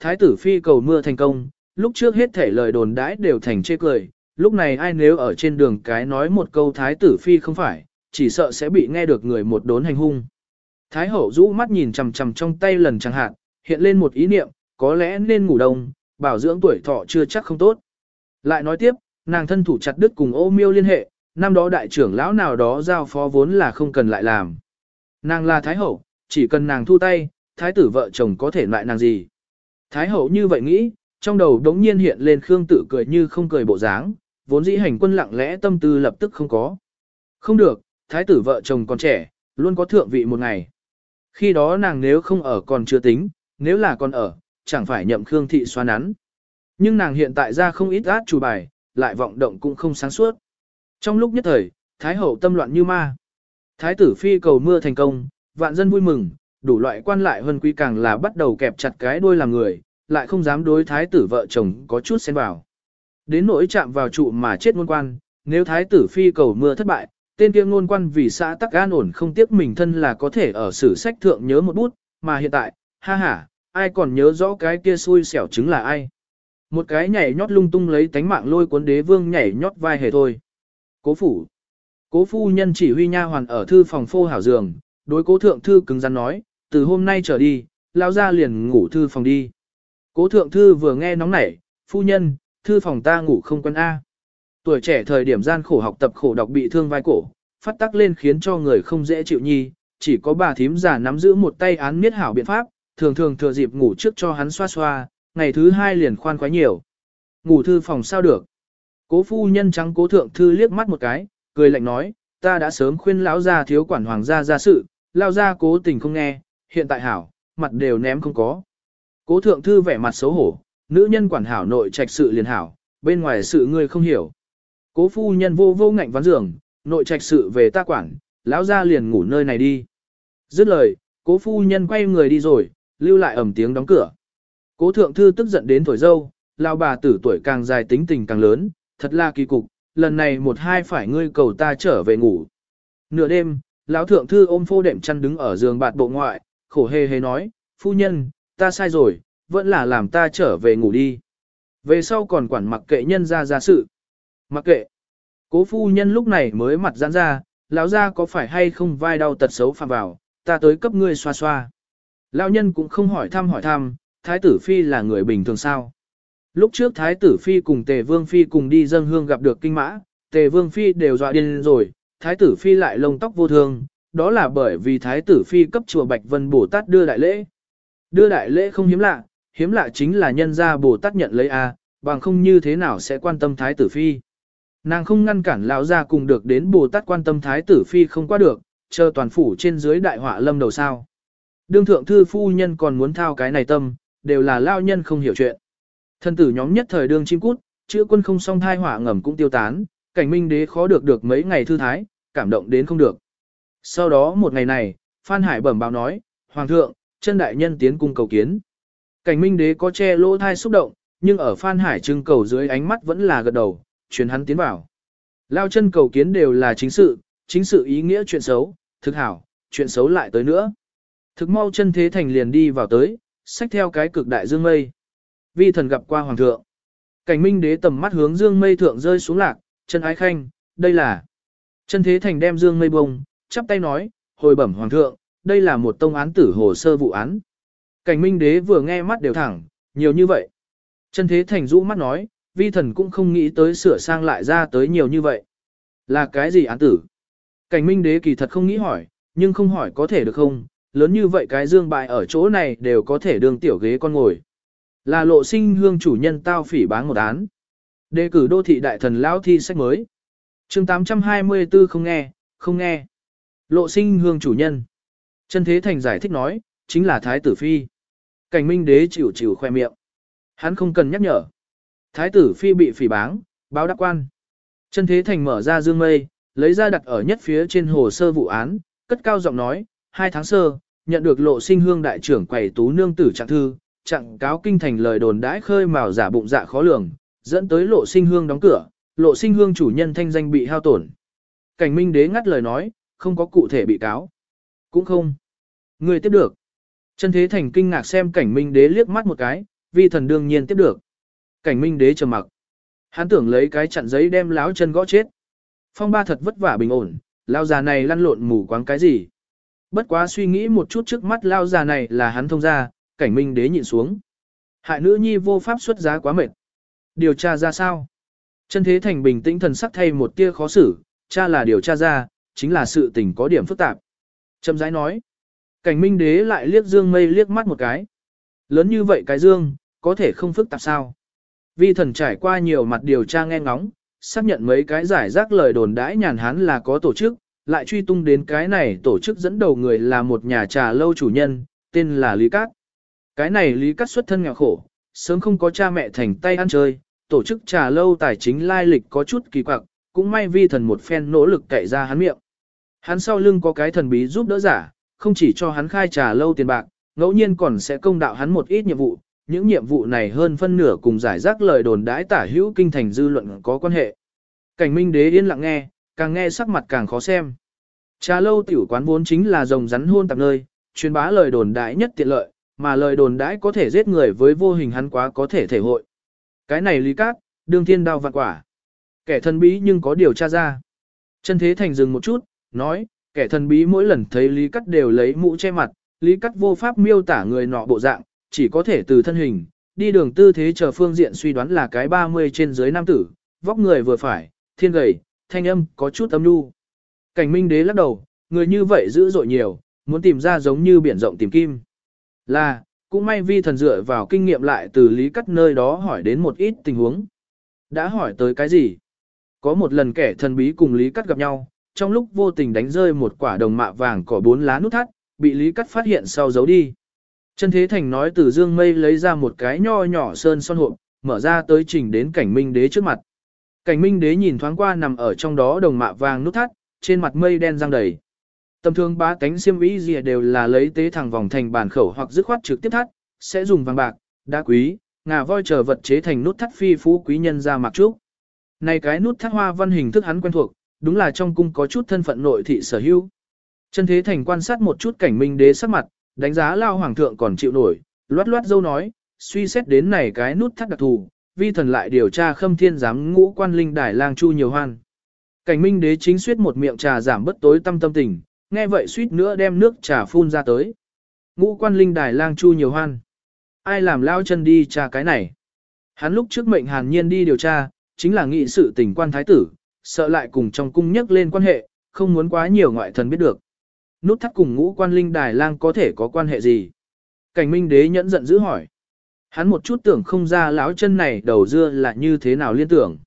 thái tử phi cầu mưa thành công, lúc trước hết thể lời đồn đãi đều thành chê cười, lúc này ai nếu ở trên đường cái nói một câu thái tử phi không phải, chỉ sợ sẽ bị nghe được người một đốn hành hung. Thái hậu rũ mắt nhìn chằm chằm trong tay lần chẳng hạn, hiện lên một ý niệm, có lẽ nên ngủ đông, bảo dưỡng tuổi thọ chưa chắc không tốt. Lại nói tiếp, nàng thân thủ chặt đứt cùng ô miêu liên hệ, năm đó đại trưởng lão nào đó giao phó vốn là không cần lại làm. Nàng là thái hậu, chỉ cần nàng thu tay, thái tử vợ chồng có thể loại nàng gì. Thái hậu như vậy nghĩ, trong đầu đống nhiên hiện lên Khương tử cười như không cười bộ dáng, vốn dĩ hành quân lặng lẽ tâm tư lập tức không có. Không được, thái tử vợ chồng còn trẻ, luôn có thượng vị một ngày. Khi đó nàng nếu không ở còn chưa tính, nếu là còn ở, chẳng phải nhậm Khương thị xoa nắn. Nhưng nàng hiện tại ra không ít át chủ bài, lại vọng động cũng không sáng suốt. Trong lúc nhất thời, Thái hậu tâm loạn như ma. Thái tử phi cầu mưa thành công, vạn dân vui mừng, đủ loại quan lại hơn quý càng là bắt đầu kẹp chặt cái đuôi làm người, lại không dám đối thái tử vợ chồng có chút xen vào. Đến nỗi chạm vào trụ mà chết ngôn quan, nếu thái tử phi cầu mưa thất bại, tên kia ngôn quan vì xã tắc an ổn không tiếc mình thân là có thể ở sử sách thượng nhớ một bút, mà hiện tại, ha ha, ai còn nhớ rõ cái kia xui xẻo chứng là ai. Một cái nhảy nhót lung tung lấy tánh mạng lôi cuốn đế vương nhảy nhót vai hề thôi. Cố phủ. Cố phu nhân chỉ huy nha hoàn ở thư phòng phô hảo giường, đối cố thượng thư cứng rắn nói, từ hôm nay trở đi, lao ra liền ngủ thư phòng đi. Cố thượng thư vừa nghe nóng nảy, phu nhân, thư phòng ta ngủ không quen A. Tuổi trẻ thời điểm gian khổ học tập khổ đọc bị thương vai cổ, phát tắc lên khiến cho người không dễ chịu nhi, chỉ có bà thím già nắm giữ một tay án miết hảo biện pháp, thường thường thừa dịp ngủ trước cho hắn xoa xoa, ngày thứ hai liền khoan khoái nhiều. Ngủ thư phòng sao được. Cố phu nhân trắng cố thượng thư liếc mắt một cái, cười lạnh nói, ta đã sớm khuyên lão gia thiếu quản hoàng gia ra sự, lão gia cố tình không nghe, hiện tại hảo, mặt đều ném không có. Cố thượng thư vẻ mặt xấu hổ, nữ nhân quản hảo nội trạch sự liền hảo, bên ngoài sự ngươi không hiểu. Cố phu nhân vô vô ngạnh ván giường, nội trạch sự về ta quản, lão gia liền ngủ nơi này đi. Dứt lời, cố phu nhân quay người đi rồi, lưu lại ẩm tiếng đóng cửa. Cố thượng thư tức giận đến tuổi dâu, lao bà tử tuổi càng dài tính tình càng lớn, thật là kỳ cục, lần này một hai phải ngươi cầu ta trở về ngủ. Nửa đêm, lão thượng thư ôm phô đệm chăn đứng ở giường bạt bộ ngoại, khổ hề hề nói, phu nhân, ta sai rồi, vẫn là làm ta trở về ngủ đi. Về sau còn quản mặc kệ nhân ra ra sự. Mặc kệ. Cố phu nhân lúc này mới mặt giãn ra, lão ra có phải hay không vai đau tật xấu phạm vào, ta tới cấp ngươi xoa xoa. Lão nhân cũng không hỏi thăm hỏi thăm, thái tử phi là người bình thường sao. Lúc trước thái tử phi cùng tề vương phi cùng đi dân hương gặp được kinh mã, tề vương phi đều dọa điên rồi, thái tử phi lại lông tóc vô thương, đó là bởi vì thái tử phi cấp chùa Bạch Vân Bồ Tát đưa đại lễ. Đưa đại lễ không hiếm lạ, hiếm lạ chính là nhân gia Bồ Tát nhận lấy a, bằng không như thế nào sẽ quan tâm thái tử phi. Nàng không ngăn cản lão gia cùng được đến Bồ Tát quan tâm thái tử phi không qua được, chờ toàn phủ trên dưới đại họa lâm đầu sao. Đương thượng thư phu nhân còn muốn thao cái này tâm, đều là lao nhân không hiểu chuyện. Thân tử nhóm nhất thời đương chim cút, chữa quân không xong thai hỏa ngầm cũng tiêu tán, cảnh minh đế khó được được mấy ngày thư thái, cảm động đến không được. Sau đó một ngày này, Phan Hải bẩm báo nói, Hoàng thượng, chân đại nhân tiến cung cầu kiến. Cảnh minh đế có che lỗ thai xúc động, nhưng ở Phan Hải trưng cầu dưới ánh mắt vẫn là gật đầu, truyền hắn tiến vào. Lao chân cầu kiến đều là chính sự, chính sự ý nghĩa chuyện xấu, thực hảo, chuyện xấu lại tới nữa. Thực mau chân thế thành liền đi vào tới, xách theo cái cực đại dương mây. Vi thần gặp qua hoàng thượng. Cảnh minh đế tầm mắt hướng dương mây thượng rơi xuống lạc, chân ái khanh, đây là. Chân thế thành đem dương mây bông, chắp tay nói, hồi bẩm hoàng thượng, đây là một tông án tử hồ sơ vụ án. Cảnh minh đế vừa nghe mắt đều thẳng, nhiều như vậy. Chân thế thành rũ mắt nói, vi thần cũng không nghĩ tới sửa sang lại ra tới nhiều như vậy. Là cái gì án tử? Cảnh minh đế kỳ thật không nghĩ hỏi, nhưng không hỏi có thể được không, lớn như vậy cái dương bại ở chỗ này đều có thể đường tiểu ghế con ngồi. Là lộ sinh hương chủ nhân tao phỉ báng một án. Đề cử đô thị đại thần lão thi sách mới. chương 824 không nghe, không nghe. Lộ sinh hương chủ nhân. Chân Thế Thành giải thích nói, chính là Thái tử Phi. Cảnh Minh Đế chịu chịu khoe miệng. Hắn không cần nhắc nhở. Thái tử Phi bị phỉ báng, báo đáp quan. Chân Thế Thành mở ra dương mây, lấy ra đặt ở nhất phía trên hồ sơ vụ án, cất cao giọng nói, hai tháng sơ, nhận được lộ sinh hương đại trưởng quầy tú nương tử trạng thư, trạng cáo kinh thành lời đồn đãi khơi mào giả bụng dạ khó lường, dẫn tới lộ sinh hương đóng cửa, lộ sinh hương chủ nhân thanh danh bị hao tổn. Cảnh minh đế ngắt lời nói, không có cụ thể bị cáo. Cũng không. Người tiếp được. Chân thế thành kinh ngạc xem cảnh minh đế liếc mắt một cái, vi thần đương nhiên tiếp được. Cảnh minh đế trầm mặc. Hắn tưởng lấy cái chặn giấy đem láo chân gõ chết. Phong ba thật vất vả bình ổn, lao già này lăn lộn mù quáng cái gì. Bất quá suy nghĩ một chút trước mắt lao già này là hắn thông ra, cảnh minh đế nhịn xuống. Hại nữ nhi vô pháp xuất giá quá mệt. Điều tra ra sao? Chân thế thành bình tĩnh thần sắc thay một tia khó xử, cha là điều tra ra, chính là sự tình có điểm phức tạp. Trầm rãi nói. Cảnh minh đế lại liếc dương mây liếc mắt một cái. Lớn như vậy cái dương, có thể không phức tạp sao? Vi thần trải qua nhiều mặt điều tra nghe ngóng, xác nhận mấy cái giải rác lời đồn đãi nhàn hán là có tổ chức, lại truy tung đến cái này tổ chức dẫn đầu người là một nhà trà lâu chủ nhân, tên là Lý Cát. Cái này Lý Cát xuất thân nghèo khổ, sớm không có cha mẹ thành tay ăn chơi, tổ chức trà lâu tài chính lai lịch có chút kỳ quặc, cũng may vi thần một phen nỗ lực cậy ra hắn miệng. Hắn sau lưng có cái thần bí giúp đỡ giả, không chỉ cho hắn khai trà lâu tiền bạc, ngẫu nhiên còn sẽ công đạo hắn một ít nhiệm vụ, những nhiệm vụ này hơn phân nửa cùng giải rác lời đồn đãi tả hữu kinh thành dư luận có quan hệ. Cảnh minh đế yên lặng nghe, càng nghe sắc mặt càng khó xem. Trà lâu tiểu quán vốn chính là rồng rắn hôn tạp nơi, truyền bá lời đồn đãi nhất tiện lợi, mà lời đồn đãi có thể giết người với vô hình hắn quá có thể thể hội. Cái này lý cát, đương thiên đao vạn quả. Kẻ thần bí nhưng có điều tra ra. Chân thế thành dừng một chút, nói, kẻ thần bí mỗi lần thấy lý cát đều lấy mũ che mặt, lý cát vô pháp miêu tả người nọ bộ dạng, chỉ có thể từ thân hình, đi đường tư thế chờ phương diện suy đoán là cái 30 trên dưới nam tử, vóc người vừa phải, thiên gầy, thanh âm có chút âm nhu. Cảnh minh đế lắc đầu, người như vậy dữ dội nhiều, muốn tìm ra giống như biển rộng tìm kim. Là, cũng may vi thần dựa vào kinh nghiệm lại từ lý cắt nơi đó hỏi đến một ít tình huống. Đã hỏi tới cái gì? Có một lần kẻ thần bí cùng lý cắt gặp nhau, trong lúc vô tình đánh rơi một quả đồng mạ vàng cỏ bốn lá nút thắt, bị lý cắt phát hiện sau giấu đi. Chân Thế Thành nói từ dương mây lấy ra một cái nho nhỏ sơn son hộp, mở ra tới trình đến cảnh minh đế trước mặt. Cảnh minh đế nhìn thoáng qua nằm ở trong đó đồng mạ vàng nút thắt, trên mặt mây đen răng đầy. Tầm thường bá tánh xiêm vĩ gì đều là lấy tế thẳng vòng thành bản khẩu hoặc dứt khoát trực tiếp thắt, sẽ dùng vàng bạc, đá quý, ngà voi chờ vật chế thành nút thắt phi phú quý nhân ra mặc trúc. Này cái nút thắt hoa văn hình thức hắn quen thuộc, đúng là trong cung có chút thân phận nội thị sở hữu. Chân thế thành quan sát một chút cảnh minh đế sắc mặt, đánh giá lao hoàng thượng còn chịu nổi, loát loát dâu nói, suy xét đến này cái nút thắt đặc thù, vi thần lại điều tra khâm thiên giám ngũ quan linh đài lang chu nhiều hoan. Cảnh minh đế chính suyết một miệng trà giảm bất tối tâm tâm tình, nghe vậy suýt nữa đem nước trà phun ra tới. Ngũ quan linh đài lang chu nhiều hoan. Ai làm lao chân đi trà cái này? Hắn lúc trước mệnh hàn nhiên đi điều tra, chính là nghị sự tình quan thái tử, sợ lại cùng trong cung nhắc lên quan hệ, không muốn quá nhiều ngoại thần biết được. Nút thắt cùng ngũ quan linh đài lang có thể có quan hệ gì? Cảnh minh đế nhẫn giận dữ hỏi. Hắn một chút tưởng không ra lão chân này đầu dưa là như thế nào liên tưởng.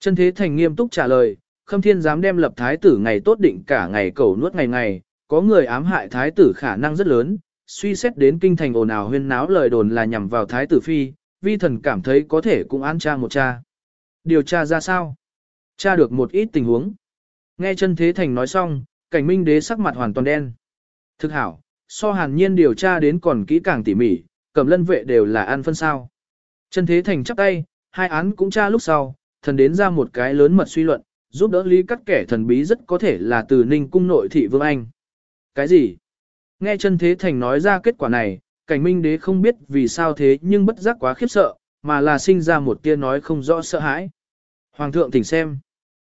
Chân thế thành nghiêm túc trả lời, khâm thiên dám đem lập thái tử ngày tốt định cả ngày cầu nuốt ngày ngày, có người ám hại thái tử khả năng rất lớn, suy xét đến kinh thành ồn ào huyên náo lời đồn là nhằm vào thái tử phi, vi thần cảm thấy có thể cũng an tra một cha. Điều tra ra sao? Tra được một ít tình huống. Nghe chân thế thành nói xong, cảnh minh đế sắc mặt hoàn toàn đen. Thực hảo, so hàn nhiên điều tra đến còn kỹ càng tỉ mỉ, cầm lân vệ đều là ăn phân sao. Chân thế thành chắp tay, hai án cũng tra lúc sau, thần đến ra một cái lớn mật suy luận, giúp đỡ lý cắt kẻ thần bí rất có thể là từ ninh cung nội thị vương anh. Cái gì? Nghe chân thế thành nói ra kết quả này, cảnh minh đế không biết vì sao thế nhưng bất giác quá khiếp sợ, mà là sinh ra một tia nói không rõ sợ hãi. Hoàng thượng thỉnh xem.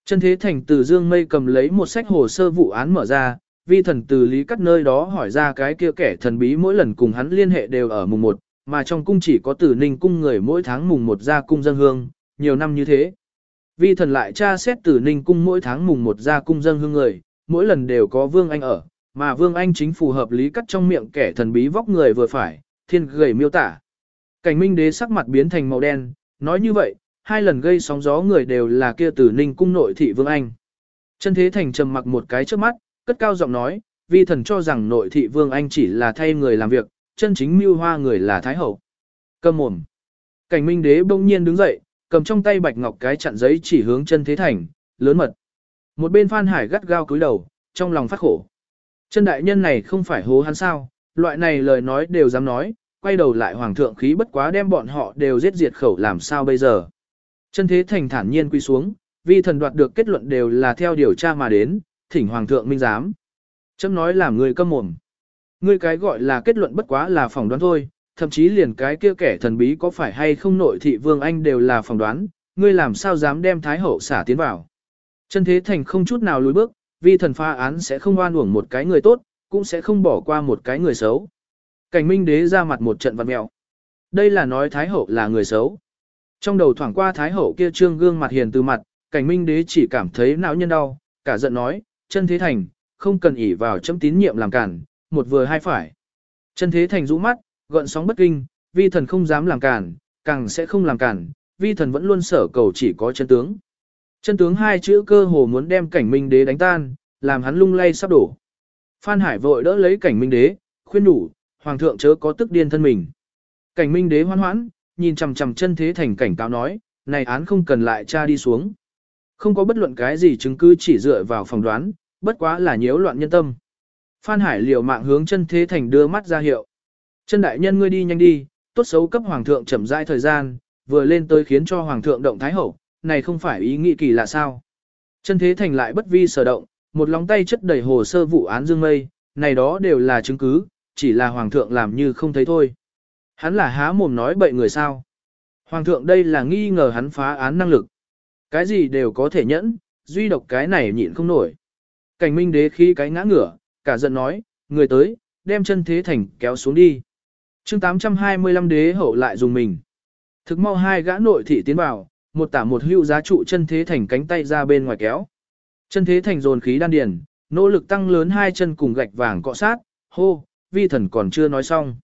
Chân thế thành từ dương mây cầm lấy một sách hồ sơ vụ án mở ra, vi thần từ lý cắt nơi đó hỏi ra cái kia kẻ thần bí mỗi lần cùng hắn liên hệ đều ở mùng 1, mà trong cung chỉ có tử ninh cung người mỗi tháng mùng 1 ra cung dân hương, nhiều năm như thế. Vi thần lại tra xét tử ninh cung mỗi tháng mùng 1 ra cung dân hương người, mỗi lần đều có vương anh ở, mà vương anh chính phù hợp lý cắt trong miệng kẻ thần bí vóc người vừa phải, thiên gầy miêu tả. Cảnh minh đế sắc mặt biến thành màu đen, nói như vậy, hai lần gây sóng gió người đều là kia tử ninh cung nội thị Vương Anh. Chân thế thành trầm mặc một cái trước mắt, cất cao giọng nói, vi thần cho rằng nội thị Vương Anh chỉ là thay người làm việc, chân chính mưu hoa người là Thái Hậu. Cầm mồm. Cảnh minh đế bỗng nhiên đứng dậy, cầm trong tay bạch ngọc cái chặn giấy chỉ hướng chân thế thành, lớn mật. Một bên Phan Hải gắt gao cúi đầu, trong lòng phát khổ. Chân đại nhân này không phải hố hắn sao, loại này lời nói đều dám nói, quay đầu lại hoàng thượng khí bất quá đem bọn họ đều giết diệt khẩu làm sao bây giờ. Chân thế thành thản nhiên quy xuống, vì thần đoạt được kết luận đều là theo điều tra mà đến, thỉnh hoàng thượng minh giám. Chấm nói là người câm mồm. Ngươi cái gọi là kết luận bất quá là phỏng đoán thôi, thậm chí liền cái kia kẻ thần bí có phải hay không nội thị vương anh đều là phỏng đoán, ngươi làm sao dám đem thái hậu xả tiến vào. Chân thế thành không chút nào lùi bước, vì thần pha án sẽ không oan uổng một cái người tốt, cũng sẽ không bỏ qua một cái người xấu. Cảnh minh đế ra mặt một trận vật mẹo. Đây là nói thái hậu là người xấu. Trong đầu thoảng qua thái hậu kia trương gương mặt hiền từ mặt, cảnh minh đế chỉ cảm thấy não nhân đau, cả giận nói, chân thế thành, không cần ỉ vào chấm tín nhiệm làm cản, một vừa hai phải. Chân thế thành rũ mắt, gợn sóng bất kinh, vi thần không dám làm cản, càng sẽ không làm cản, vi thần vẫn luôn sở cầu chỉ có chân tướng. Chân tướng hai chữ cơ hồ muốn đem cảnh minh đế đánh tan, làm hắn lung lay sắp đổ. Phan Hải vội đỡ lấy cảnh minh đế, khuyên đủ, hoàng thượng chớ có tức điên thân mình. Cảnh minh đế hoan hoãn, nhìn chằm chằm chân thế thành cảnh cáo nói, này án không cần lại tra đi xuống. Không có bất luận cái gì chứng cứ chỉ dựa vào phỏng đoán, bất quá là nhiễu loạn nhân tâm. Phan Hải liều mạng hướng chân thế thành đưa mắt ra hiệu. Chân đại nhân ngươi đi nhanh đi, tốt xấu cấp hoàng thượng chậm rãi thời gian, vừa lên tới khiến cho hoàng thượng động thái hậu, này không phải ý nghĩ kỳ lạ sao. Chân thế thành lại bất vi sở động, một lòng tay chất đầy hồ sơ vụ án dương mây, này đó đều là chứng cứ, chỉ là hoàng thượng làm như không thấy thôi. Hắn là há mồm nói bậy người sao. Hoàng thượng đây là nghi ngờ hắn phá án năng lực. Cái gì đều có thể nhẫn, duy độc cái này nhịn không nổi. Cảnh minh đế khi cái ngã ngửa, cả giận nói, người tới, đem chân thế thành kéo xuống đi. chương 825 đế hậu lại dùng mình. Thực mau hai gã nội thị tiến vào, một tả một hưu giá trụ chân thế thành cánh tay ra bên ngoài kéo. Chân thế thành dồn khí đan điền, nỗ lực tăng lớn hai chân cùng gạch vàng cọ sát, hô, vi thần còn chưa nói xong.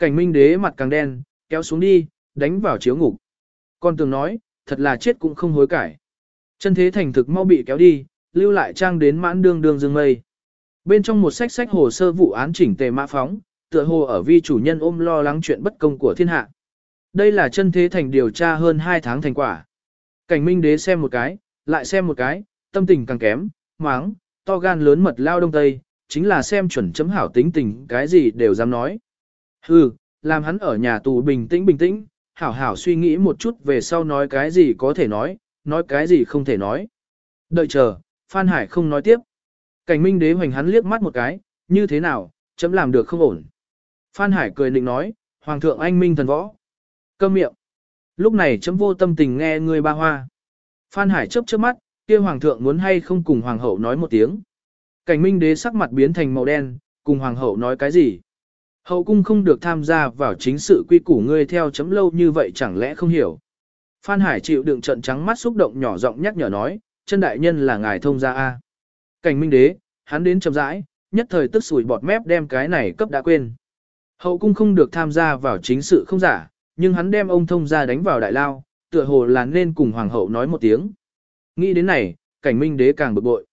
Cảnh minh đế mặt càng đen, kéo xuống đi, đánh vào chiếu ngục. Con tường nói, thật là chết cũng không hối cải. Chân thế thành thực mau bị kéo đi, lưu lại trang đến mãn đương đương dương mây. Bên trong một sách sách hồ sơ vụ án chỉnh tề mã phóng, tựa hồ ở vi chủ nhân ôm lo lắng chuyện bất công của thiên hạ. Đây là chân thế thành điều tra hơn 2 tháng thành quả. Cảnh minh đế xem một cái, lại xem một cái, tâm tình càng kém, máng, to gan lớn mật lao đông tây, chính là xem chuẩn chấm hảo tính tình cái gì đều dám nói. Hừ, làm hắn ở nhà tù bình tĩnh bình tĩnh, hảo hảo suy nghĩ một chút về sau nói cái gì có thể nói, nói cái gì không thể nói. Đợi chờ, Phan Hải không nói tiếp. Cảnh minh đế hoành hắn liếc mắt một cái, như thế nào, chấm làm được không ổn. Phan Hải cười định nói, Hoàng thượng anh minh thần võ. Câm miệng. Lúc này chấm vô tâm tình nghe người ba hoa. Phan Hải chớp chớp mắt, kia Hoàng thượng muốn hay không cùng Hoàng hậu nói một tiếng. Cảnh minh đế sắc mặt biến thành màu đen, cùng Hoàng hậu nói cái gì. Hậu cung không được tham gia vào chính sự quy củ ngươi theo chấm lâu như vậy chẳng lẽ không hiểu. Phan Hải chịu đựng trận trắng mắt xúc động nhỏ giọng nhắc nhở nói, chân đại nhân là ngài thông gia A. Cảnh minh đế, hắn đến chậm rãi, nhất thời tức sủi bọt mép đem cái này cấp đã quên. Hậu cung không được tham gia vào chính sự không giả, nhưng hắn đem ông thông gia đánh vào đại lao, tựa hồ là nên cùng hoàng hậu nói một tiếng. Nghĩ đến này, cảnh minh đế càng bực bội.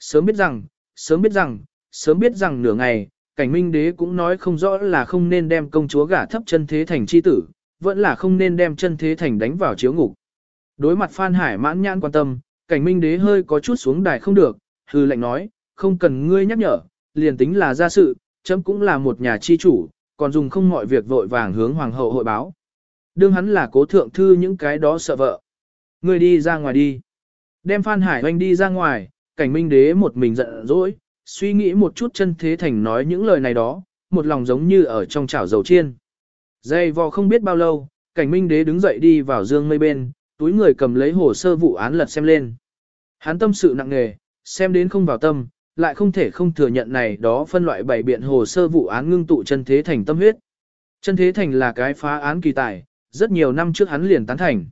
Sớm biết rằng, sớm biết rằng, sớm biết rằng nửa ngày, cảnh minh đế cũng nói không rõ là không nên đem công chúa gả thấp chân thế thành chi tử, vẫn là không nên đem chân thế thành đánh vào chiếu ngục. Đối mặt Phan Hải mãn nhãn quan tâm, cảnh minh đế hơi có chút xuống đài không được, hư lệnh nói, không cần ngươi nhắc nhở, liền tính là ra sự, chấm cũng là một nhà chi chủ, còn dùng không mọi việc vội vàng hướng hoàng hậu hội báo. Đương hắn là cố thượng thư những cái đó sợ vợ. Ngươi đi ra ngoài đi. Đem Phan Hải Oanh đi ra ngoài, cảnh minh đế một mình giận dỗi, suy nghĩ một chút chân thế thành nói những lời này đó, một lòng giống như ở trong chảo dầu chiên. Dây vò không biết bao lâu, cảnh minh đế đứng dậy đi vào dương mây bên, túi người cầm lấy hồ sơ vụ án lật xem lên. Hắn tâm sự nặng nề, xem đến không vào tâm, lại không thể không thừa nhận này đó phân loại bảy biện hồ sơ vụ án ngưng tụ chân thế thành tâm huyết. Chân thế thành là cái phá án kỳ tài, rất nhiều năm trước hắn liền tán thành.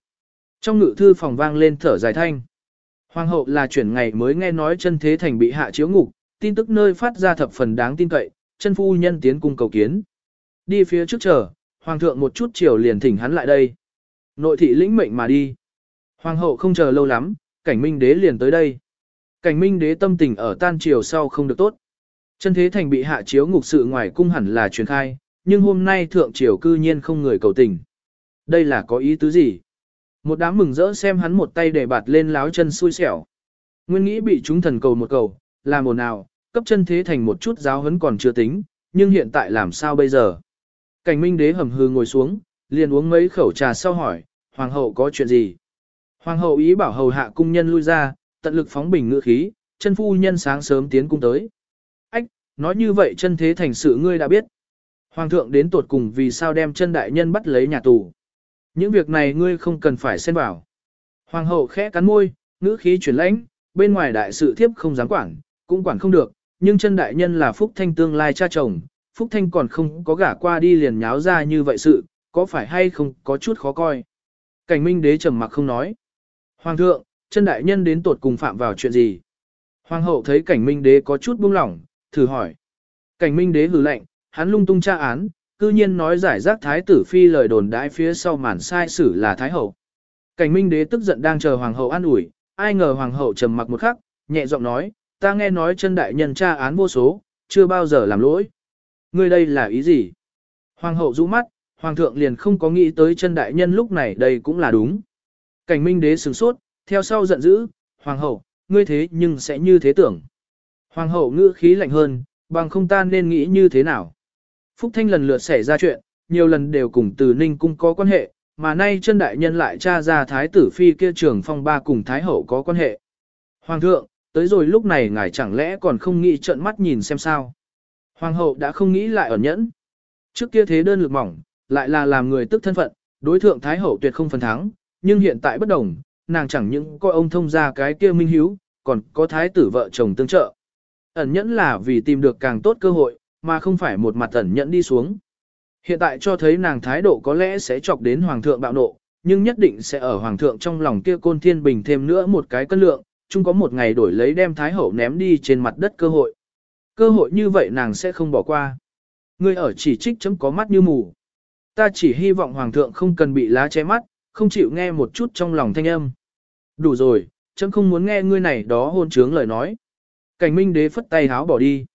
Trong ngự thư phòng vang lên thở dài thanh. Hoàng hậu là chuyển ngày mới nghe nói chân thế thành bị hạ chiếu ngục, tin tức nơi phát ra thập phần đáng tin cậy, chân phu nhân tiến cung cầu kiến. Đi phía trước chờ, hoàng thượng một chút chiều liền thỉnh hắn lại đây. Nội thị lĩnh mệnh mà đi. Hoàng hậu không chờ lâu lắm, cảnh minh đế liền tới đây. Cảnh minh đế tâm tình ở tan chiều sau không được tốt. Chân thế thành bị hạ chiếu ngục sự ngoài cung hẳn là truyền khai, nhưng hôm nay thượng triều cư nhiên không người cầu tình. Đây là có ý tứ gì? Một đám mừng rỡ xem hắn một tay để bạt lên láo chân xui xẻo. Nguyên nghĩ bị chúng thần cầu một cầu, làm ồn nào, cấp chân thế thành một chút giáo hấn còn chưa tính, nhưng hiện tại làm sao bây giờ? Cảnh minh đế hầm hư ngồi xuống, liền uống mấy khẩu trà sau hỏi, hoàng hậu có chuyện gì? Hoàng hậu ý bảo hầu hạ cung nhân lui ra, tận lực phóng bình ngữ khí, chân phu nhân sáng sớm tiến cung tới. Ách, nói như vậy chân thế thành sự ngươi đã biết. Hoàng thượng đến tuột cùng vì sao đem chân đại nhân bắt lấy nhà tù. Những việc này ngươi không cần phải xen vào. Hoàng hậu khẽ cắn môi, ngữ khí chuyển lãnh, bên ngoài đại sự thiếp không dám quản, cũng quản không được, nhưng chân đại nhân là Phúc Thanh tương lai cha chồng, Phúc Thanh còn không có gả qua đi liền nháo ra như vậy sự, có phải hay không có chút khó coi. Cảnh minh đế trầm mặc không nói. Hoàng thượng, chân đại nhân đến tột cùng phạm vào chuyện gì? Hoàng hậu thấy cảnh minh đế có chút buông lỏng, thử hỏi. Cảnh minh đế hừ lạnh, hắn lung tung tra án, cư nhiên nói giải rác thái tử phi lời đồn đãi phía sau màn sai sử là thái hậu. Cảnh minh đế tức giận đang chờ hoàng hậu an ủi, ai ngờ hoàng hậu trầm mặc một khắc, nhẹ giọng nói, ta nghe nói chân đại nhân tra án vô số, chưa bao giờ làm lỗi. Ngươi đây là ý gì? Hoàng hậu rũ mắt, hoàng thượng liền không có nghĩ tới chân đại nhân lúc này đây cũng là đúng. Cảnh minh đế sửng sốt, theo sau giận dữ, hoàng hậu, ngươi thế nhưng sẽ như thế tưởng. Hoàng hậu ngữ khí lạnh hơn, bằng không ta nên nghĩ như thế nào. Phúc Thanh lần lượt xảy ra chuyện, nhiều lần đều cùng từ Ninh Cung có quan hệ, mà nay chân đại nhân lại tra ra thái tử phi kia trưởng phong ba cùng thái hậu có quan hệ. Hoàng thượng, tới rồi lúc này ngài chẳng lẽ còn không nghĩ trợn mắt nhìn xem sao. Hoàng hậu đã không nghĩ lại ẩn nhẫn. Trước kia thế đơn lực mỏng, lại là làm người tức thân phận, đối thượng thái hậu tuyệt không phần thắng, nhưng hiện tại bất đồng, nàng chẳng những coi ông thông ra cái kia minh hiếu, còn có thái tử vợ chồng tương trợ. Ẩn nhẫn là vì tìm được càng tốt cơ hội, mà không phải một mặt ẩn nhẫn đi xuống. Hiện tại cho thấy nàng thái độ có lẽ sẽ chọc đến hoàng thượng bạo nộ, nhưng nhất định sẽ ở hoàng thượng trong lòng kia côn thiên bình thêm nữa một cái cân lượng, chung có một ngày đổi lấy đem thái hậu ném đi trên mặt đất cơ hội. Cơ hội như vậy nàng sẽ không bỏ qua. Người ở chỉ trích chấm có mắt như mù. Ta chỉ hy vọng hoàng thượng không cần bị lá che mắt, không chịu nghe một chút trong lòng thanh âm. Đủ rồi, chấm không muốn nghe ngươi này đó hôn trướng lời nói. Cảnh minh đế phất tay háo bỏ đi.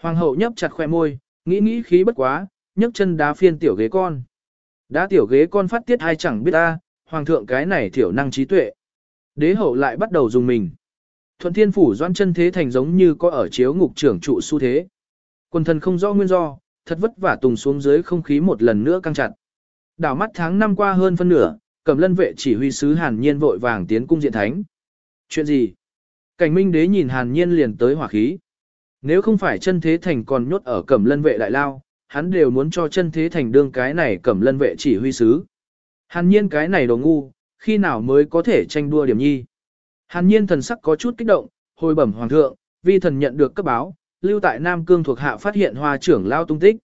Hoàng hậu nhấp chặt khoe môi, nghĩ nghĩ khí bất quá, nhấc chân đá phiên tiểu ghế con. Đá tiểu ghế con phát tiết hay chẳng biết ta, hoàng thượng cái này thiểu năng trí tuệ. Đế hậu lại bắt đầu dùng mình. Thuận thiên phủ doan chân thế thành giống như có ở chiếu ngục trưởng trụ su thế. Quần thần không rõ nguyên do, thật vất vả tùng xuống dưới không khí một lần nữa căng chặt. Đảo mắt tháng năm qua hơn phân nửa, cầm lân vệ chỉ huy sứ hàn nhiên vội vàng tiến cung diện thánh. Chuyện gì? Cảnh minh đế nhìn hàn nhiên liền tới hỏa khí. Nếu không phải chân thế thành còn nhốt ở cẩm lân vệ đại lao, hắn đều muốn cho chân thế thành đương cái này cẩm lân vệ chỉ huy sứ. Hàn nhiên cái này đồ ngu, khi nào mới có thể tranh đua điểm nhi. Hàn nhiên thần sắc có chút kích động, hồi bẩm hoàng thượng, vi thần nhận được cấp báo, lưu tại Nam Cương thuộc hạ phát hiện hoa trưởng lao tung tích.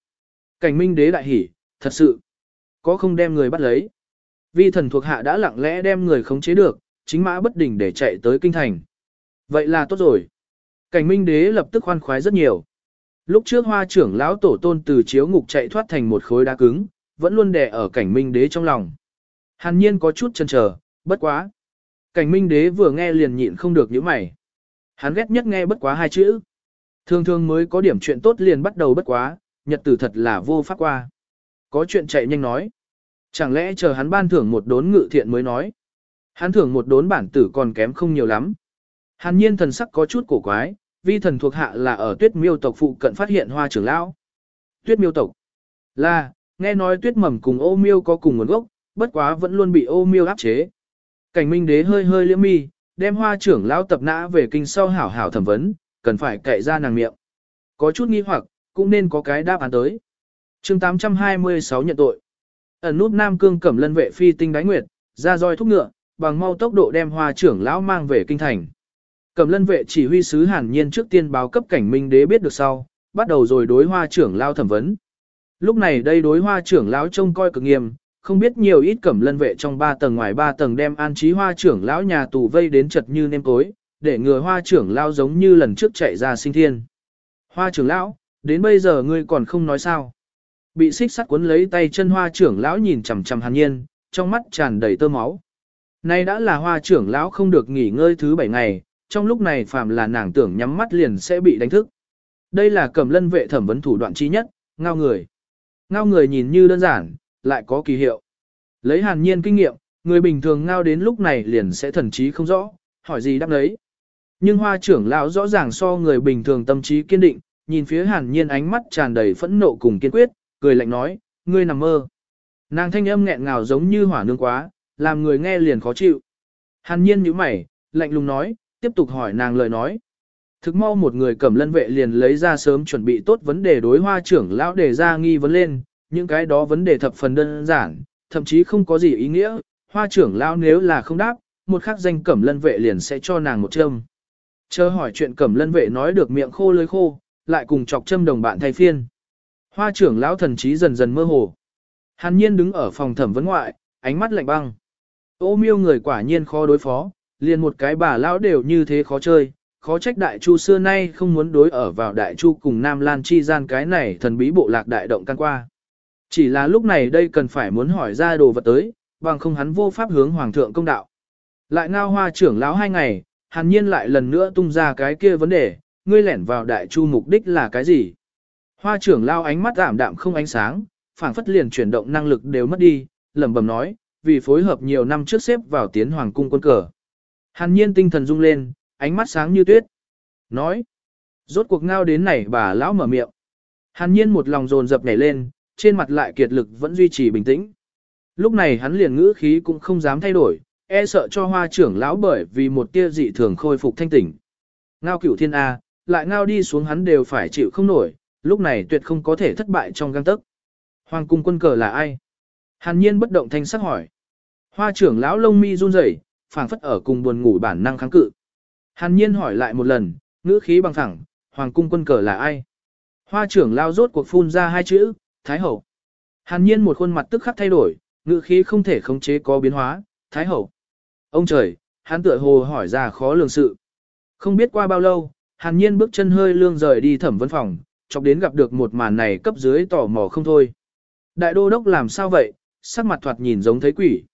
Cảnh minh đế đại hỉ, thật sự, có không đem người bắt lấy. Vi thần thuộc hạ đã lặng lẽ đem người khống chế được, chính mã bất đỉnh để chạy tới kinh thành. Vậy là tốt rồi. Cảnh minh đế lập tức khoan khoái rất nhiều. Lúc trước hoa trưởng lão tổ tôn từ chiếu ngục chạy thoát thành một khối đá cứng, vẫn luôn đè ở cảnh minh đế trong lòng. Hàn nhiên có chút chần chờ, bất quá. Cảnh minh đế vừa nghe liền nhịn không được những mày. Hắn ghét nhất nghe bất quá hai chữ. Thường thường mới có điểm chuyện tốt liền bắt đầu bất quá, nhật tử thật là vô pháp qua. Có chuyện chạy nhanh nói. Chẳng lẽ chờ hắn ban thưởng một đốn ngự thiện mới nói. Hắn thưởng một đốn bản tử còn kém không nhiều lắm. Hàn nhiên thần sắc có chút cổ quái, vi thần thuộc hạ là ở tuyết miêu tộc phụ cận phát hiện hoa trưởng lão. Tuyết miêu tộc là, nghe nói tuyết mầm cùng ô miêu có cùng nguồn gốc, bất quá vẫn luôn bị ô miêu áp chế. Cảnh minh đế hơi hơi liễm mi, đem hoa trưởng lão tập nã về kinh sau hảo hảo thẩm vấn, cần phải cậy ra nàng miệng. Có chút nghi hoặc, cũng nên có cái đáp án tới. chương 826 nhận tội. Ẩn nút Nam Cương cẩm lân vệ phi tinh đáy nguyệt, ra roi thúc ngựa, bằng mau tốc độ đem hoa trưởng lão mang về kinh thành. Cẩm lân vệ chỉ huy sứ hàn nhiên trước tiên báo cấp cảnh minh đế biết được sau, bắt đầu rồi đối hoa trưởng lão thẩm vấn. Lúc này đây đối hoa trưởng lão trông coi cực nghiêm, không biết nhiều ít cẩm lân vệ trong ba tầng ngoài ba tầng đem an trí hoa trưởng lão nhà tù vây đến chật như nêm tối, để ngừa hoa trưởng lão giống như lần trước chạy ra sinh thiên. Hoa trưởng lão, đến bây giờ ngươi còn không nói sao. Bị xích sắt cuốn lấy tay chân hoa trưởng lão nhìn chằm chằm hàn nhiên, trong mắt tràn đầy tơ máu. Nay đã là hoa trưởng lão không được nghỉ ngơi thứ bảy ngày, trong lúc này phàm là nàng tưởng nhắm mắt liền sẽ bị đánh thức. Đây là cẩm lân vệ thẩm vấn thủ đoạn chi nhất, ngao người. Ngao người nhìn như đơn giản, lại có kỳ hiệu. Lấy hàn nhiên kinh nghiệm, người bình thường ngao đến lúc này liền sẽ thần trí không rõ, hỏi gì đáp đấy. Nhưng hoa trưởng lão rõ ràng so người bình thường tâm trí kiên định, nhìn phía hàn nhiên ánh mắt tràn đầy phẫn nộ cùng kiên quyết, cười lạnh nói, ngươi nằm mơ. Nàng thanh âm nghẹn ngào giống như hỏa nương quá, làm người nghe liền khó chịu. Hàn nhiên nhíu mày, lạnh lùng nói, tiếp tục hỏi nàng lời nói. Thực mau một người cầm lân vệ liền lấy ra sớm chuẩn bị tốt vấn đề đối hoa trưởng lão đề ra nghi vấn lên, những cái đó vấn đề thập phần đơn giản, thậm chí không có gì ý nghĩa, hoa trưởng lão nếu là không đáp, một khắc danh cẩm lân vệ liền sẽ cho nàng một châm. Chờ hỏi chuyện cẩm lân vệ nói được miệng khô lưỡi khô, lại cùng chọc châm đồng bạn thay phiên. Hoa trưởng lão thần trí dần dần mơ hồ. Hàn nhiên đứng ở phòng thẩm vấn ngoại, ánh mắt lạnh băng. Ô miêu người quả nhiên khó đối phó, liền một cái bà lão đều như thế khó chơi, khó trách đại chu xưa nay không muốn đối ở vào đại chu cùng Nam Lan chi gian cái này thần bí bộ lạc đại động căn qua. Chỉ là lúc này đây cần phải muốn hỏi ra đồ vật tới, bằng không hắn vô pháp hướng hoàng thượng công đạo. Lại ngao hoa trưởng lão hai ngày, hàn nhiên lại lần nữa tung ra cái kia vấn đề, ngươi lẻn vào đại chu mục đích là cái gì? Hoa trưởng lão ánh mắt ảm đạm không ánh sáng, phảng phất liền chuyển động năng lực đều mất đi, lẩm bẩm nói, vì phối hợp nhiều năm trước xếp vào tiến hoàng cung quân cờ. Hàn nhiên tinh thần rung lên, ánh mắt sáng như tuyết. Nói, rốt cuộc ngao đến này bà lão mở miệng. Hàn nhiên một lòng dồn dập nhảy lên, trên mặt lại kiệt lực vẫn duy trì bình tĩnh. Lúc này hắn liền ngữ khí cũng không dám thay đổi, e sợ cho hoa trưởng lão bởi vì một tia dị thường khôi phục thanh tỉnh. Ngao cửu thiên A, lại ngao đi xuống hắn đều phải chịu không nổi, lúc này tuyệt không có thể thất bại trong găng tấc. Hoàng cung quân cờ là ai? Hàn nhiên bất động thanh sắc hỏi. Hoa trưởng lão lông mi run rẩy, phảng phất ở cùng buồn ngủ bản năng kháng cự. Hàn nhiên hỏi lại một lần, ngữ khí bằng thẳng, hoàng cung quân cờ là ai? Hoa trưởng lao rốt cuộc phun ra hai chữ, Thái Hậu. Hàn nhiên một khuôn mặt tức khắc thay đổi, ngữ khí không thể khống chế có biến hóa, Thái Hậu. Ông trời, hắn tựa hồ hỏi ra khó lường sự. Không biết qua bao lâu, hàn nhiên bước chân hơi lương rời đi thẩm vấn phòng, chọc đến gặp được một màn này cấp dưới tò mò không thôi. Đại đô đốc làm sao vậy, sắc mặt thoạt nhìn giống thấy quỷ.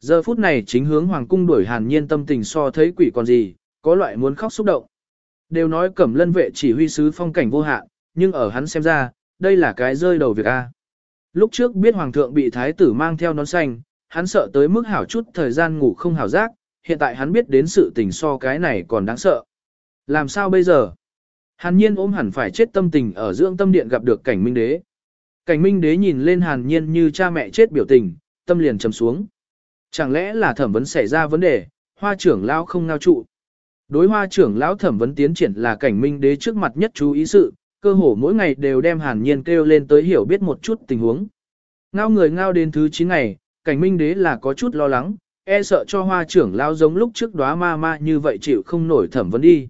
Giờ phút này chính hướng hoàng cung đuổi hàn nhiên tâm tình so thấy quỷ còn gì, có loại muốn khóc xúc động. Đều nói cẩm lân vệ chỉ huy sứ phong cảnh vô hạn, nhưng ở hắn xem ra, đây là cái rơi đầu việc A. Lúc trước biết hoàng thượng bị thái tử mang theo nón xanh, hắn sợ tới mức hảo chút thời gian ngủ không hảo giác, hiện tại hắn biết đến sự tình so cái này còn đáng sợ. Làm sao bây giờ? Hàn nhiên ôm hẳn phải chết tâm tình ở dưỡng tâm điện gặp được cảnh minh đế. Cảnh minh đế nhìn lên hàn nhiên như cha mẹ chết biểu tình, tâm liền trầm xuống. Chẳng lẽ là thẩm vấn xảy ra vấn đề, hoa trưởng lão không ngao trụ. Đối hoa trưởng lão thẩm vấn tiến triển là cảnh minh đế trước mặt nhất chú ý sự, cơ hồ mỗi ngày đều đem hàn nhiên kêu lên tới hiểu biết một chút tình huống. Ngao người ngao đến thứ 9 ngày, cảnh minh đế là có chút lo lắng, e sợ cho hoa trưởng lão giống lúc trước đóa ma ma như vậy chịu không nổi thẩm vấn đi.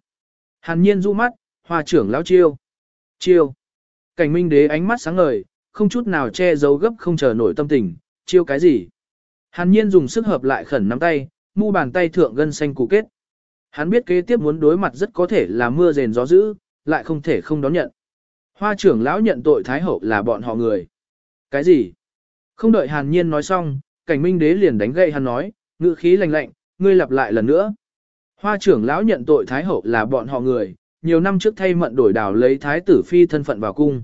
Hàn nhiên du mắt, hoa trưởng lão chiêu. Chiêu. Cảnh minh đế ánh mắt sáng ngời, không chút nào che giấu gấp không chờ nổi tâm tình, chiêu cái gì. Hàn nhiên dùng sức hợp lại khẩn nắm tay, mu bàn tay thượng gân xanh cụ kết. Hắn biết kế tiếp muốn đối mặt rất có thể là mưa rền gió dữ, lại không thể không đón nhận. Hoa trưởng lão nhận tội Thái Hậu là bọn họ người. Cái gì? Không đợi Hàn Nhiên nói xong, cảnh minh đế liền đánh gậy hắn nói, ngữ khí lạnh lạnh, ngươi lặp lại lần nữa. Hoa trưởng lão nhận tội Thái Hậu là bọn họ người, nhiều năm trước thay mận đổi đảo lấy Thái tử phi thân phận vào cung.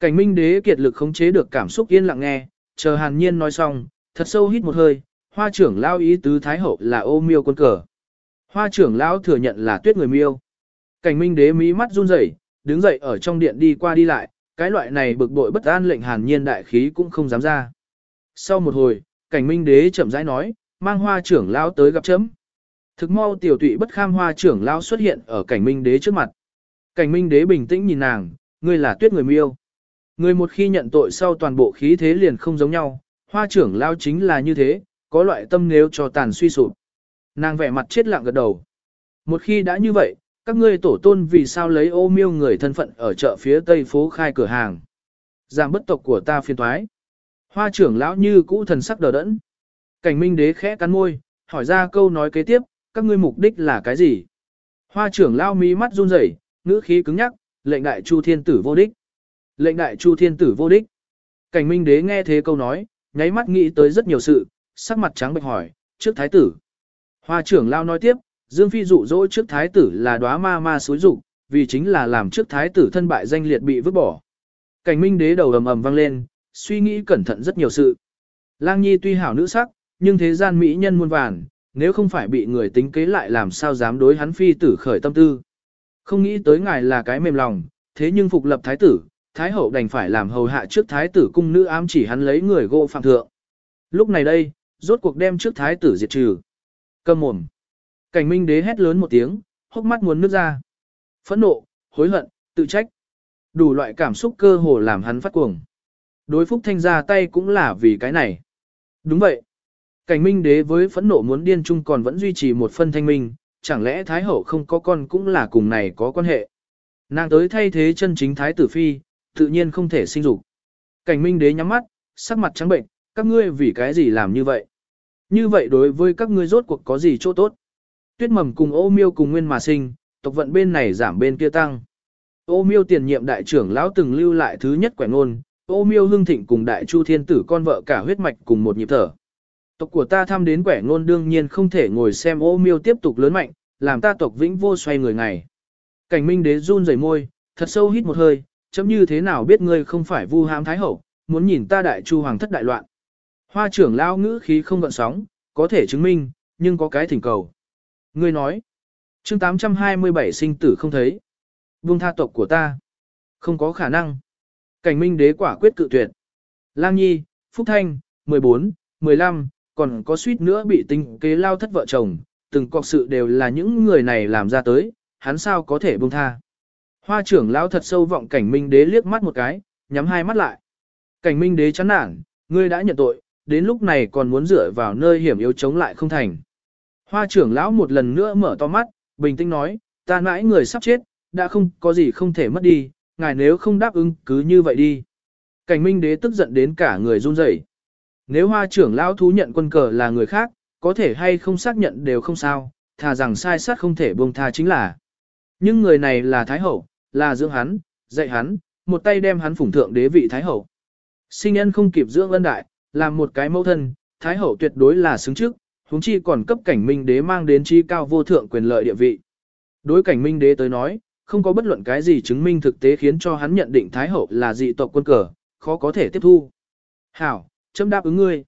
Cảnh minh đế kiệt lực khống chế được cảm xúc yên lặng nghe, chờ Hàn Nhiên nói xong, thật sâu hít một hơi, hoa trưởng lão ý tứ Thái Hậu là ô miêu quân cờ. Hoa trưởng lão thừa nhận là tuyết người miêu. Cảnh minh đế mí mắt run rẩy, đứng dậy ở trong điện đi qua đi lại, cái loại này bực bội bất an lệnh hàn nhiên đại khí cũng không dám ra. Sau một hồi, cảnh minh đế chậm rãi nói, mang hoa trưởng lão tới gặp chấm. Thực mau tiểu tụy bất kham hoa trưởng lão xuất hiện ở cảnh minh đế trước mặt. Cảnh minh đế bình tĩnh nhìn nàng, ngươi là tuyết người miêu. Người một khi nhận tội sau toàn bộ khí thế liền không giống nhau, hoa trưởng lão chính là như thế, có loại tâm nếu cho tàn suy sụp. Nàng vẻ mặt chết lặng gật đầu. Một khi đã như vậy, các ngươi tổ tôn vì sao lấy ô miêu người thân phận ở chợ phía tây phố khai cửa hàng. Giảm bất tộc của ta phiên thoái. Hoa trưởng lão như cũ thần sắc đờ đẫn. Cảnh minh đế khẽ cắn môi, hỏi ra câu nói kế tiếp, các ngươi mục đích là cái gì? Hoa trưởng lão mí mắt run rẩy, ngữ khí cứng nhắc, lệnh đại chu thiên tử vô đích. Lệnh đại chu thiên tử vô đích. Cảnh minh đế nghe thế câu nói, nháy mắt nghĩ tới rất nhiều sự, sắc mặt trắng bệch hỏi, trước thái tử. Hoa trưởng lao nói tiếp, Dương Phi dụ dỗ trước thái tử là đóa ma ma xối dục, vì chính là làm trước thái tử thân bại danh liệt bị vứt bỏ. Cảnh minh đế đầu ầm ầm vang lên, suy nghĩ cẩn thận rất nhiều sự. Lang Nhi tuy hảo nữ sắc, nhưng thế gian mỹ nhân muôn vàn, nếu không phải bị người tính kế lại làm sao dám đối hắn phi tử khởi tâm tư. Không nghĩ tới ngài là cái mềm lòng, thế nhưng phục lập thái tử, thái hậu đành phải làm hầu hạ trước thái tử cung nữ ám chỉ hắn lấy người gỗ phạm thượng. Lúc này đây, rốt cuộc đem trước thái tử diệt trừ. Cầm mồm. Cảnh minh đế hét lớn một tiếng, hốc mắt muốn nước ra. Phẫn nộ, hối hận, tự trách. Đủ loại cảm xúc cơ hồ làm hắn phát cuồng. Đối Phúc Thanh ra tay cũng là vì cái này. Đúng vậy. Cảnh minh đế với phẫn nộ muốn điên chung còn vẫn duy trì một phân thanh minh, chẳng lẽ Thái Hậu không có con cũng là cùng này có quan hệ. Nàng tới thay thế chân chính Thái Tử Phi, tự nhiên không thể sinh dục. Cảnh minh đế nhắm mắt, sắc mặt trắng bệnh, các ngươi vì cái gì làm như vậy? Như vậy đối với các ngươi rốt cuộc có gì chỗ tốt? Tuyết mầm cùng ô miêu cùng nguyên mà sinh, tộc vận bên này giảm bên kia tăng. Ô miêu tiền nhiệm đại trưởng lão từng lưu lại thứ nhất quẻ ngôn, ô miêu hưng thịnh cùng đại chu thiên tử con vợ cả huyết mạch cùng một nhịp thở. Tộc của ta thăm đến quẻ ngôn đương nhiên không thể ngồi xem ô miêu tiếp tục lớn mạnh, làm ta tộc vĩnh vô xoay người ngày. Cảnh minh đế run rẩy môi, thật sâu hít một hơi, chấm như thế nào biết ngươi không phải vu hãm thái hậu, muốn nhìn ta đại chu hoàng thất đại loạn. Hoa trưởng lão ngữ khí không gợn sóng, có thể chứng minh, nhưng có cái thỉnh cầu. Ngươi nói, chương 827 sinh tử không thấy. Vương tha tộc của ta. Không có khả năng. Cảnh minh đế quả quyết cự tuyệt. Lang Nhi, Phúc Thanh, 14, 15, còn có suýt nữa bị tinh kế lao thất vợ chồng, từng cọc sự đều là những người này làm ra tới, hắn sao có thể buông tha. Hoa trưởng lão thật sâu vọng cảnh minh đế liếc mắt một cái, nhắm hai mắt lại. Cảnh minh đế chán nản, ngươi đã nhận tội, đến lúc này còn muốn dựa vào nơi hiểm yếu chống lại không thành. Hoa trưởng lão một lần nữa mở to mắt, bình tĩnh nói, ta mãi người sắp chết, đã không có gì không thể mất đi, ngài nếu không đáp ứng cứ như vậy đi. Cảnh minh đế tức giận đến cả người run rẩy. Nếu hoa trưởng lão thú nhận quân cờ là người khác, có thể hay không xác nhận đều không sao, thà rằng sai sát không thể buông tha chính là. Nhưng người này là Thái Hậu, là dưỡng hắn, dạy hắn, một tay đem hắn phủng thượng đế vị Thái Hậu. Sinh nhân không kịp dưỡng ân đại, làm một cái mẫu thân, Thái Hậu tuyệt đối là xứng trước, huống chi còn cấp cảnh minh đế mang đến chi cao vô thượng quyền lợi địa vị. Đối cảnh minh đế tới nói, không có bất luận cái gì chứng minh thực tế khiến cho hắn nhận định Thái Hậu là dị tộc quân cờ, khó có thể tiếp thu. Hảo, chấm đáp ứng ngươi.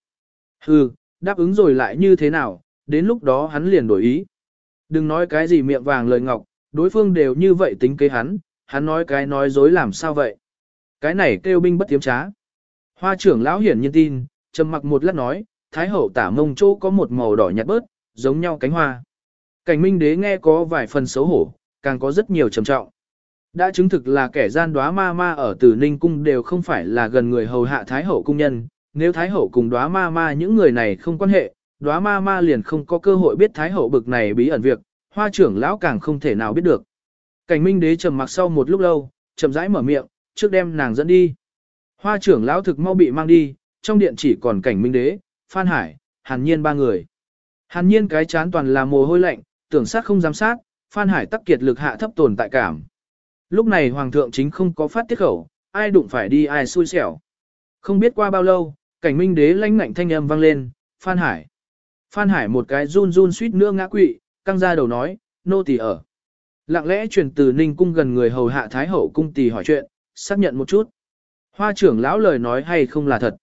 Hừ, đáp ứng rồi lại như thế nào, đến lúc đó hắn liền đổi ý. Đừng nói cái gì miệng vàng lời ngọc, đối phương đều như vậy tính kế hắn, hắn nói cái nói dối làm sao vậy. Cái này kêu binh bất tiếm trá. Hoa trưởng lão hiển nhiên tin, trầm mặc một lát nói, thái hậu tả mông chỗ có một màu đỏ nhạt bớt, giống nhau cánh hoa. Cảnh minh đế nghe có vài phần xấu hổ, càng có rất nhiều trầm trọng. Đã chứng thực là kẻ gian đoá ma ma ở tử ninh cung đều không phải là gần người hầu hạ thái hậu cung nhân, nếu thái hậu cùng đoá ma ma những người này không quan hệ, đoá ma ma liền không có cơ hội biết thái hậu bực này bí ẩn việc, hoa trưởng lão càng không thể nào biết được. Cảnh minh đế trầm mặc sau một lúc lâu, chậm rãi mở miệng, trước đem nàng dẫn đi. Hoa trưởng lão thực mau bị mang đi, trong điện chỉ còn cảnh minh đế, Phan Hải, Hàn Nhiên ba người. Hàn Nhiên cái chán toàn là mồ hôi lạnh, tưởng sát không giám sát, Phan Hải tắc kiệt lực hạ thấp tồn tại cảm. Lúc này Hoàng thượng chính không có phát tiết khẩu, ai đụng phải đi ai xui xẻo. Không biết qua bao lâu, cảnh minh đế lãnh ngạnh thanh âm vang lên, Phan Hải. Phan Hải một cái run run suýt nữa ngã quỵ, căng ra đầu nói, nô tỳ ở. Lặng lẽ truyền từ Ninh cung gần người hầu hạ Thái hậu cung tỳ hỏi chuyện, xác nhận một chút. Hoa trưởng lão lời nói hay không là thật.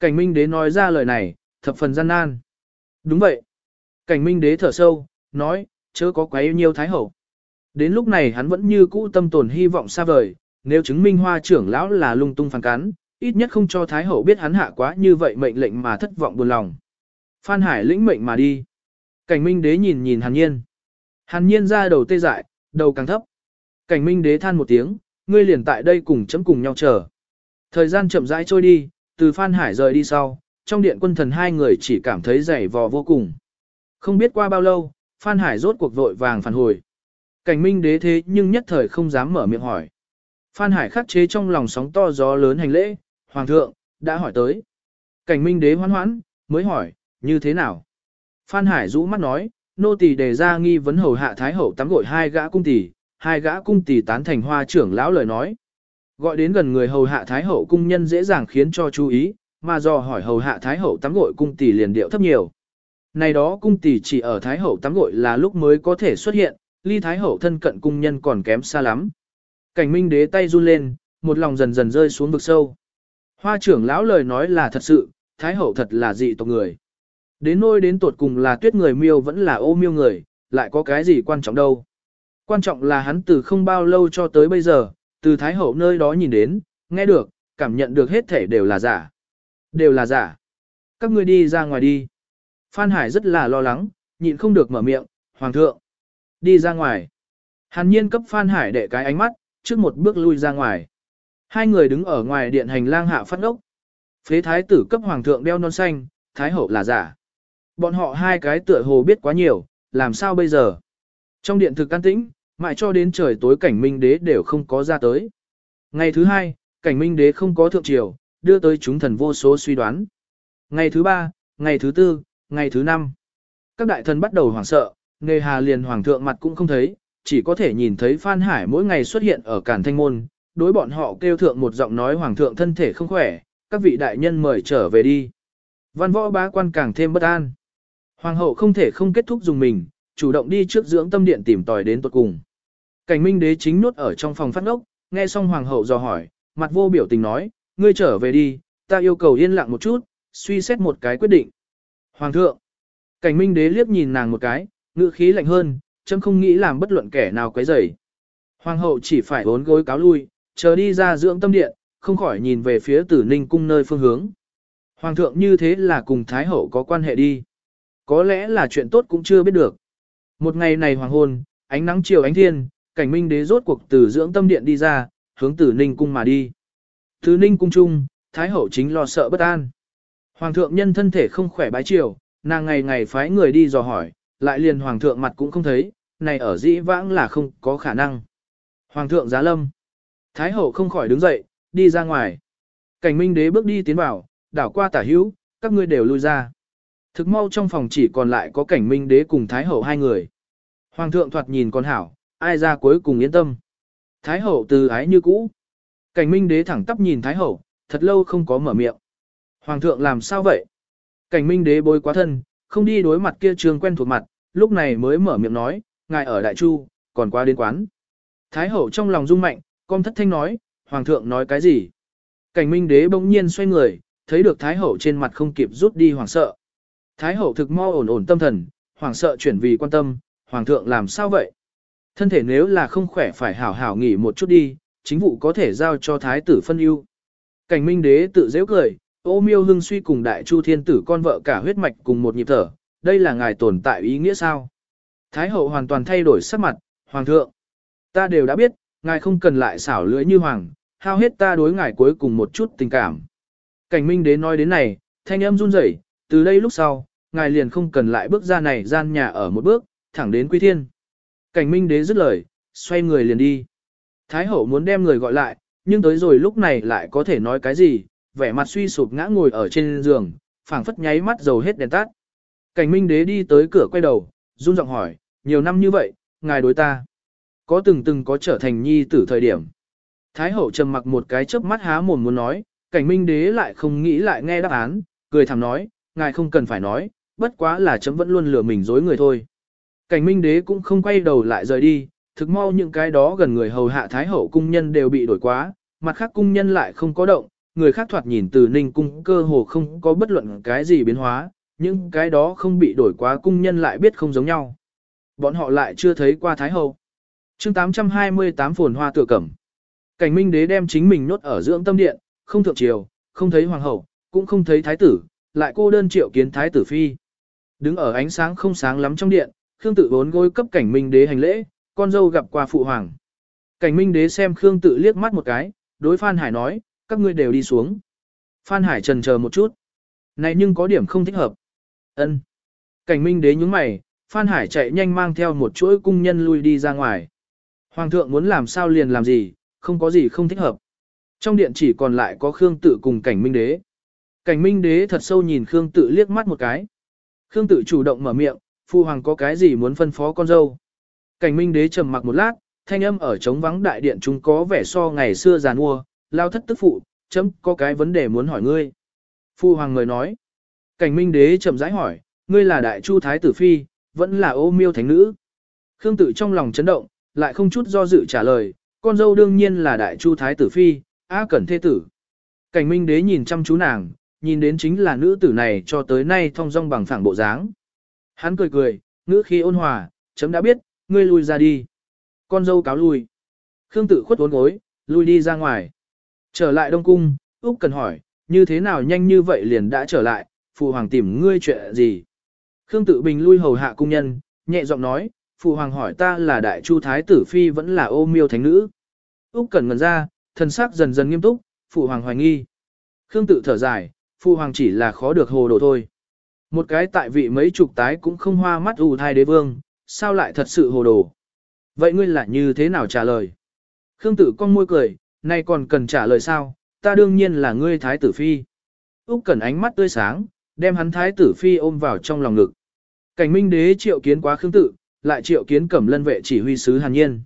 Cảnh minh đế nói ra lời này, thập phần gian nan. Đúng vậy. Cảnh minh đế thở sâu, nói, chớ có quá yêu nhiều Thái hậu. Đến lúc này hắn vẫn như cũ tâm tồn hy vọng xa vời, nếu chứng minh hoa trưởng lão là lung tung phản cán, ít nhất không cho Thái hậu biết hắn hạ quá như vậy mệnh lệnh mà thất vọng buồn lòng. Phan Hải lĩnh mệnh mà đi. Cảnh minh đế nhìn nhìn hàn nhiên. Hàn nhiên ra đầu tê dại, đầu càng thấp. Cảnh minh đế than một tiếng, ngươi liền tại đây cùng chấm cùng nhau chờ. Thời gian chậm rãi trôi đi, từ Phan Hải rời đi sau, trong điện quân thần hai người chỉ cảm thấy dày vò vô cùng. Không biết qua bao lâu, Phan Hải rốt cuộc vội vàng phản hồi. Cảnh minh đế thế nhưng nhất thời không dám mở miệng hỏi. Phan Hải khắc chế trong lòng sóng to gió lớn hành lễ, Hoàng thượng, đã hỏi tới. Cảnh minh đế hoan hoãn, mới hỏi, như thế nào? Phan Hải rũ mắt nói, nô tỳ đề ra nghi vấn hầu hạ thái hậu tắm gội hai gã cung tỷ, hai gã cung tỷ tán thành hoa trưởng lão lời nói. Gọi đến gần người hầu hạ thái hậu cung nhân dễ dàng khiến cho chú ý, mà do hỏi hầu hạ thái hậu tắm gội cung tỷ liền điệu thấp nhiều. Này đó cung tỷ chỉ ở thái hậu tắm gội là lúc mới có thể xuất hiện, ly thái hậu thân cận cung nhân còn kém xa lắm. Cảnh minh đế tay run lên, một lòng dần dần rơi xuống vực sâu. Hoa trưởng lão lời nói là thật sự, thái hậu thật là dị tộc người. Đến nôi đến tột cùng là tuyết người miêu vẫn là ô miêu người, lại có cái gì quan trọng đâu. Quan trọng là hắn từ không bao lâu cho tới bây giờ, từ Thái Hậu nơi đó nhìn đến, nghe được, cảm nhận được hết thể đều là giả. Đều là giả. Các ngươi đi ra ngoài đi. Phan Hải rất là lo lắng, nhịn không được mở miệng, Hoàng thượng. Đi ra ngoài. Hàn nhiên cấp Phan Hải đệ cái ánh mắt, trước một bước lui ra ngoài. Hai người đứng ở ngoài điện hành lang hạ phát ốc. Phế thái tử cấp hoàng thượng đeo non xanh, thái hậu là giả. Bọn họ hai cái tựa hồ biết quá nhiều, làm sao bây giờ? Trong điện thực can tĩnh, mãi cho đến trời tối cảnh minh đế đều không có ra tới. Ngày thứ hai, cảnh minh đế không có thượng triều, đưa tới chúng thần vô số suy đoán. Ngày thứ ba, ngày thứ tư, ngày thứ năm. Các đại thần bắt đầu hoảng sợ, nghề hà liền hoàng thượng mặt cũng không thấy, chỉ có thể nhìn thấy Phan Hải mỗi ngày xuất hiện ở Cản Thanh Môn, đối bọn họ kêu thượng một giọng nói hoàng thượng thân thể không khỏe, các vị đại nhân mời trở về đi. Văn võ bá quan càng thêm bất an. Hoàng hậu không thể không kết thúc dùng mình, chủ động đi trước dưỡng tâm điện tìm tòi đến tuột cùng. Cảnh minh đế chính nốt ở trong phòng phát ngốc, nghe xong hoàng hậu dò hỏi, mặt vô biểu tình nói, ngươi trở về đi, ta yêu cầu yên lặng một chút, suy xét một cái quyết định. Hoàng thượng, cảnh minh đế liếc nhìn nàng một cái, ngữ khí lạnh hơn, chấm không nghĩ làm bất luận kẻ nào quấy rầy. Hoàng hậu chỉ phải bốn gối cáo lui, chờ đi ra dưỡng tâm điện, không khỏi nhìn về phía tử ninh cung nơi phương hướng. Hoàng thượng như thế là cùng Thái hậu có quan hệ đi. Có lẽ là chuyện tốt cũng chưa biết được. Một ngày này hoàng hôn, ánh nắng chiều ánh thiên, cảnh minh đế rốt cuộc từ dưỡng tâm điện đi ra, hướng tử ninh cung mà đi thứ ninh cung trung Thái hậu chính lo sợ bất an. Hoàng thượng nhân thân thể không khỏe bái chiều, nàng ngày ngày phái người đi dò hỏi, lại liền hoàng thượng mặt cũng không thấy, này ở dĩ vãng là không có khả năng. Hoàng thượng giá lâm. Thái hậu không khỏi đứng dậy, đi ra ngoài. Cảnh minh đế bước đi tiến vào, đảo qua tả hữu, các ngươi đều lui ra. Thực mau trong phòng chỉ còn lại có cảnh minh đế cùng Thái hậu hai người. Hoàng thượng thoạt nhìn con hảo, ai ra cuối cùng yên tâm. Thái hậu từ ái như cũ. Cảnh minh đế thẳng tắp nhìn Thái hậu, thật lâu không có mở miệng. Hoàng thượng làm sao vậy? Cảnh minh đế bối quá thân, không đi đối mặt kia trường quen thuộc mặt, lúc này mới mở miệng nói, ngài ở Đại Chu, còn qua đến quán. Thái hậu trong lòng rung mạnh, con thất thanh nói, Hoàng thượng nói cái gì? Cảnh minh đế bỗng nhiên xoay người, thấy được Thái hậu trên mặt không kịp rút đi hoàng sợ. Thái hậu thực mo ổn ổn tâm thần, hoàng sợ chuyển vì quan tâm, Hoàng thượng làm sao vậy? Thân thể nếu là không khỏe phải hảo hảo nghỉ một chút đi, chính vụ có thể giao cho Thái tử phân ưu. Cảnh minh đế tự dễ cười, ô miêu hưng suy cùng đại chu thiên tử con vợ cả huyết mạch cùng một nhịp thở, đây là ngài tồn tại ý nghĩa sao? Thái hậu hoàn toàn thay đổi sắc mặt, Hoàng thượng. Ta đều đã biết, ngài không cần lại xảo lưỡi như hoàng, hao hết ta đối ngài cuối cùng một chút tình cảm. Cảnh minh đế nói đến này, thanh âm run rẩy, từ đây lúc sau, ngài liền không cần lại bước ra này gian nhà ở một bước, thẳng đến quy thiên. Cảnh minh đế dứt lời, xoay người liền đi. Thái hậu muốn đem người gọi lại, nhưng tới rồi lúc này lại có thể nói cái gì, vẻ mặt suy sụp ngã ngồi ở trên giường, phảng phất nháy mắt dầu hết đèn tắt. Cảnh minh đế đi tới cửa quay đầu, run giọng hỏi, nhiều năm như vậy, ngài đối ta. Có từng từng có trở thành nhi tử thời điểm. Thái hậu trầm mặc một cái chớp mắt há mồm muốn nói, cảnh minh đế lại không nghĩ lại nghe đáp án, cười thầm nói, ngài không cần phải nói, bất quá là chấm vẫn luôn lừa mình dối người thôi. Cảnh minh đế cũng không quay đầu lại rời đi, thực mau những cái đó gần người hầu hạ thái hậu cung nhân đều bị đổi quá, mặt khác cung nhân lại không có động, người khác thoạt nhìn từ ninh cung cơ hồ không có bất luận cái gì biến hóa, những cái đó không bị đổi quá cung nhân lại biết không giống nhau. Bọn họ lại chưa thấy qua thái hậu. chương 828 phồn hoa tựa cẩm. Cảnh minh đế đem chính mình nốt ở dưỡng tâm điện, không thượng triều, không thấy hoàng hậu, cũng không thấy thái tử, lại cô đơn triệu kiến thái tử phi. Đứng ở ánh sáng không sáng lắm trong điện, Khương Tự bốn gối cấp cảnh minh đế hành lễ, con dâu gặp qua phụ hoàng. Cảnh minh đế xem Khương Tự liếc mắt một cái, đối Phan Hải nói, các ngươi đều đi xuống. Phan Hải trần chờ một chút. Này nhưng có điểm không thích hợp. Ân. Cảnh minh đế nhướng mày, Phan Hải chạy nhanh mang theo một chuỗi cung nhân lui đi ra ngoài. Hoàng thượng muốn làm sao liền làm gì, không có gì không thích hợp. Trong điện chỉ còn lại có Khương Tự cùng cảnh minh đế. Cảnh minh đế thật sâu nhìn Khương Tự liếc mắt một cái. Khương Tự chủ động mở miệng, Phu hoàng có cái gì muốn phân phó con dâu. Cảnh minh đế trầm mặc một lát, thanh âm ở trống vắng đại điện chúng có vẻ so ngày xưa giàn mua, lao thất tức phụ, chấm có cái vấn đề muốn hỏi ngươi. Phu hoàng người nói. Cảnh minh đế chậm rãi hỏi, ngươi là đại chu thái tử phi, vẫn là ô miêu thánh nữ. Khương Tử trong lòng chấn động, lại không chút do dự trả lời, con dâu đương nhiên là đại chu thái tử phi, á cẩn thế tử. Cảnh minh đế nhìn chăm chú nàng, nhìn đến chính là nữ tử này cho tới nay thong dong bằng phẳng bộ dáng. Hắn cười cười, ngữ khí ôn hòa, chấm đã biết, ngươi lui ra đi. Con dâu cáo lui. Khương tự khuất uốn gối, lui đi ra ngoài. Trở lại Đông Cung, Úc cần hỏi, như thế nào nhanh như vậy liền đã trở lại, phụ hoàng tìm ngươi chuyện gì. Khương tự bình lui hầu hạ cung nhân, nhẹ giọng nói, phụ hoàng hỏi ta là đại chu thái tử phi vẫn là ô miêu thánh nữ. Úc cần ngẩn ra, thần sắc dần dần nghiêm túc, phụ hoàng hoài nghi. Khương tự thở dài, phụ hoàng chỉ là khó được hồ đồ thôi. Một cái tại vị mấy chục tái cũng không hoa mắt ù thai đế vương, sao lại thật sự hồ đồ. Vậy ngươi là như thế nào trả lời? Khương tử con môi cười, nay còn cần trả lời sao, ta đương nhiên là ngươi thái tử phi. Úc Cẩn ánh mắt tươi sáng, đem hắn thái tử phi ôm vào trong lòng ngực. Cảnh Minh đế triệu kiến quá Khương tử lại triệu kiến Cẩm Lân vệ chỉ huy sứ Hàn Nhiên.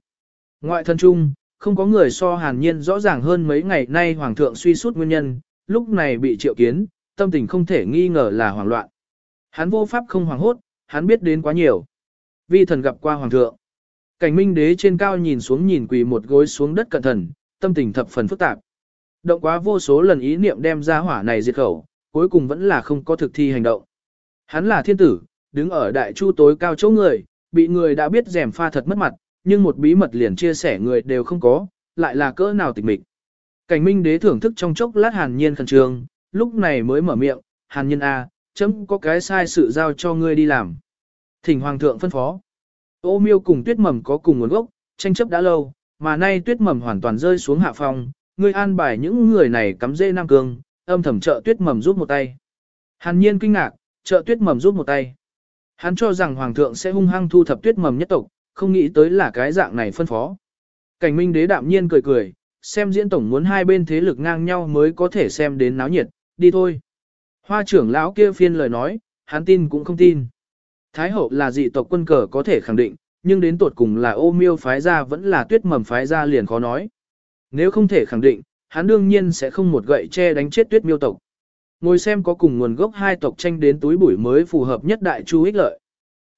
Ngoại thân trung, không có người so Hàn Nhiên rõ ràng hơn mấy ngày nay hoàng thượng suy sút nguyên nhân, lúc này bị triệu kiến, tâm tình không thể nghi ngờ là hoảng loạn. Hắn vô pháp không hoảng hốt, hắn biết đến quá nhiều. Vi thần gặp qua hoàng thượng. Cảnh Minh đế trên cao nhìn xuống nhìn quỳ một gối xuống đất cẩn thận, tâm tình thập phần phức tạp. Động quá vô số lần ý niệm đem ra hỏa này diệt khẩu, cuối cùng vẫn là không có thực thi hành động. Hắn là thiên tử, đứng ở đại chu tối cao chỗ người, bị người đã biết rèm pha thật mất mặt, nhưng một bí mật liền chia sẻ người đều không có, lại là cỡ nào tịch mịch. Cảnh minh đế thưởng thức trong chốc lát hàn nhiên khẩn trương, lúc này mới mở miệng, hàn nhiên A, chấm có cái sai sự giao cho ngươi đi làm. Thỉnh hoàng thượng phân phó. Ô miêu cùng tuyết mầm có cùng nguồn gốc, tranh chấp đã lâu, mà nay tuyết mầm hoàn toàn rơi xuống hạ phòng, ngươi an bài những người này cắm dê Nam Cương, âm thầm trợ tuyết mầm giúp một tay. Hàn nhiên kinh ngạc, trợ tuyết mầm giúp một tay. Hắn cho rằng hoàng thượng sẽ hung hăng thu thập tuyết mầm nhất tộc, không nghĩ tới là cái dạng này phân phó. Cảnh minh đế đạm nhiên cười cười, xem diễn tổng muốn hai bên thế lực ngang nhau mới có thể xem đến náo nhiệt, đi thôi. Hoa trưởng lão kia phiên lời nói, hắn tin cũng không tin. Thái hậu là dị tộc quân cờ có thể khẳng định, nhưng đến tuột cùng là ô miêu phái ra vẫn là tuyết mầm phái ra liền khó nói. Nếu không thể khẳng định, hắn đương nhiên sẽ không một gậy che đánh chết tuyết miêu tộc. Ngồi xem có cùng nguồn gốc hai tộc tranh đến túi bụi mới phù hợp nhất đại chu ích lợi.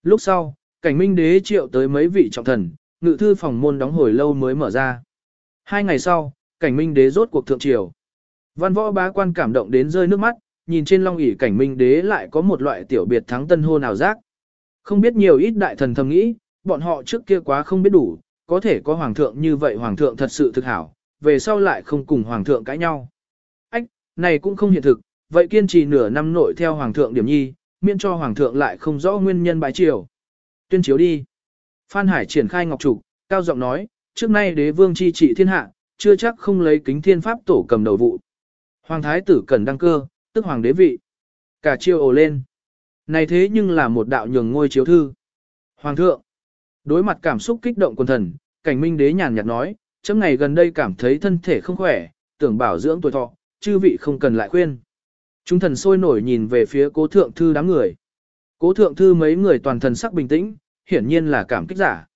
Lúc sau, cảnh minh đế triệu tới mấy vị trọng thần, ngự thư phòng môn đóng hồi lâu mới mở ra. Hai ngày sau, cảnh minh đế rốt cuộc thượng triều. Văn võ bá quan cảm động đến rơi nước mắt, nhìn trên long ỷ cảnh minh đế lại có một loại tiểu biệt thắng tân hôn nào giác. Không biết nhiều ít đại thần thầm nghĩ, bọn họ trước kia quá không biết đủ, có thể có hoàng thượng như vậy hoàng thượng thật sự thực hảo, về sau lại không cùng hoàng thượng cãi nhau. Ách, này cũng không hiện thực, vậy kiên trì nửa năm nội theo hoàng thượng điểm nhi, miễn cho hoàng thượng lại không rõ nguyên nhân bái triều. Tuyên chiếu đi. Phan Hải triển khai ngọc trục, cao giọng nói, trước nay đế vương chi trị thiên hạ, chưa chắc không lấy kính thiên pháp tổ cầm đầu vụ. Hoàng thái tử cần đăng cơ, tức hoàng đế vị. Cả chiêu ồ lên. Này thế nhưng là một đạo nhường ngôi chiếu thư. Hoàng thượng. Đối mặt cảm xúc kích động quần thần, cảnh minh đế nhàn nhạt nói, chấm ngày gần đây cảm thấy thân thể không khỏe, tưởng bảo dưỡng tuổi thọ, chư vị không cần lại khuyên. Chúng thần sôi nổi nhìn về phía cố thượng thư đám người. Cố thượng thư mấy người toàn thần sắc bình tĩnh, hiển nhiên là cảm kích giả.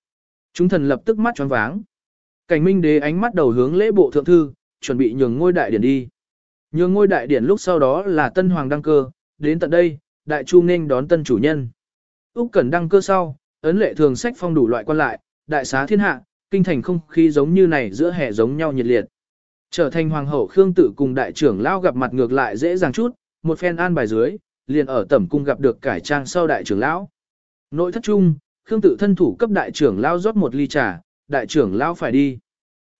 Chúng thần lập tức mắt choáng váng. Cảnh minh đế ánh mắt đầu hướng lễ bộ thượng thư, chuẩn bị nhường ngôi đại điển đi. Nhường ngôi đại điển lúc sau đó là tân hoàng đăng cơ, đến tận đây, đại chu nên đón tân chủ nhân. Úc Cẩn đăng cơ sau, ấn lệ thường sách phong đủ loại quan lại, đại xá thiên hạ, kinh thành không khí giống như này giữa hè giống nhau nhiệt liệt. Trở thành hoàng hậu Khương tử cùng đại trưởng lão gặp mặt ngược lại dễ dàng chút, một phen an bài dưới, liền ở tẩm cung gặp được cải trang sau đại trưởng lão. Nội thất trung, Khương tử thân thủ cấp đại trưởng lão rót một ly trà, đại trưởng lão phải đi.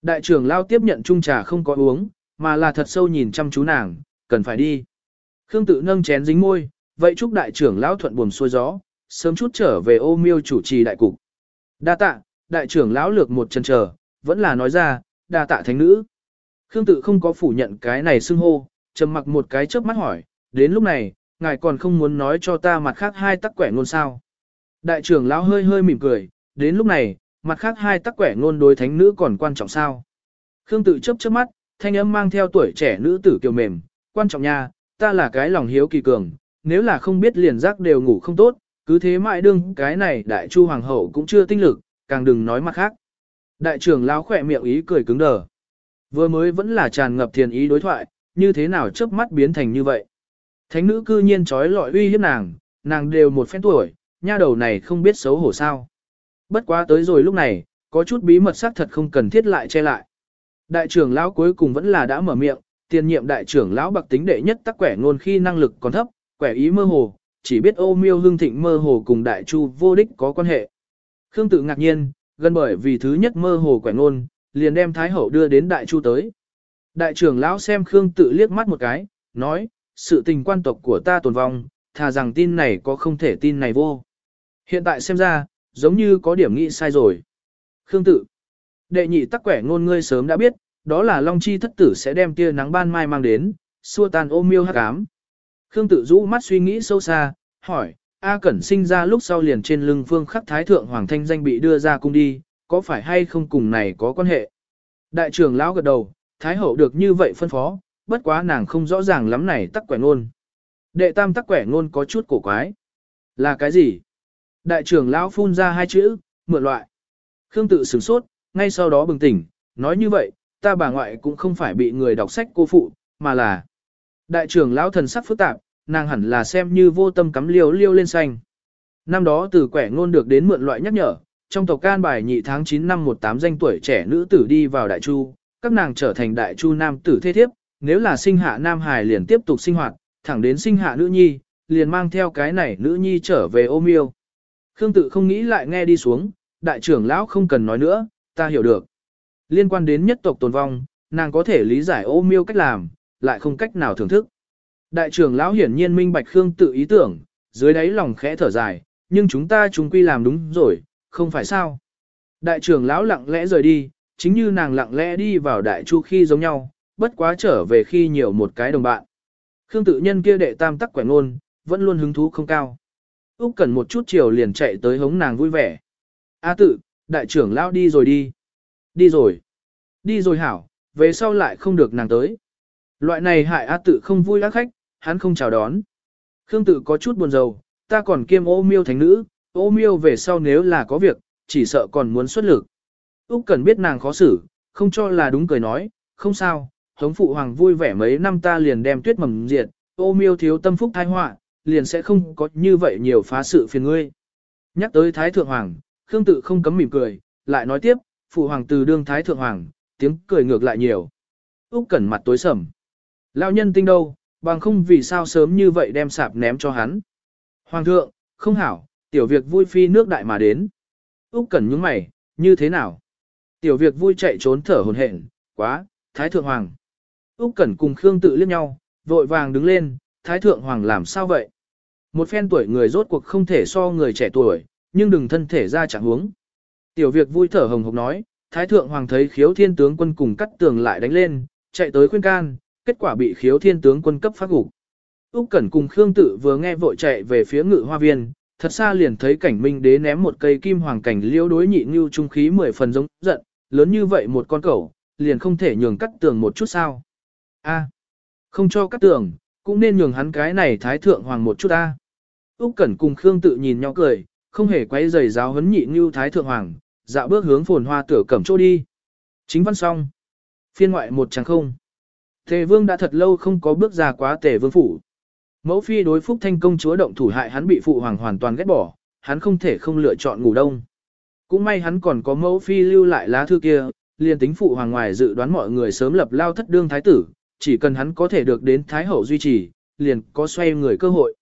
Đại trưởng lão tiếp nhận chung trà không có uống, mà là thật sâu nhìn chăm chú nàng, cần phải đi. Khương tử nâng chén dính môi, vậy chúc đại trưởng lão thuận buồm xuôi gió, sớm chút trở về ô miêu chủ trì đại cục. Đa tạ, đại trưởng lão lược một chân chờ, vẫn là nói ra, đa tạ thánh nữ. Khương tự không có phủ nhận cái này xưng hô, trầm mặc một cái chớp mắt hỏi, đến lúc này, ngài còn không muốn nói cho ta mặt khác hai tắc quẻ ngôn sao. Đại trưởng lão hơi hơi mỉm cười, đến lúc này, mặt khác hai tắc quẻ ngôn đối thánh nữ còn quan trọng sao. Khương tự chớp chớp mắt, thanh âm mang theo tuổi trẻ nữ tử kiều mềm, quan trọng nha, ta là cái lòng hiếu kỳ cường, nếu là không biết liền giác đều ngủ không tốt, cứ thế mãi đương cái này đại chu hoàng hậu cũng chưa tinh lực, càng đừng nói mặt khác. Đại trưởng lão khỏe miệng ý cười cứng đờ. Vừa mới vẫn là tràn ngập thiền ý đối thoại, như thế nào chớp mắt biến thành như vậy. Thánh nữ cư nhiên trói lọi uy hiếp nàng, nàng đều một phen tuổi, nha đầu này không biết xấu hổ sao. Bất quá tới rồi lúc này, có chút bí mật xác thật không cần thiết lại che lại. Đại trưởng lão cuối cùng vẫn là đã mở miệng, tiền nhiệm đại trưởng lão bạc tính đệ nhất tắc quẻ ngôn khi năng lực còn thấp, quẻ ý mơ hồ, chỉ biết ô miêu hương thịnh mơ hồ cùng đại chu vô đích có quan hệ. Khương tự ngạc nhiên, gần bởi vì thứ nhất mơ hồ quẻ ngôn, liền đem Thái Hậu đưa đến Đại Chu tới. Đại trưởng lão xem Khương tự liếc mắt một cái, nói, sự tình quan tộc của ta tồn vong, thà rằng tin này có không thể tin này vô. Hiện tại xem ra, giống như có điểm nghĩ sai rồi. Khương tự. Đệ nhị tắc quẻ ngôn ngươi sớm đã biết, đó là Long Chi thất tử sẽ đem tia nắng ban mai mang đến, xua tan ô miêu hắc ám. Khương tự rũ mắt suy nghĩ sâu xa, hỏi, A Cẩn sinh ra lúc sau liền trên lưng phương khắc thái thượng hoàng thanh danh bị đưa ra cung đi, có phải hay không cùng này có quan hệ? Đại trưởng lão gật đầu, thái hậu được như vậy phân phó, bất quá nàng không rõ ràng lắm này tắc quẻ ngôn. Đệ tam tắc quẻ ngôn có chút cổ quái. Là cái gì? Đại trưởng lão phun ra hai chữ, mượn loại. Khương tự sửng sốt, ngay sau đó bừng tỉnh, nói như vậy, ta bà ngoại cũng không phải bị người đọc sách cô phụ, mà là đại trưởng lão thần sắc phức tạp, nàng hẳn là xem như vô tâm cắm liêu liêu lên xanh. Năm đó từ quẻ ngôn được đến mượn loại nhắc nhở, trong tộc can bài nhị tháng 9 năm 18 danh tuổi trẻ nữ tử đi vào đại chu, các nàng trở thành đại chu nam tử thế thiếp, nếu là sinh hạ nam hài liền tiếp tục sinh hoạt, thẳng đến sinh hạ nữ nhi, liền mang theo cái này nữ nhi trở về ôm yêu. Khương tự không nghĩ lại nghe đi xuống, đại trưởng lão không cần nói nữa, ta hiểu được. Liên quan đến nhất tộc tồn vong, nàng có thể lý giải ô miêu cách làm, lại không cách nào thưởng thức. Đại trưởng lão hiển nhiên minh bạch Khương tự ý tưởng, dưới đáy lòng khẽ thở dài, nhưng chúng ta chúng quy làm đúng rồi, không phải sao. Đại trưởng lão lặng lẽ rời đi, chính như nàng lặng lẽ đi vào đại chu khi giống nhau, bất quá trở về khi nhiều một cái đồng bạn. Khương tự nhân kia đệ tam tắc quẻ ngôn, vẫn luôn hứng thú không cao. Úc cần một chút chiều liền chạy tới hống nàng vui vẻ. A tự, đại trưởng lão đi rồi đi. Đi rồi. Đi rồi hảo, về sau lại không được nàng tới. Loại này hại A tự không vui ác khách, hắn không chào đón. Khương tự có chút buồn rầu, ta còn kiêm ô miêu thánh nữ, ô miêu về sau nếu là có việc, chỉ sợ còn muốn xuất lực. Úc cần biết nàng khó xử, không cho là đúng cười nói, không sao, hống phụ hoàng vui vẻ mấy năm ta liền đem tuyết mầm diệt, ô miêu thiếu tâm phúc thai họa liền sẽ không có như vậy nhiều phá sự phiền ngươi. Nhắc tới Thái Thượng Hoàng, Khương tự không cấm mỉm cười, lại nói tiếp, phụ hoàng từ đương Thái Thượng Hoàng, tiếng cười ngược lại nhiều. Úc Cẩn mặt tối sầm. Lão nhân tinh đâu, bằng không vì sao sớm như vậy đem sạp ném cho hắn. Hoàng thượng, không hảo, tiểu việc vui phi nước đại mà đến. Úc Cẩn nhướng mày, như thế nào? Tiểu việc vui chạy trốn thở hổn hển, quá, Thái Thượng Hoàng. Úc Cẩn cùng Khương tự liếc nhau, vội vàng đứng lên, Thái Thượng Hoàng làm sao vậy? Một phen tuổi người rốt cuộc không thể so người trẻ tuổi, nhưng đừng thân thể ra chẳng huống. Tiểu việc vui thở hồng hộc nói, Thái Thượng Hoàng thấy khiếu thiên tướng quân cùng cắt tường lại đánh lên, chạy tới khuyên can, kết quả bị khiếu thiên tướng quân cấp phát gục. Úc Cẩn cùng Khương Tự vừa nghe vội chạy về phía ngự hoa viên, thật xa liền thấy cảnh minh đế ném một cây kim hoàng cảnh liễu đối nhị như trung khí mười phần giống giận, lớn như vậy một con cẩu, liền không thể nhường cắt tường một chút sao. A, không cho cắt tường, cũng nên nhường hắn cái này thái thượng hoàng một chút a. Úc Cẩn cùng Khương tự nhìn nhau cười, không hề quay giày giáo huấn nhị như thái thượng hoàng, dạo bước hướng phồn hoa tửa cẩm chỗ đi. Chính văn xong. Phiên ngoại một chẳng không. Tề vương đã thật lâu không có bước ra quá tề vương phủ. Mẫu phi đối phúc thanh công chúa động thủ hại hắn bị phụ hoàng hoàn toàn ghét bỏ, hắn không thể không lựa chọn ngủ đông. Cũng may hắn còn có mẫu phi lưu lại lá thư kia, liền tính phụ hoàng ngoài dự đoán mọi người sớm lập lao thất đương thái tử, chỉ cần hắn có thể được đến thái hậu duy trì, liền có xoay người cơ hội.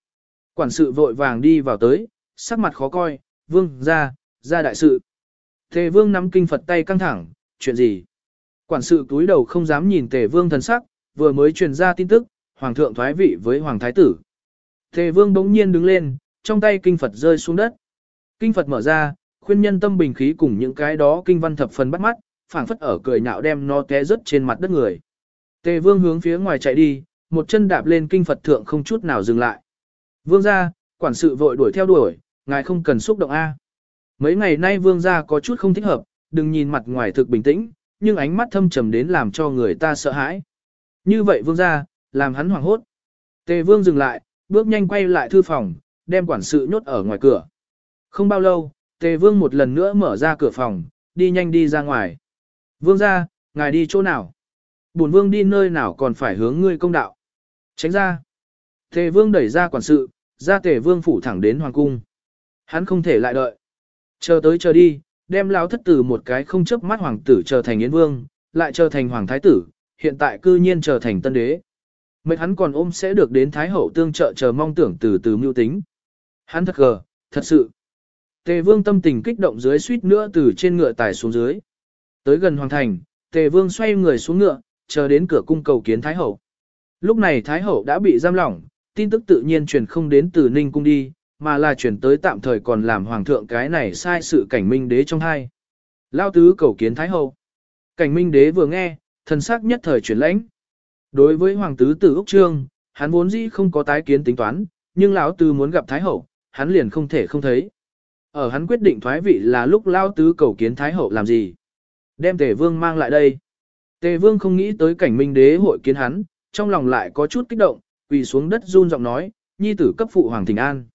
Quản sự vội vàng đi vào tới, sắc mặt khó coi, vương, ra, ra đại sự. Tề vương nắm kinh Phật tay căng thẳng, chuyện gì? Quản sự túi đầu không dám nhìn tề vương thần sắc, vừa mới truyền ra tin tức, hoàng thượng thoái vị với hoàng thái tử. Tề vương bỗng nhiên đứng lên, trong tay kinh Phật rơi xuống đất. Kinh Phật mở ra, khuyên nhân tâm bình khí cùng những cái đó kinh văn thập phần bắt mắt, phảng phất ở cười nhạo đem nó té rớt trên mặt đất người. Tề vương hướng phía ngoài chạy đi, một chân đạp lên kinh Phật thượng không chút nào dừng lại. Vương gia, quản sự vội đuổi theo đuổi, ngài không cần xúc động A. Mấy ngày nay vương gia có chút không thích hợp, đừng nhìn mặt ngoài thực bình tĩnh, nhưng ánh mắt thâm trầm đến làm cho người ta sợ hãi. Như vậy vương gia, làm hắn hoảng hốt. Tề vương dừng lại, bước nhanh quay lại thư phòng, đem quản sự nhốt ở ngoài cửa. Không bao lâu, tề vương một lần nữa mở ra cửa phòng, đi nhanh đi ra ngoài. Vương gia, ngài đi chỗ nào? Bổn vương đi nơi nào còn phải hướng ngươi công đạo. Tránh ra. Tề vương đẩy ra quản sự, ra tề vương phủ thẳng đến hoàng cung. Hắn không thể lại đợi. Chờ tới chờ đi, đem lão thất tử một cái không chấp mắt hoàng tử trở thành yến vương, lại trở thành hoàng thái tử, hiện tại cư nhiên trở thành tân đế. Mệnh hắn còn ôm sẽ được đến thái hậu tương trợ chờ mong tưởng từ từ mưu tính. Hắn thật gờ, thật sự. Tề vương tâm tình kích động dưới suýt nữa từ trên ngựa tải xuống dưới. Tới gần hoàng thành, tề vương xoay người xuống ngựa, chờ đến cửa cung cầu kiến thái hậu. Lúc này thái hậu đã bị giam lỏng, tin tức tự nhiên truyền không đến từ ninh cung đi, mà là truyền tới tạm thời còn làm hoàng thượng cái này sai sự cảnh minh đế trong hai. Lao tứ cầu kiến thái hậu. Cảnh minh đế vừa nghe, thần sắc nhất thời chuyển lãnh. Đối với hoàng tứ tử Úc Trương, hắn vốn dĩ không có tái kiến tính toán, nhưng lão tứ muốn gặp thái hậu, hắn liền không thể không thấy. Ở hắn quyết định thoái vị là lúc lão tứ cầu kiến thái hậu làm gì? Đem tề vương mang lại đây. Tề vương không nghĩ tới cảnh minh đế hội kiến hắn, trong lòng lại có chút kích động, quỳ xuống đất run giọng nói, nhi tử cấp phụ hoàng thỉnh an.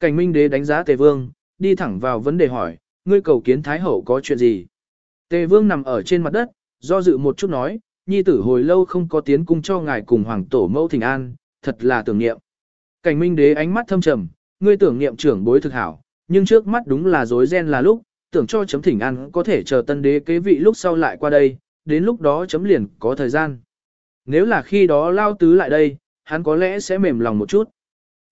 Cảnh minh đế đánh giá tề vương, đi thẳng vào vấn đề hỏi, ngươi cầu kiến thái hậu có chuyện gì? Tề vương nằm ở trên mặt đất, do dự một chút nói, nhi tử hồi lâu không có tiến cung cho ngài cùng hoàng tổ mẫu thỉnh an, thật là tưởng niệm. Cảnh minh đế ánh mắt thâm trầm, ngươi tưởng niệm trưởng bối thực hảo, nhưng trước mắt đúng là rối ren là lúc, tưởng cho chấm thỉnh an có thể chờ tân đế kế vị lúc sau lại qua đây, đến lúc đó chấm liền có thời gian. Nếu là khi đó lao tứ lại đây, hắn có lẽ sẽ mềm lòng một chút.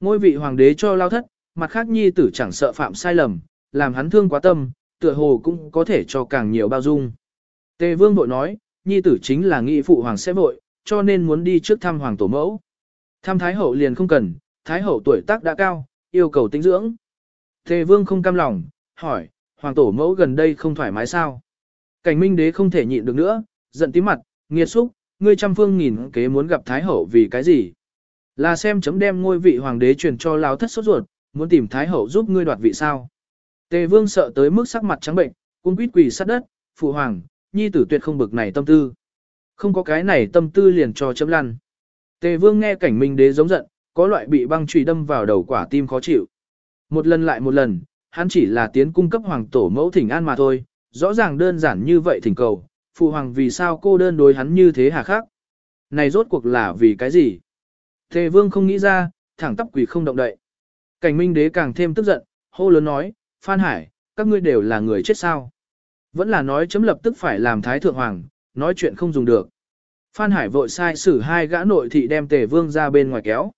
Ngôi vị hoàng đế cho lao thất, mặt khác nhi tử chẳng sợ phạm sai lầm, làm hắn thương quá tâm, tựa hồ cũng có thể cho càng nhiều bao dung. Tề vương bội nói, nhi tử chính là nghị phụ hoàng sẽ vội, cho nên muốn đi trước thăm hoàng tổ mẫu. Thăm thái hậu liền không cần, thái hậu tuổi tác đã cao, yêu cầu tinh dưỡng. Tề vương không cam lòng, hỏi, hoàng tổ mẫu gần đây không thoải mái sao? Cảnh minh đế không thể nhịn được nữa, giận tím mặt, nghiệt xúc, ngươi trăm phương nghìn kế muốn gặp thái hậu vì cái gì? Là xem chấm đem ngôi vị hoàng đế truyền cho lao thất sốt ruột, muốn tìm thái hậu giúp ngươi đoạt vị sao? Tề vương sợ tới mức sắc mặt trắng bệnh, cung quýt quỳ sát đất, phụ hoàng, nhi tử tuyệt không bực này tâm tư. Không có cái này tâm tư liền cho chấm lăn. Tề vương nghe cảnh minh đế giống giận, có loại bị băng chùy đâm vào đầu quả tim khó chịu. Một lần lại một lần, hắn chỉ là tiến cung cấp hoàng tổ mẫu thỉnh an mà thôi, rõ ràng đơn giản như vậy thỉnh cầu, phụ hoàng vì sao cô đơn đối hắn như thế hà khắc. Này rốt cuộc là vì cái gì? Tề vương không nghĩ ra, thẳng tắp quỷ không động đậy. Cảnh minh đế càng thêm tức giận, hô lớn nói, Phan Hải, các ngươi đều là người chết sao. Vẫn là nói chấm lập tức phải làm thái thượng hoàng, nói chuyện không dùng được. Phan Hải vội sai xử hai gã nội thị đem tề vương ra bên ngoài kéo.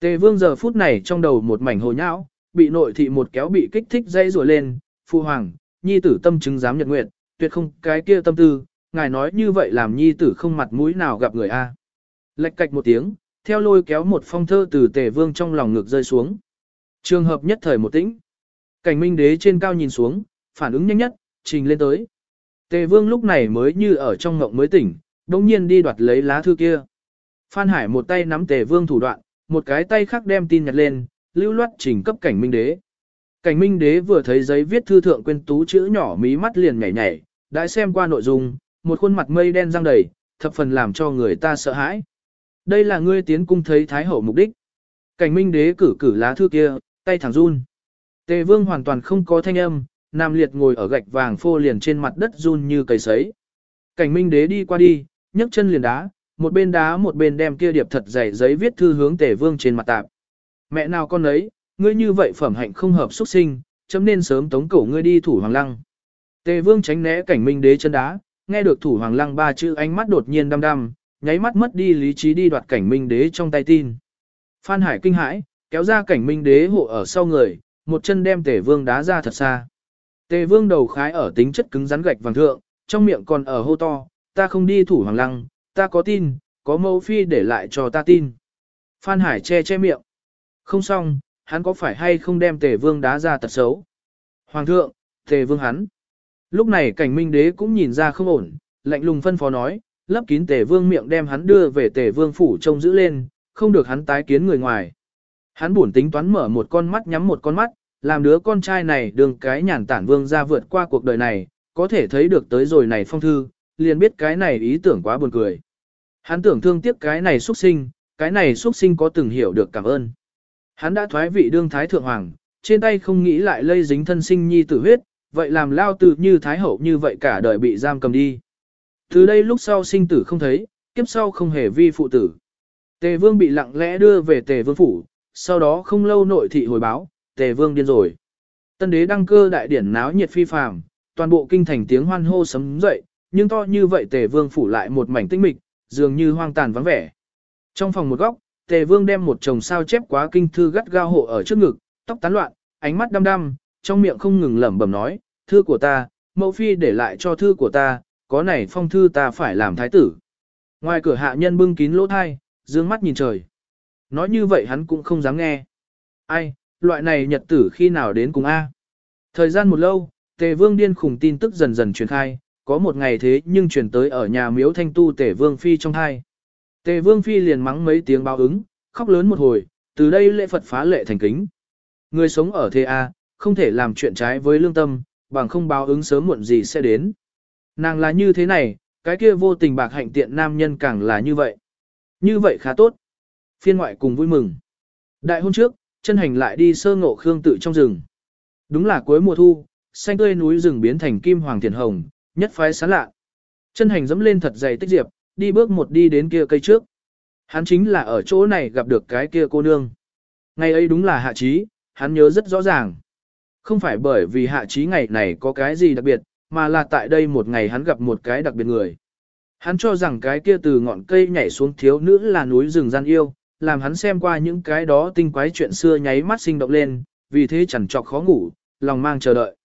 Tề vương giờ phút này trong đầu một mảnh hồ nhão, bị nội thị một kéo bị kích thích dây rủa lên, phu hoàng, nhi tử tâm chứng dám nhật nguyện, tuyệt không cái kia tâm tư, ngài nói như vậy làm nhi tử không mặt mũi nào gặp người a. Lệch cạch một tiếng, theo lôi kéo một phong thơ từ tề vương trong lòng ngực rơi xuống. Trường hợp nhất thời một tĩnh. Cảnh minh đế trên cao nhìn xuống, phản ứng nhanh nhất, trình lên tới. Tề vương lúc này mới như ở trong ngộng mới tỉnh, đồng nhiên đi đoạt lấy lá thư kia. Phan Hải một tay nắm tề vương thủ đoạn, một cái tay khác đem tin nhặt lên, lưu loát trình cấp cảnh minh đế. Cảnh minh đế vừa thấy giấy viết thư thượng quên tú chữ nhỏ mí mắt liền nhảy nhảy, đã xem qua nội dung, một khuôn mặt mây đen răng đầy, thập phần làm cho người ta sợ hãi. Đây là ngươi tiến cung thấy thái hậu mục đích. Cảnh minh đế cử cử lá thư kia, tay thẳng run. Tề vương hoàn toàn không có thanh âm, nam liệt ngồi ở gạch vàng phô liền trên mặt đất run như cầy sấy. Cảnh minh đế đi qua đi, nhấc chân liền đá, một bên đá một bên đem kia điệp thật dày giấy viết thư hướng tề vương trên mặt tạp. Mẹ nào con ấy, ngươi như vậy phẩm hạnh không hợp xuất sinh, chấm nên sớm tống cổ ngươi đi thủ hoàng lăng. Tề vương tránh né cảnh minh đế chân đá, nghe được thủ hoàng lăng ba chữ ánh mắt đột nhiên đăm đăm, nháy mắt mất đi lý trí đi đoạt cảnh minh đế trong tay tin. Phan Hải kinh hãi, kéo ra cảnh minh đế hộ ở sau người, một chân đem tề vương đá ra thật xa. Tề vương đầu khái ở tính chất cứng rắn gạch vàng thượng, trong miệng còn ở hô to, ta không đi thủ hoàng lăng, ta có tin, có mẫu phi để lại cho ta tin. Phan Hải che che miệng. Không xong, hắn có phải hay không đem tề vương đá ra tật xấu. Hoàng thượng, tề vương hắn. Lúc này cảnh minh đế cũng nhìn ra không ổn, lạnh lùng phân phó nói, lấp kín tề vương miệng đem hắn đưa về tề vương phủ trông giữ lên, không được hắn tái kiến người ngoài. Hắn buồn tính toán mở một con mắt nhắm một con mắt, làm đứa con trai này đường cái nhàn tản vương ra vượt qua cuộc đời này, có thể thấy được tới rồi này phong thư, liền biết cái này ý tưởng quá buồn cười. Hắn tưởng thương tiếc cái này xuất sinh, cái này xuất sinh có từng hiểu được cảm ơn. Hắn đã thoái vị đương thái thượng hoàng, trên tay không nghĩ lại lây dính thân sinh nhi tử huyết, vậy làm lao tử như thái hậu như vậy cả đời bị giam cầm đi. Từ đây lúc sau sinh tử không thấy, kiếp sau không hề vi phụ tử. Tề vương bị lặng lẽ đưa về tề vương phủ, sau đó không lâu nội thị hồi báo, tề vương điên rồi. Tân đế đăng cơ đại điển náo nhiệt phi phàm, toàn bộ kinh thành tiếng hoan hô sấm dậy, nhưng to như vậy tề vương phủ lại một mảnh tinh mịch, dường như hoang tàn vắng vẻ. Trong phòng một góc, tề vương đem một chồng sao chép quá kinh thư gắt gao hộ ở trước ngực, tóc tán loạn, ánh mắt đăm đăm, trong miệng không ngừng lẩm bẩm nói, thư của ta, mẫu phi để lại cho thư của ta, có này phong thư ta phải làm thái tử. Ngoài cửa hạ nhân bưng kín lỗ thai, dương mắt nhìn trời. Nói như vậy hắn cũng không dám nghe. Ai, loại này nhật tử khi nào đến cùng A. Thời gian một lâu, tề vương điên khủng tin tức dần dần truyền khai, có một ngày thế nhưng truyền tới ở nhà miếu thanh tu tề vương phi trong hai. Tề vương phi liền mắng mấy tiếng báo ứng, khóc lớn một hồi, từ đây lễ Phật phá lệ thành kính. Người sống ở thế A, không thể làm chuyện trái với lương tâm, bằng không báo ứng sớm muộn gì sẽ đến. Nàng là như thế này, cái kia vô tình bạc hạnh tiện nam nhân càng là như vậy. Như vậy khá tốt. Phiên ngoại cùng vui mừng. Đại hôn trước, chân hành lại đi sơ ngộ khương tự trong rừng. Đúng là cuối mùa thu, xanh tươi núi rừng biến thành kim hoàng thiền hồng, nhất phái sáng lạ. Chân hành dẫm lên thật dày tích diệp, đi bước một đi đến kia cây trước. Hắn chính là ở chỗ này gặp được cái kia cô nương. Ngày ấy đúng là hạ trí, hắn nhớ rất rõ ràng. Không phải bởi vì hạ trí ngày này có cái gì đặc biệt, mà là tại đây một ngày hắn gặp một cái đặc biệt người. Hắn cho rằng cái kia từ ngọn cây nhảy xuống thiếu nữ là núi rừng gian yêu, làm hắn xem qua những cái đó tinh quái chuyện xưa nháy mắt sinh động lên, vì thế chẳng trọc khó ngủ, lòng mang chờ đợi.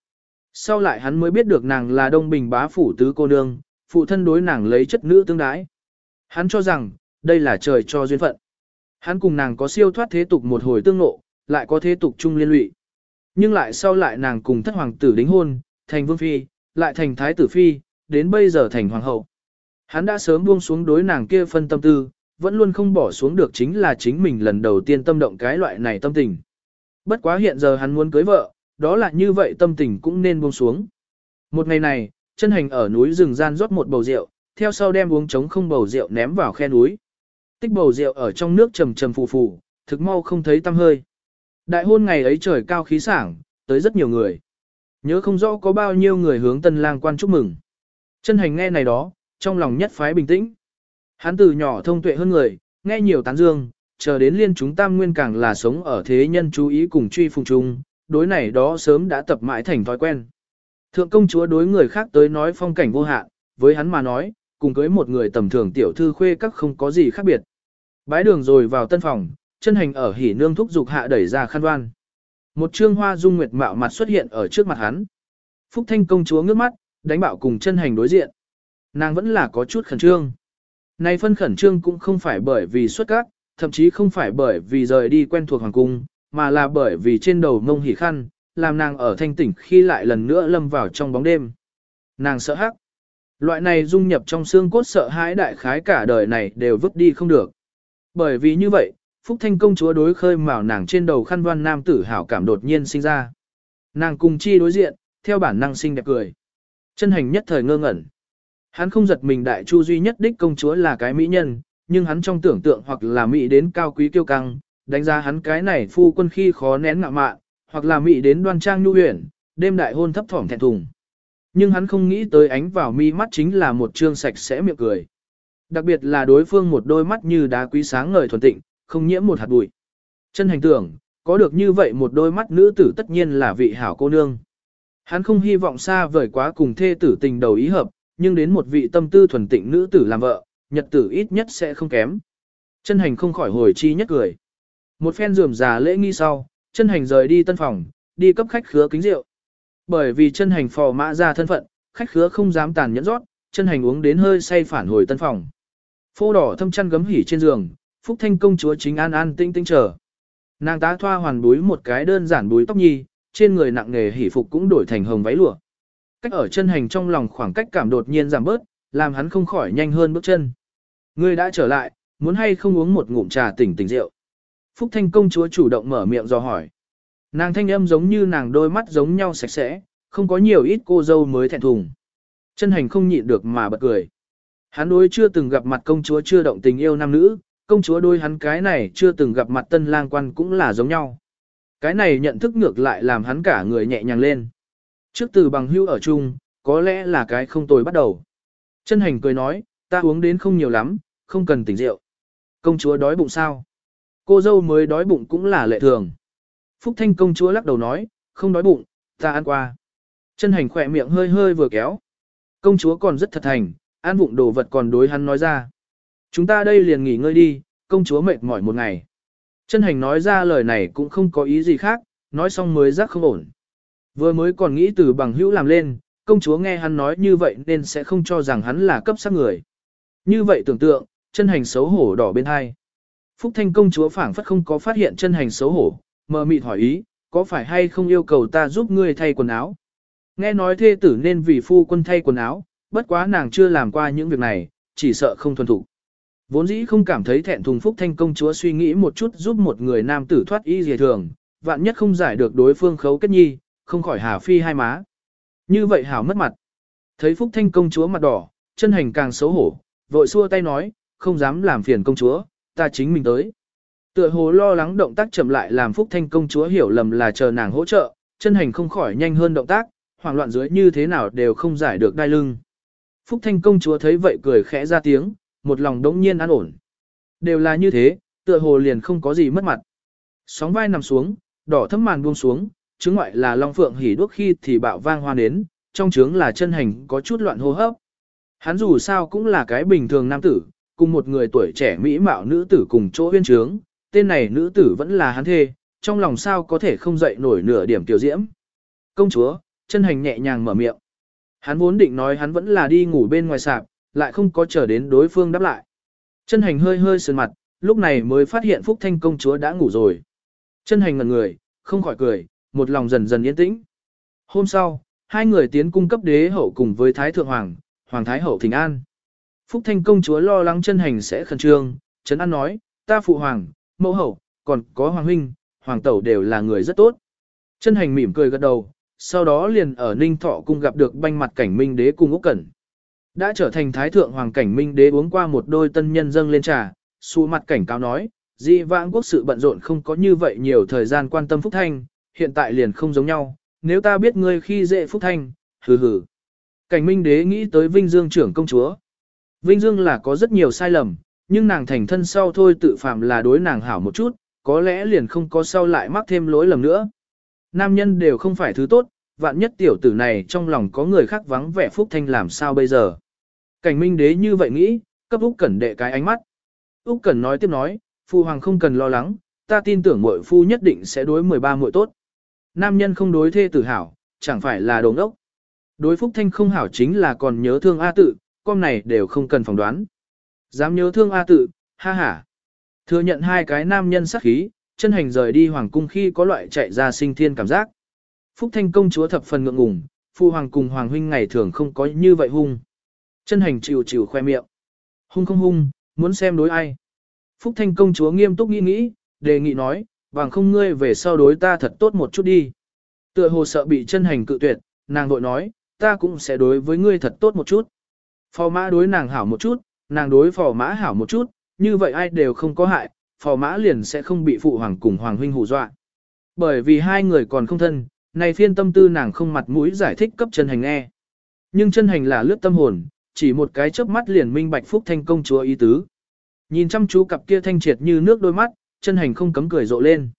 Sau lại hắn mới biết được nàng là đông bình bá phủ tứ cô nương, phụ thân đối nàng lấy chất nữ tương đái. Hắn cho rằng, đây là trời cho duyên phận. Hắn cùng nàng có siêu thoát thế tục một hồi tương ngộ, lại có thế tục chung liên lụy. Nhưng lại sau lại nàng cùng thất hoàng tử đính hôn, thành vương phi, lại thành thái tử phi, đến bây giờ thành hoàng hậu. Hắn đã sớm buông xuống đối nàng kia phân tâm tư, vẫn luôn không bỏ xuống được chính là chính mình lần đầu tiên tâm động cái loại này tâm tình. Bất quá hiện giờ hắn muốn cưới vợ, đó là như vậy tâm tình cũng nên buông xuống. Một ngày này, chân hành ở núi rừng gian rót một bầu rượu, theo sau đem uống trống không bầu rượu ném vào khe núi. Tích bầu rượu ở trong nước trầm trầm phù phù, thực mau không thấy tăm hơi. Đại hôn ngày ấy trời cao khí sảng, tới rất nhiều người. Nhớ không rõ có bao nhiêu người hướng tân lang quan chúc mừng. Chân hành nghe này đó, trong lòng nhất phái bình tĩnh. Hắn từ nhỏ thông tuệ hơn người, nghe nhiều tán dương, chờ đến liên chúng tam nguyên càng là sống ở thế nhân chú ý cùng truy phùng chung, đối này đó sớm đã tập mãi thành thói quen. Thượng công chúa đối người khác tới nói phong cảnh vô hạn, với hắn mà nói, cùng cưới một người tầm thường tiểu thư khuê các không có gì khác biệt. Bái đường rồi vào tân phòng, chân hành ở hỉ nương thúc dục hạ đẩy ra khăn đoan. Một trương hoa dung nguyệt mạo mặt xuất hiện ở trước mặt hắn. Phúc Thanh công chúa ngước mắt, đánh bạo cùng chân hành đối diện. Nàng vẫn là có chút khẩn trương. Này phân khẩn trương cũng không phải bởi vì xuất cát, thậm chí không phải bởi vì rời đi quen thuộc hoàng cung, mà là bởi vì trên đầu mông hỉ khăn, làm nàng ở thanh tỉnh khi lại lần nữa lâm vào trong bóng đêm. Nàng sợ hắc. Loại này dung nhập trong xương cốt sợ hãi đại khái cả đời này đều vứt đi không được. Bởi vì như vậy, Phúc Thanh công chúa đối khơi mào nàng trên đầu khăn đoan nam tử hảo cảm đột nhiên sinh ra. Nàng cùng chi đối diện, theo bản năng sinh đẹp cười. Chân hành nhất thời ngơ ngẩn. Hắn không giật mình đại chu duy nhất đích công chúa là cái mỹ nhân, nhưng hắn trong tưởng tượng hoặc là mỹ đến cao quý kiêu căng, đánh giá hắn cái này phu quân khi khó nén ngạ mạn, hoặc là mỹ đến đoan trang nhu huyền, đêm đại hôn thấp thỏm thẹn thùng. Nhưng hắn không nghĩ tới ánh vào mi mắt chính là một trương sạch sẽ miệng cười. Đặc biệt là đối phương một đôi mắt như đá quý sáng ngời thuần tịnh, không nhiễm một hạt bụi. Chân hành tưởng, có được như vậy một đôi mắt nữ tử tất nhiên là vị hảo cô nương. Hắn không hy vọng xa vời quá cùng thê tử tình đầu ý hợp, nhưng đến một vị tâm tư thuần tịnh nữ tử làm vợ, nhật tử ít nhất sẽ không kém. Chân hành không khỏi hồi chi nhất cười. Một phen rườm già lễ nghi sau, chân hành rời đi tân phòng, đi cấp khách khứa kính rượu. Bởi vì chân hành phò mã ra thân phận, khách khứa không dám tàn nhẫn rót, chân hành uống đến hơi say phản hồi tân phòng. Phô đỏ thâm chăn gấm hỉ trên giường, Phúc Thanh công chúa chính an an tinh tinh chờ. Nàng tá thoa hoàn búi một cái đơn giản búi tóc nhi, trên người nặng nghề hỉ phục cũng đổi thành hồng váy lụa. Cách ở chân hành trong lòng khoảng cách cảm đột nhiên giảm bớt, làm hắn không khỏi nhanh hơn bước chân. Ngươi đã trở lại, muốn hay không uống một ngụm trà tỉnh tỉnh rượu. Phúc Thanh công chúa chủ động mở miệng do hỏi. Nàng thanh âm giống như nàng đôi mắt giống nhau sạch sẽ, không có nhiều ít cô dâu mới thẹn thùng. Chân hành không nhịn được mà bật cười. Hắn đối chưa từng gặp mặt công chúa chưa động tình yêu nam nữ, công chúa đôi hắn cái này chưa từng gặp mặt tân lang quan cũng là giống nhau. Cái này nhận thức ngược lại làm hắn cả người nhẹ nhàng lên. Trước từ bằng hưu ở chung, có lẽ là cái không tồi bắt đầu. Chân hành cười nói, ta uống đến không nhiều lắm, không cần tỉnh rượu. Công chúa đói bụng sao? Cô dâu mới đói bụng cũng là lệ thường. Phúc Thanh công chúa lắc đầu nói, không đói bụng, ta ăn qua. Chân hành khỏe miệng hơi hơi vừa kéo. Công chúa còn rất thật thành, ăn bụng đồ vật còn đối hắn nói ra. Chúng ta đây liền nghỉ ngơi đi, công chúa mệt mỏi một ngày. Chân hành nói ra lời này cũng không có ý gì khác, nói xong mới giác không ổn. Vừa mới còn nghĩ từ bằng hữu làm lên, công chúa nghe hắn nói như vậy nên sẽ không cho rằng hắn là cấp sắc người. Như vậy tưởng tượng, chân hành xấu hổ đỏ bên hai. Phúc Thanh công chúa phảng phất không có phát hiện chân hành xấu hổ, mờ mịt hỏi ý, có phải hay không yêu cầu ta giúp ngươi thay quần áo? Nghe nói thê tử nên vì phu quân thay quần áo, bất quá nàng chưa làm qua những việc này, chỉ sợ không thuần thủ. Vốn dĩ không cảm thấy thẹn thùng phúc thanh công chúa suy nghĩ một chút giúp một người nam tử thoát y dề thường, vạn nhất không giải được đối phương khấu kết nhi, không khỏi hà phi hai má. Như vậy hảo mất mặt. Thấy phúc thanh công chúa mặt đỏ, chân hành càng xấu hổ, vội xua tay nói, không dám làm phiền công chúa, ta chính mình tới. Tựa hồ lo lắng động tác chậm lại làm phúc thanh công chúa hiểu lầm là chờ nàng hỗ trợ, chân hành không khỏi nhanh hơn động tác, hoảng loạn dưới như thế nào đều không giải được đai lưng. Phúc thanh công chúa thấy vậy cười khẽ ra tiếng, một lòng đống nhiên an ổn. Đều là như thế, tựa hồ liền không có gì mất mặt. Sóng vai nằm xuống, đỏ thấm màn buông xuống, chứng ngoại là long phượng hỉ đuốc khi thì bạo vang hoa nến, trong trướng là chân hành có chút loạn hô hấp. Hắn dù sao cũng là cái bình thường nam tử, cùng một người tuổi trẻ mỹ mạo nữ tử cùng chỗ huyên trướng, tên này nữ tử vẫn là hắn thê, trong lòng sao có thể không dậy nổi nửa điểm tiểu diễm. Công chúa, chân hành nhẹ nhàng mở miệng. Hắn vốn định nói hắn vẫn là đi ngủ bên ngoài sạp, lại không có chờ đến đối phương đáp lại. Chân hành hơi hơi sườn mặt, lúc này mới phát hiện Phúc Thanh công chúa đã ngủ rồi. Chân hành ngẩn người, không khỏi cười, một lòng dần dần yên tĩnh. Hôm sau, hai người tiến cung cấp đế hậu cùng với Thái Thượng Hoàng, Hoàng Thái Hậu Thịnh An. Phúc Thanh công chúa lo lắng chân hành sẽ khẩn trương, Trấn An nói, ta phụ hoàng, mẫu hậu, còn có hoàng huynh, hoàng tẩu đều là người rất tốt. Chân hành mỉm cười gật đầu, sau đó liền ở Ninh Thọ cung gặp được banh mặt cảnh minh đế cùng Úc Cẩn. Đã trở thành thái thượng hoàng cảnh minh đế uống qua một đôi tân nhân dâng lên trà, xu mặt cảnh cáo nói, dị vãng quốc sự bận rộn không có như vậy nhiều thời gian quan tâm Phúc Thanh, hiện tại liền không giống nhau, nếu ta biết ngươi khi dễ Phúc Thanh, hừ hừ. Cảnh minh đế nghĩ tới Vinh Dương trưởng công chúa. Vinh Dương là có rất nhiều sai lầm, nhưng nàng thành thân sau thôi tự phạm là đối nàng hảo một chút, có lẽ liền không có sau lại mắc thêm lỗi lầm nữa. Nam nhân đều không phải thứ tốt, vạn nhất tiểu tử này trong lòng có người khác vắng vẻ phúc thanh làm sao bây giờ. Cảnh minh đế như vậy nghĩ, cấp Úc Cẩn đệ cái ánh mắt. Úc Cẩn nói tiếp nói, phu hoàng không cần lo lắng, ta tin tưởng muội phu nhất định sẽ đối 13 muội tốt. Nam nhân không đối thê tử hảo, chẳng phải là đồ ngốc. Đối phúc thanh không hảo chính là còn nhớ thương A tự, con này đều không cần phỏng đoán. Dám nhớ thương A tự, ha ha. Thừa nhận hai cái nam nhân sắc khí, chân hành rời đi hoàng cung khi có loại chạy ra sinh thiên cảm giác. Phúc Thanh công chúa thập phần ngượng ngùng, phu hoàng cùng hoàng huynh ngày thường không có như vậy hung. Chân hành chịu chịu khoe miệng. Hung không hung, muốn xem đối ai. Phúc Thanh công chúa nghiêm túc nghĩ nghĩ, đề nghị nói, vàng không ngươi về sau đối ta thật tốt một chút đi. Tựa hồ sợ bị chân hành cự tuyệt, nàng vội nói, ta cũng sẽ đối với ngươi thật tốt một chút. Phò mã đối nàng hảo một chút, nàng đối phò mã hảo một chút, như vậy ai đều không có hại, phò mã liền sẽ không bị phụ hoàng cùng hoàng huynh hù dọa. Bởi vì hai người còn không thân, này phiên tâm tư nàng không mặt mũi giải thích cấp chân hành nghe. Nhưng chân hành là lướt tâm hồn, chỉ một cái chớp mắt liền minh bạch phúc thanh công chúa ý tứ. Nhìn chăm chú cặp kia thanh triệt như nước đôi mắt, chân hành không cấm cười rộ lên.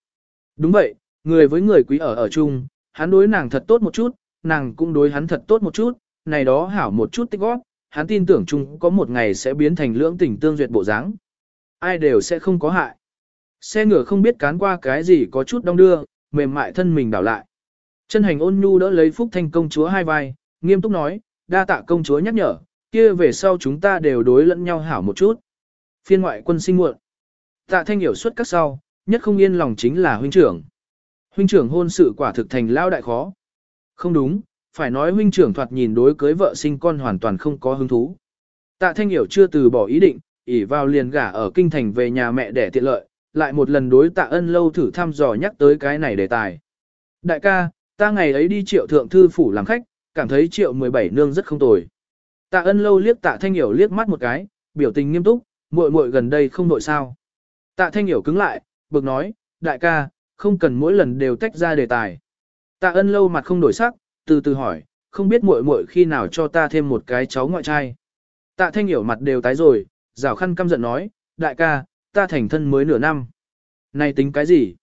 Đúng vậy, người với người quý ở ở chung, hắn đối nàng thật tốt một chút, nàng cũng đối hắn thật tốt một chút, này đó hảo một chút tích góp, hắn tin tưởng chung có một ngày sẽ biến thành lưỡng tình tương duyệt bộ dáng. Ai đều sẽ không có hại. Xe ngựa không biết cán qua cái gì có chút đong đưa, mềm mại thân mình đảo lại. Chân hành ôn nhu đỡ lấy Phúc Thanh công chúa hai vai, nghiêm túc nói, đa tạ công chúa nhắc nhở, kia về sau chúng ta đều đối lẫn nhau hảo một chút. Phiên ngoại quân sinh muộn. Tạ Thanh hiểu suốt các sau, nhất không yên lòng chính là huynh trưởng. Huynh trưởng hôn sự quả thực thành lao đại khó. Không đúng, phải nói huynh trưởng thoạt nhìn đối cưới vợ sinh con hoàn toàn không có hứng thú. Tạ Thanh hiểu chưa từ bỏ ý định, ỉ vào liền gả ở kinh thành về nhà mẹ để tiện lợi, lại một lần đối tạ ân lâu thử thăm dò nhắc tới cái này đề tài. Đại ca, ta ngày ấy đi triệu thượng thư phủ làm khách, cảm thấy triệu 17 nương rất không tồi. Tạ ân lâu liếc tạ thanh hiểu liếc mắt một cái, biểu tình nghiêm túc, muội muội gần đây không nội sao. Tạ thanh hiểu cứng lại, bực nói, đại ca, không cần mỗi lần đều tách ra đề tài. Tạ ân lâu mặt không đổi sắc, từ từ hỏi, không biết muội muội khi nào cho ta thêm một cái cháu ngoại trai. Tạ thanh hiểu mặt đều tái rồi, rào khăn căm giận nói, đại ca, ta thành thân mới nửa năm. Này tính cái gì?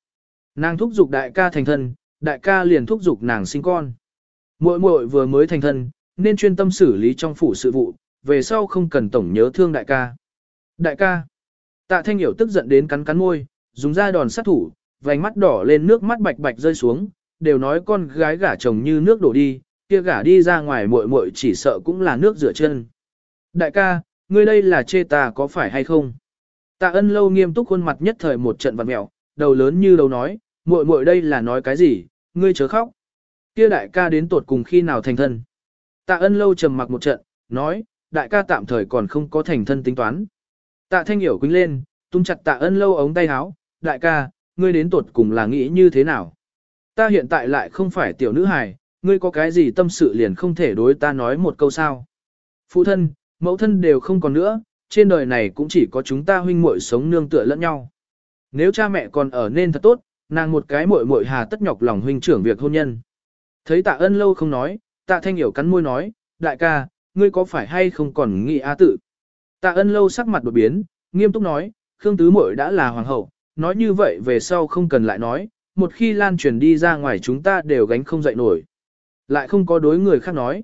Nàng thúc giục đại ca thành thân, đại ca liền thúc giục nàng sinh con. Muội muội vừa mới thành thân, nên chuyên tâm xử lý trong phủ sự vụ, về sau không cần tổng nhớ thương đại ca. Đại ca. Tạ Thanh Hiểu tức giận đến cắn cắn môi, dùng ra đòn sát thủ, vành mắt đỏ lên nước mắt bạch bạch rơi xuống, đều nói con gái gả chồng như nước đổ đi, kia gả đi ra ngoài muội muội chỉ sợ cũng là nước rửa chân. Đại ca, ngươi đây là chê ta có phải hay không? Tạ ân lâu nghiêm túc khuôn mặt nhất thời một trận vặn mèo, đầu lớn như đầu nói, muội muội đây là nói cái gì, ngươi chớ khóc. Kia đại ca đến tột cùng khi nào thành thân. Tạ ân lâu trầm mặc một trận, nói, đại ca tạm thời còn không có thành thân tính toán. Tạ thanh hiểu quýnh lên, tung chặt tạ ân lâu ống tay áo, đại ca, ngươi đến tuột cùng là nghĩ như thế nào? Ta hiện tại lại không phải tiểu nữ hài, ngươi có cái gì tâm sự liền không thể đối ta nói một câu sao. Phụ thân, mẫu thân đều không còn nữa, trên đời này cũng chỉ có chúng ta huynh muội sống nương tựa lẫn nhau. Nếu cha mẹ còn ở nên thật tốt, nàng một cái muội muội hà tất nhọc lòng huynh trưởng việc hôn nhân. Thấy tạ ân lâu không nói, tạ thanh hiểu cắn môi nói, đại ca, ngươi có phải hay không còn nghĩ á tự. Tạ ân lâu sắc mặt đột biến, nghiêm túc nói, Khương Tứ Muội đã là hoàng hậu, nói như vậy về sau không cần lại nói, một khi lan truyền đi ra ngoài chúng ta đều gánh không dậy nổi. Lại không có đối người khác nói.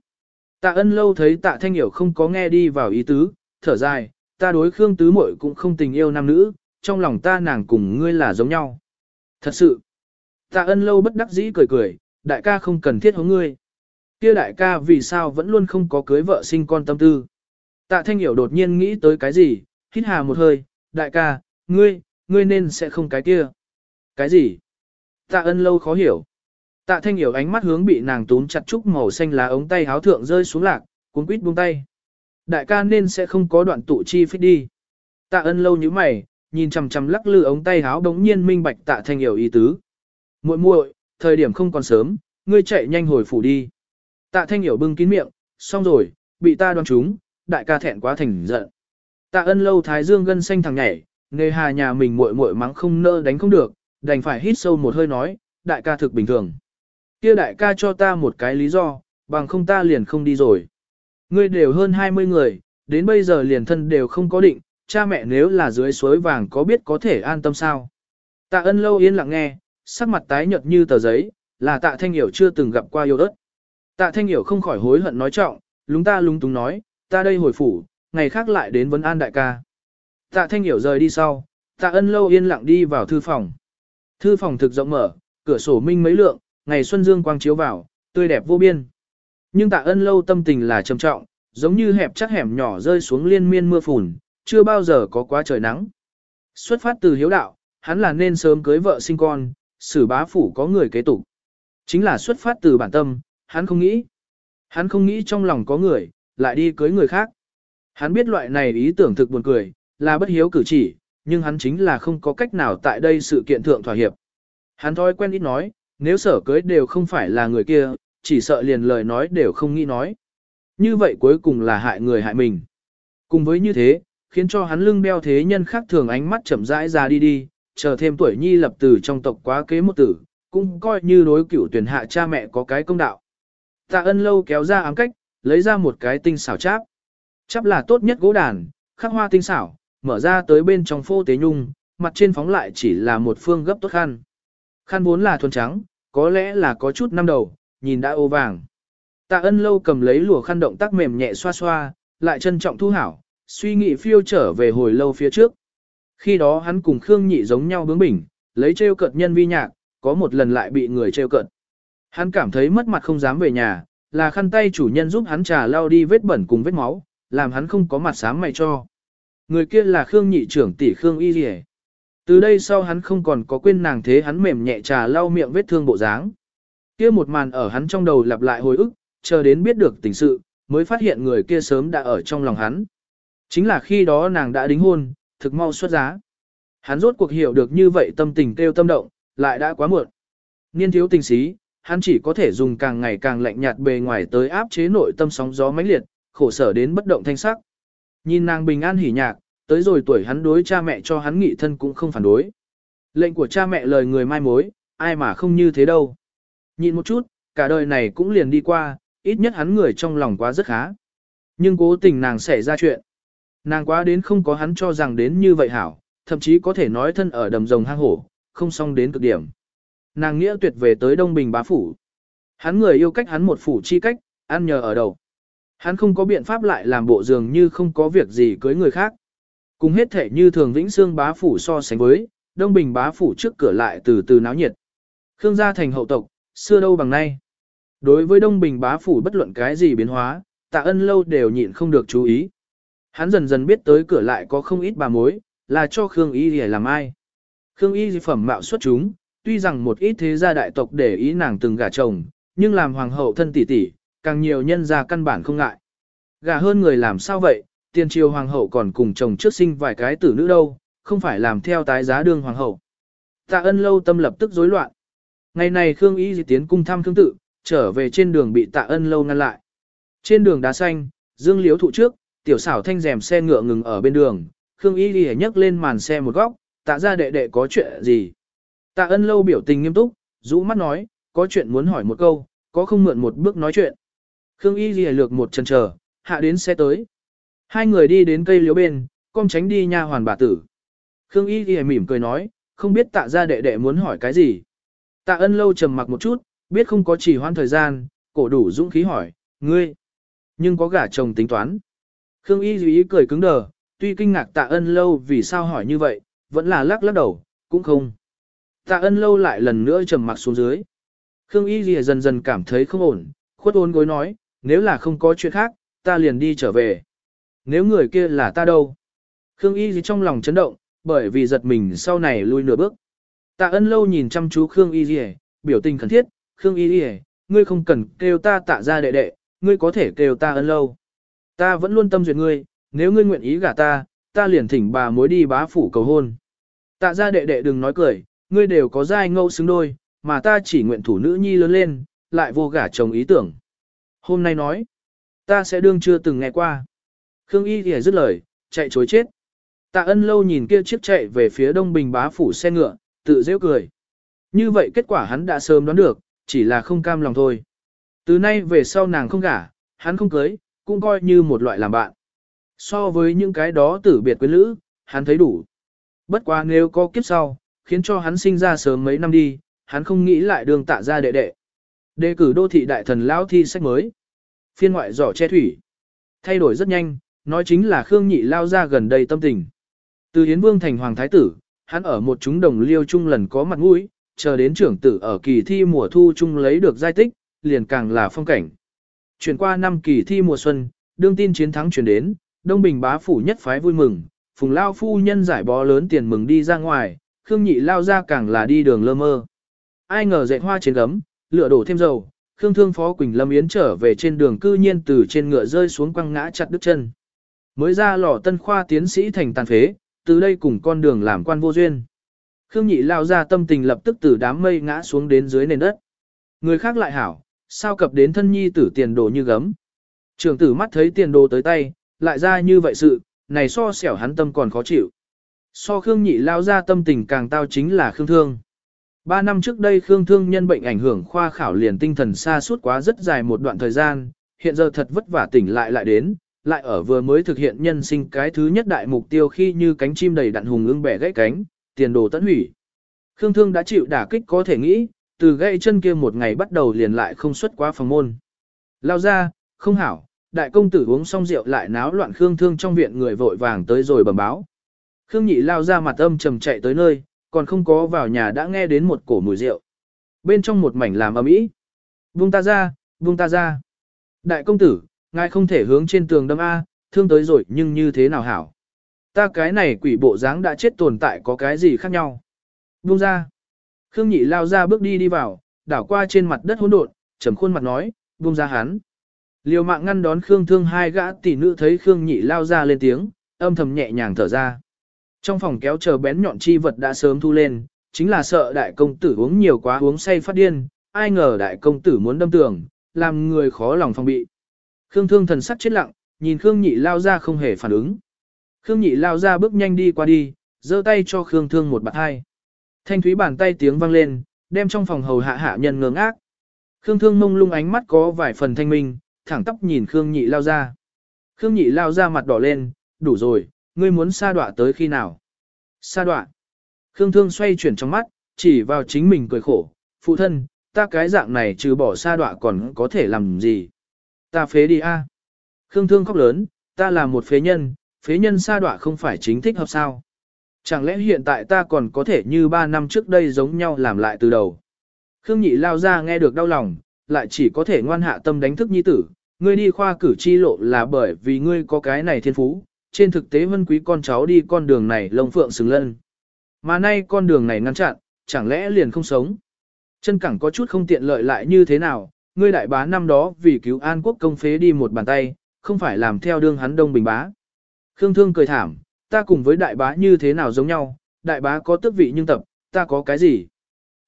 Tạ ân lâu thấy tạ thanh hiểu không có nghe đi vào ý tứ, thở dài, ta đối Khương Tứ Muội cũng không tình yêu nam nữ, trong lòng ta nàng cùng ngươi là giống nhau. Thật sự, tạ ân lâu bất đắc dĩ cười cười, đại ca không cần thiết hống ngươi. Kia đại ca vì sao vẫn luôn không có cưới vợ sinh con tâm tư. Tạ thanh hiểu đột nhiên nghĩ tới cái gì, hít hà một hơi, đại ca, ngươi, ngươi nên sẽ không cái kia. Cái gì? Tạ ân lâu khó hiểu. Tạ thanh hiểu ánh mắt hướng bị nàng túm chặt trúc màu xanh lá ống tay háo thượng rơi xuống lạc, cuốn quýt buông tay. Đại ca nên sẽ không có đoạn tụ chi phích đi. Tạ ân lâu như mày, nhìn chằm chằm lắc lư ống tay háo đống nhiên minh bạch tạ thanh hiểu ý tứ. muội muội, thời điểm không còn sớm, ngươi chạy nhanh hồi phủ đi. Tạ thanh hiểu bưng kín miệng, xong rồi, bị ta đoán trúng, đại ca thẹn quá thành giận. Tạ ân lâu thái dương gân xanh thằng nhảy, nghề hà nhà mình muội muội mắng không nỡ đánh không được, đành phải hít sâu một hơi nói, đại ca thực bình thường. Kia đại ca cho ta một cái lý do, bằng không ta liền không đi rồi. Ngươi đều hơn 20 người, đến bây giờ liền thân đều không có định, cha mẹ nếu là dưới suối vàng có biết có thể an tâm sao. Tạ ân lâu yên lặng nghe, sắc mặt tái nhợt như tờ giấy, là tạ thanh hiểu chưa từng gặp qua yêu đất. Tạ thanh hiểu không khỏi hối hận nói trọng, lúng ta lúng túng nói, ta đây hồi phủ, ngày khác lại đến vấn an đại ca. Tạ thanh hiểu rời đi sau, tạ ân lâu yên lặng đi vào thư phòng. Thư phòng thực rộng mở, cửa sổ minh mấy lượng, ngày xuân dương quang chiếu vào, tươi đẹp vô biên. Nhưng tạ ân lâu tâm tình là trầm trọng, giống như hẹp chắc hẻm nhỏ rơi xuống liên miên mưa phùn, chưa bao giờ có quá trời nắng. Xuất phát từ hiếu đạo, hắn là nên sớm cưới vợ sinh con, xử bá phủ có người kế tục. Chính là xuất phát từ bản tâm, hắn không nghĩ. Hắn không nghĩ trong lòng có người, lại đi cưới người khác. Hắn biết loại này ý tưởng thực buồn cười, là bất hiếu cử chỉ, nhưng hắn chính là không có cách nào tại đây sự kiện thượng thỏa hiệp. Hắn thói quen ít nói, nếu sở cưới đều không phải là người kia, chỉ sợ liền lời nói đều không nghĩ nói. Như vậy cuối cùng là hại người hại mình. Cùng với như thế, khiến cho hắn lưng đeo thế nhân khác thường ánh mắt chậm rãi ra đi đi, chờ thêm tuổi nhi lập từ trong tộc quá kế một tử, cũng coi như đối cửu tuyển hạ cha mẹ có cái công đạo. Tạ ân lâu kéo ra ám cách, lấy ra một cái tinh xảo cháp. Chắp là tốt nhất gỗ đàn, khắc hoa tinh xảo, mở ra tới bên trong phô tế nhung, mặt trên phóng lại chỉ là một phương gấp tốt khăn. Khăn vốn là thuần trắng, có lẽ là có chút năm đầu, nhìn đã ô vàng. Tạ ân lâu cầm lấy lùa khăn động tác mềm nhẹ xoa xoa, lại trân trọng thu hảo, suy nghĩ phiêu trở về hồi lâu phía trước. Khi đó hắn cùng Khương Nhị giống nhau bướng bỉnh, lấy trêu cợt nhân vi nhạc, có một lần lại bị người trêu cợt. Hắn cảm thấy mất mặt không dám về nhà, là khăn tay chủ nhân giúp hắn trà lau đi vết bẩn cùng vết máu, làm hắn không có mặt sám mày cho. Người kia là Khương Nhị trưởng tỷ Khương Y Liễu. Từ đây sau hắn không còn có quên nàng thế hắn mềm nhẹ trà lau miệng vết thương bộ dáng. Kia một màn ở hắn trong đầu lặp lại hồi ức, chờ đến biết được tình sự, mới phát hiện người kia sớm đã ở trong lòng hắn. Chính là khi đó nàng đã đính hôn, thực mau xuất giá. Hắn rốt cuộc hiểu được như vậy tâm tình kêu tâm động, lại đã quá muộn. Niên thiếu tình xí, hắn chỉ có thể dùng càng ngày càng lạnh nhạt bề ngoài tới áp chế nội tâm sóng gió mãnh liệt, khổ sở đến bất động thanh sắc. Nhìn nàng bình an hỉ nhạc, tới rồi tuổi hắn đối cha mẹ cho hắn nghị thân cũng không phản đối. Lệnh của cha mẹ lời người mai mối, ai mà không như thế đâu. Nhìn một chút, cả đời này cũng liền đi qua, ít nhất hắn người trong lòng quá rất khá. Nhưng cố tình nàng xảy ra chuyện. Nàng quá đến không có hắn cho rằng đến như vậy hảo, thậm chí có thể nói thân ở đầm rồng hang hổ, không xong đến cực điểm. Nàng nghĩa tuyệt về tới Đông Bình bá phủ. Hắn người yêu cách hắn một phủ chi cách, ăn nhờ ở đầu. Hắn không có biện pháp lại làm bộ dường như không có việc gì cưới người khác. Cùng hết thể như thường Vĩnh Xương bá phủ so sánh với, Đông Bình bá phủ trước cửa lại từ từ náo nhiệt. Khương gia thành hậu tộc, xưa đâu bằng nay. Đối với Đông Bình bá phủ bất luận cái gì biến hóa, tạ ân lâu đều nhịn không được chú ý. Hắn dần dần biết tới cửa lại có không ít bà mối, là cho Khương Y để làm ai. Khương Y phẩm mạo xuất chúng, tuy rằng một ít thế gia đại tộc để ý nàng từng gả chồng, nhưng làm hoàng hậu thân tỷ tỷ, càng nhiều nhân gia căn bản không ngại. Gả hơn người làm sao vậy, tiền triều hoàng hậu còn cùng chồng trước sinh vài cái tử nữ đâu, không phải làm theo tái giá đương hoàng hậu. Tạ ân lâu tâm lập tức rối loạn. Ngày này Khương Y Di tiến cung thăm Khương tự, trở về trên đường bị tạ ân lâu ngăn lại. Trên đường đá xanh, dương liếu thụ trước, tiểu xảo thanh rèm xe ngựa ngừng ở bên đường, Khương Y Di nhấc lên màn xe một góc, tạ ra đệ đệ có chuyện gì. Tạ ân lâu biểu tình nghiêm túc, rũ mắt nói, có chuyện muốn hỏi một câu, có không mượn một bước nói chuyện. Khương Y Di lược một chân chờ, hạ đến xe tới. Hai người đi đến cây liễu bên, con tránh đi nha hoàn bà tử. Khương Y Ghi mỉm cười nói, không biết tạ ra đệ đệ muốn hỏi cái gì. Tạ ân lâu trầm mặc một chút, biết không có chỉ hoãn thời gian, cổ đủ dũng khí hỏi, ngươi, nhưng có gả chồng tính toán. Khương Y Ghi cười cứng đờ, tuy kinh ngạc tạ ân lâu vì sao hỏi như vậy, vẫn là lắc lắc đầu, cũng không. Tạ ân lâu lại lần nữa trầm mặc xuống dưới. Khương Y Duy dần dần cảm thấy không ổn, khuất ôn gối nói, nếu là không có chuyện khác, ta liền đi trở về. Nếu người kia là ta đâu? Khương Y Duy trong lòng chấn động, bởi vì giật mình sau này lui nửa bước. Tạ ân lâu nhìn chăm chú Khương Y Dì biểu tình khẩn thiết, Khương Y Dì ngươi không cần kêu ta tạ ra đệ đệ, ngươi có thể kêu ta ân lâu. Ta vẫn luôn tâm duyệt ngươi, nếu ngươi nguyện ý gả ta, ta liền thỉnh bà mối đi bá phủ cầu hôn. Tạ ra đệ đệ đừng nói cười, ngươi đều có giai ngẫu xứng đôi, mà ta chỉ nguyện thủ nữ nhi lớn lên, lại vô gả chồng ý tưởng. Hôm nay nói, ta sẽ đương chưa từng nghe qua. Khương Y thì dứt lời, chạy chối chết. Tạ ân lâu nhìn kia chiếc chạy về phía đông bình bá phủ xe ngựa, tự dễ cười. Như vậy kết quả hắn đã sớm đoán được, chỉ là không cam lòng thôi. Từ nay về sau nàng không gả, hắn không cưới, cũng coi như một loại làm bạn. So với những cái đó tử biệt quyến lữ, hắn thấy đủ. Bất quá nếu có kiếp sau, khiến cho hắn sinh ra sớm mấy năm đi, hắn không nghĩ lại đường tạ ra đệ đệ. Đề cử đô thị đại thần lão thi sách mới. Phiên ngoại giỏ che thủy. Thay đổi rất nhanh, nói chính là Khương Nhị lao ra gần đây tâm tình. Từ Hiến Vương thành Hoàng Thái Tử, hắn ở một chúng đồng liêu chung lần có mặt mũi, chờ đến trưởng tử ở kỳ thi mùa thu chung lấy được giai tích, liền càng là phong cảnh. Chuyển qua năm kỳ thi mùa xuân, đương tin chiến thắng chuyển đến, Đông Bình bá phủ nhất phái vui mừng, phùng lao phu nhân giải bó lớn tiền mừng đi ra ngoài, Khương Nhị lao ra càng là đi đường lơ mơ. Ai ngờ dệt hoa trên gấm, lửa đổ thêm dầu, Khương Thương Phó Quỳnh Lâm Yến trở về trên đường cư nhiên từ trên ngựa rơi xuống quăng ngã chặt đứt chân. Mới ra lò tân khoa tiến sĩ thành tàn phế, từ đây cùng con đường làm quan vô duyên. Khương nhị lao ra tâm tình lập tức từ đám mây ngã xuống đến dưới nền đất. Người khác lại hảo, sao cập đến thân nhi tử tiền đồ như gấm. Trường tử mắt thấy tiền đồ tới tay, lại ra như vậy sự, này so xẻo hắn tâm còn khó chịu. So Khương nhị lao ra tâm tình càng tao chính là Khương Thương. Ba năm trước đây Khương Thương nhân bệnh ảnh hưởng khoa khảo liền tinh thần xa suốt quá rất dài một đoạn thời gian, hiện giờ thật vất vả tỉnh lại lại đến, lại ở vừa mới thực hiện nhân sinh cái thứ nhất đại mục tiêu khi như cánh chim đầy đặn hùng ưng bẻ gãy cánh, tiền đồ tận hủy. Khương Thương đã chịu đả kích có thể nghĩ, từ gãy chân kia một ngày bắt đầu liền lại không xuất quá phòng môn. Lao ra, không hảo, đại công tử uống xong rượu lại náo loạn Khương Thương trong viện người vội vàng tới rồi bẩm báo. Khương Nhị lao ra mặt âm trầm chạy tới nơi, còn không có vào nhà đã nghe đến một cổ mùi rượu. Bên trong một mảnh làm ầm ĩ. Vung ta ra, vung ta ra. Đại công tử, Ngài không thể hướng trên tường đâm A, thương tới rồi nhưng như thế nào hảo. Ta cái này quỷ bộ dáng đã chết tồn tại có cái gì khác nhau. Vung ra. Khương nhị lao ra bước đi đi vào, đảo qua trên mặt đất hỗn độn, trầm khuôn mặt nói, vung ra hắn. Liều mạng ngăn đón Khương thương hai gã tỷ nữ thấy Khương nhị lao ra lên tiếng, âm thầm nhẹ nhàng thở ra. Trong phòng kéo chờ bén nhọn chi vật đã sớm thu lên, chính là sợ đại công tử uống nhiều quá uống say phát điên, ai ngờ đại công tử muốn đâm tường, làm người khó lòng phòng bị. Khương Thương thần sắc chết lặng, nhìn Khương Nhị lao ra không hề phản ứng. Khương Nhị lao ra bước nhanh đi qua đi, giơ tay cho Khương Thương một bạt hai. Thanh thúy bàn tay tiếng vang lên, đem trong phòng hầu hạ hạ nhân ngơ ngác. Khương Thương mông lung ánh mắt có vài phần thanh minh, thẳng tóc nhìn Khương Nhị lao ra. Khương Nhị lao ra mặt đỏ lên, đủ rồi, ngươi muốn sa đọa tới khi nào? Sa đọa. Khương Thương xoay chuyển trong mắt, chỉ vào chính mình cười khổ, phụ thân, ta cái dạng này trừ bỏ sa đọa còn có thể làm gì? Ta phế đi a. Khương Thương khóc lớn, ta là một phế nhân, phế nhân sa đọa không phải chính thích hợp sao. Chẳng lẽ hiện tại ta còn có thể như ba năm trước đây giống nhau làm lại từ đầu. Khương Nhị lao ra nghe được đau lòng, lại chỉ có thể ngoan hạ tâm đánh thức nhi tử. Ngươi đi khoa cử chi lộ là bởi vì ngươi có cái này thiên phú, trên thực tế vân quý con cháu đi con đường này lông phượng xứng lân. Mà nay con đường này ngăn chặn, chẳng lẽ liền không sống. Chân cẳng có chút không tiện lợi lại như thế nào, ngươi đại bá năm đó vì cứu an quốc công phế đi một bàn tay, không phải làm theo đương hắn đông bình bá. Khương Thương cười thảm, ta cùng với đại bá như thế nào giống nhau, đại bá có tước vị nhưng tập, ta có cái gì?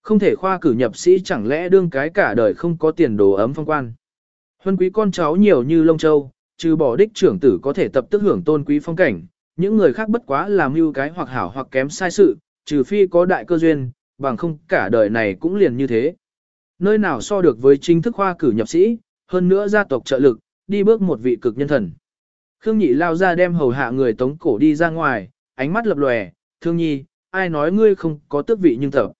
Không thể khoa cử nhập sĩ chẳng lẽ đương cái cả đời không có tiền đồ ấm phong quan. Huân quý con cháu nhiều như lông châu, trừ bỏ đích trưởng tử có thể tập tức hưởng tôn quý phong cảnh, những người khác bất quá làm mưu cái hoặc hảo hoặc kém sai sự, trừ phi có đại cơ duyên, bằng không cả đời này cũng liền như thế. Nơi nào so được với chính thức khoa cử nhập sĩ, hơn nữa gia tộc trợ lực, đi bước một vị cực nhân thần. Khương Nhị lao ra đem hầu hạ người tống cổ đi ra ngoài, ánh mắt lập lòe, thương nhi, ai nói ngươi không có tước vị nhưng tập.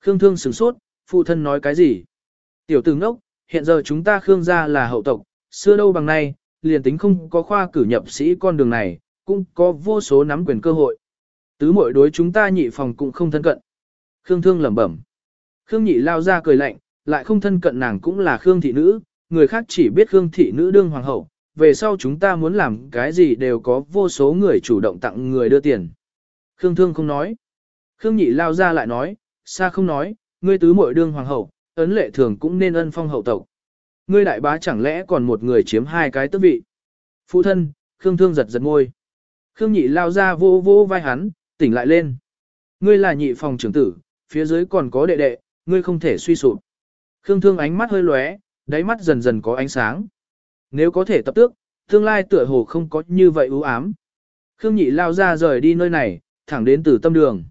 Khương Thương sửng sốt, phụ thân nói cái gì? Tiểu tử ngốc, hiện giờ chúng ta Khương gia là hậu tộc, xưa đâu bằng nay, liền tính không có khoa cử nhập sĩ con đường này, cũng có vô số nắm quyền cơ hội. Tứ muội đối chúng ta nhị phòng cũng không thân cận. Khương Thương lẩm bẩm. Khương nhị lao ra cười lạnh, lại không thân cận nàng cũng là Khương thị nữ, người khác chỉ biết Khương thị nữ đương hoàng hậu, về sau chúng ta muốn làm cái gì đều có vô số người chủ động tặng người đưa tiền. Khương Thương không nói. Khương nhị lao ra lại nói, xa không nói, ngươi tứ muội đương hoàng hậu, ấn lệ thường cũng nên ân phong hậu tộc. Ngươi đại bá chẳng lẽ còn một người chiếm hai cái tước vị. Phụ thân, Khương Thương giật giật môi. Khương nhị lao ra vô vô vai hắn, tỉnh lại lên. Ngươi là nhị phòng trưởng tử, phía dưới còn có đệ đệ, ngươi không thể suy sụp. Khương Thương ánh mắt hơi lóe, đáy mắt dần dần có ánh sáng. Nếu có thể tập tước, tương lai tựa hồ không có như vậy ưu ám. Khương nhị lao ra rời đi nơi này, thẳng đến từ tâm đường.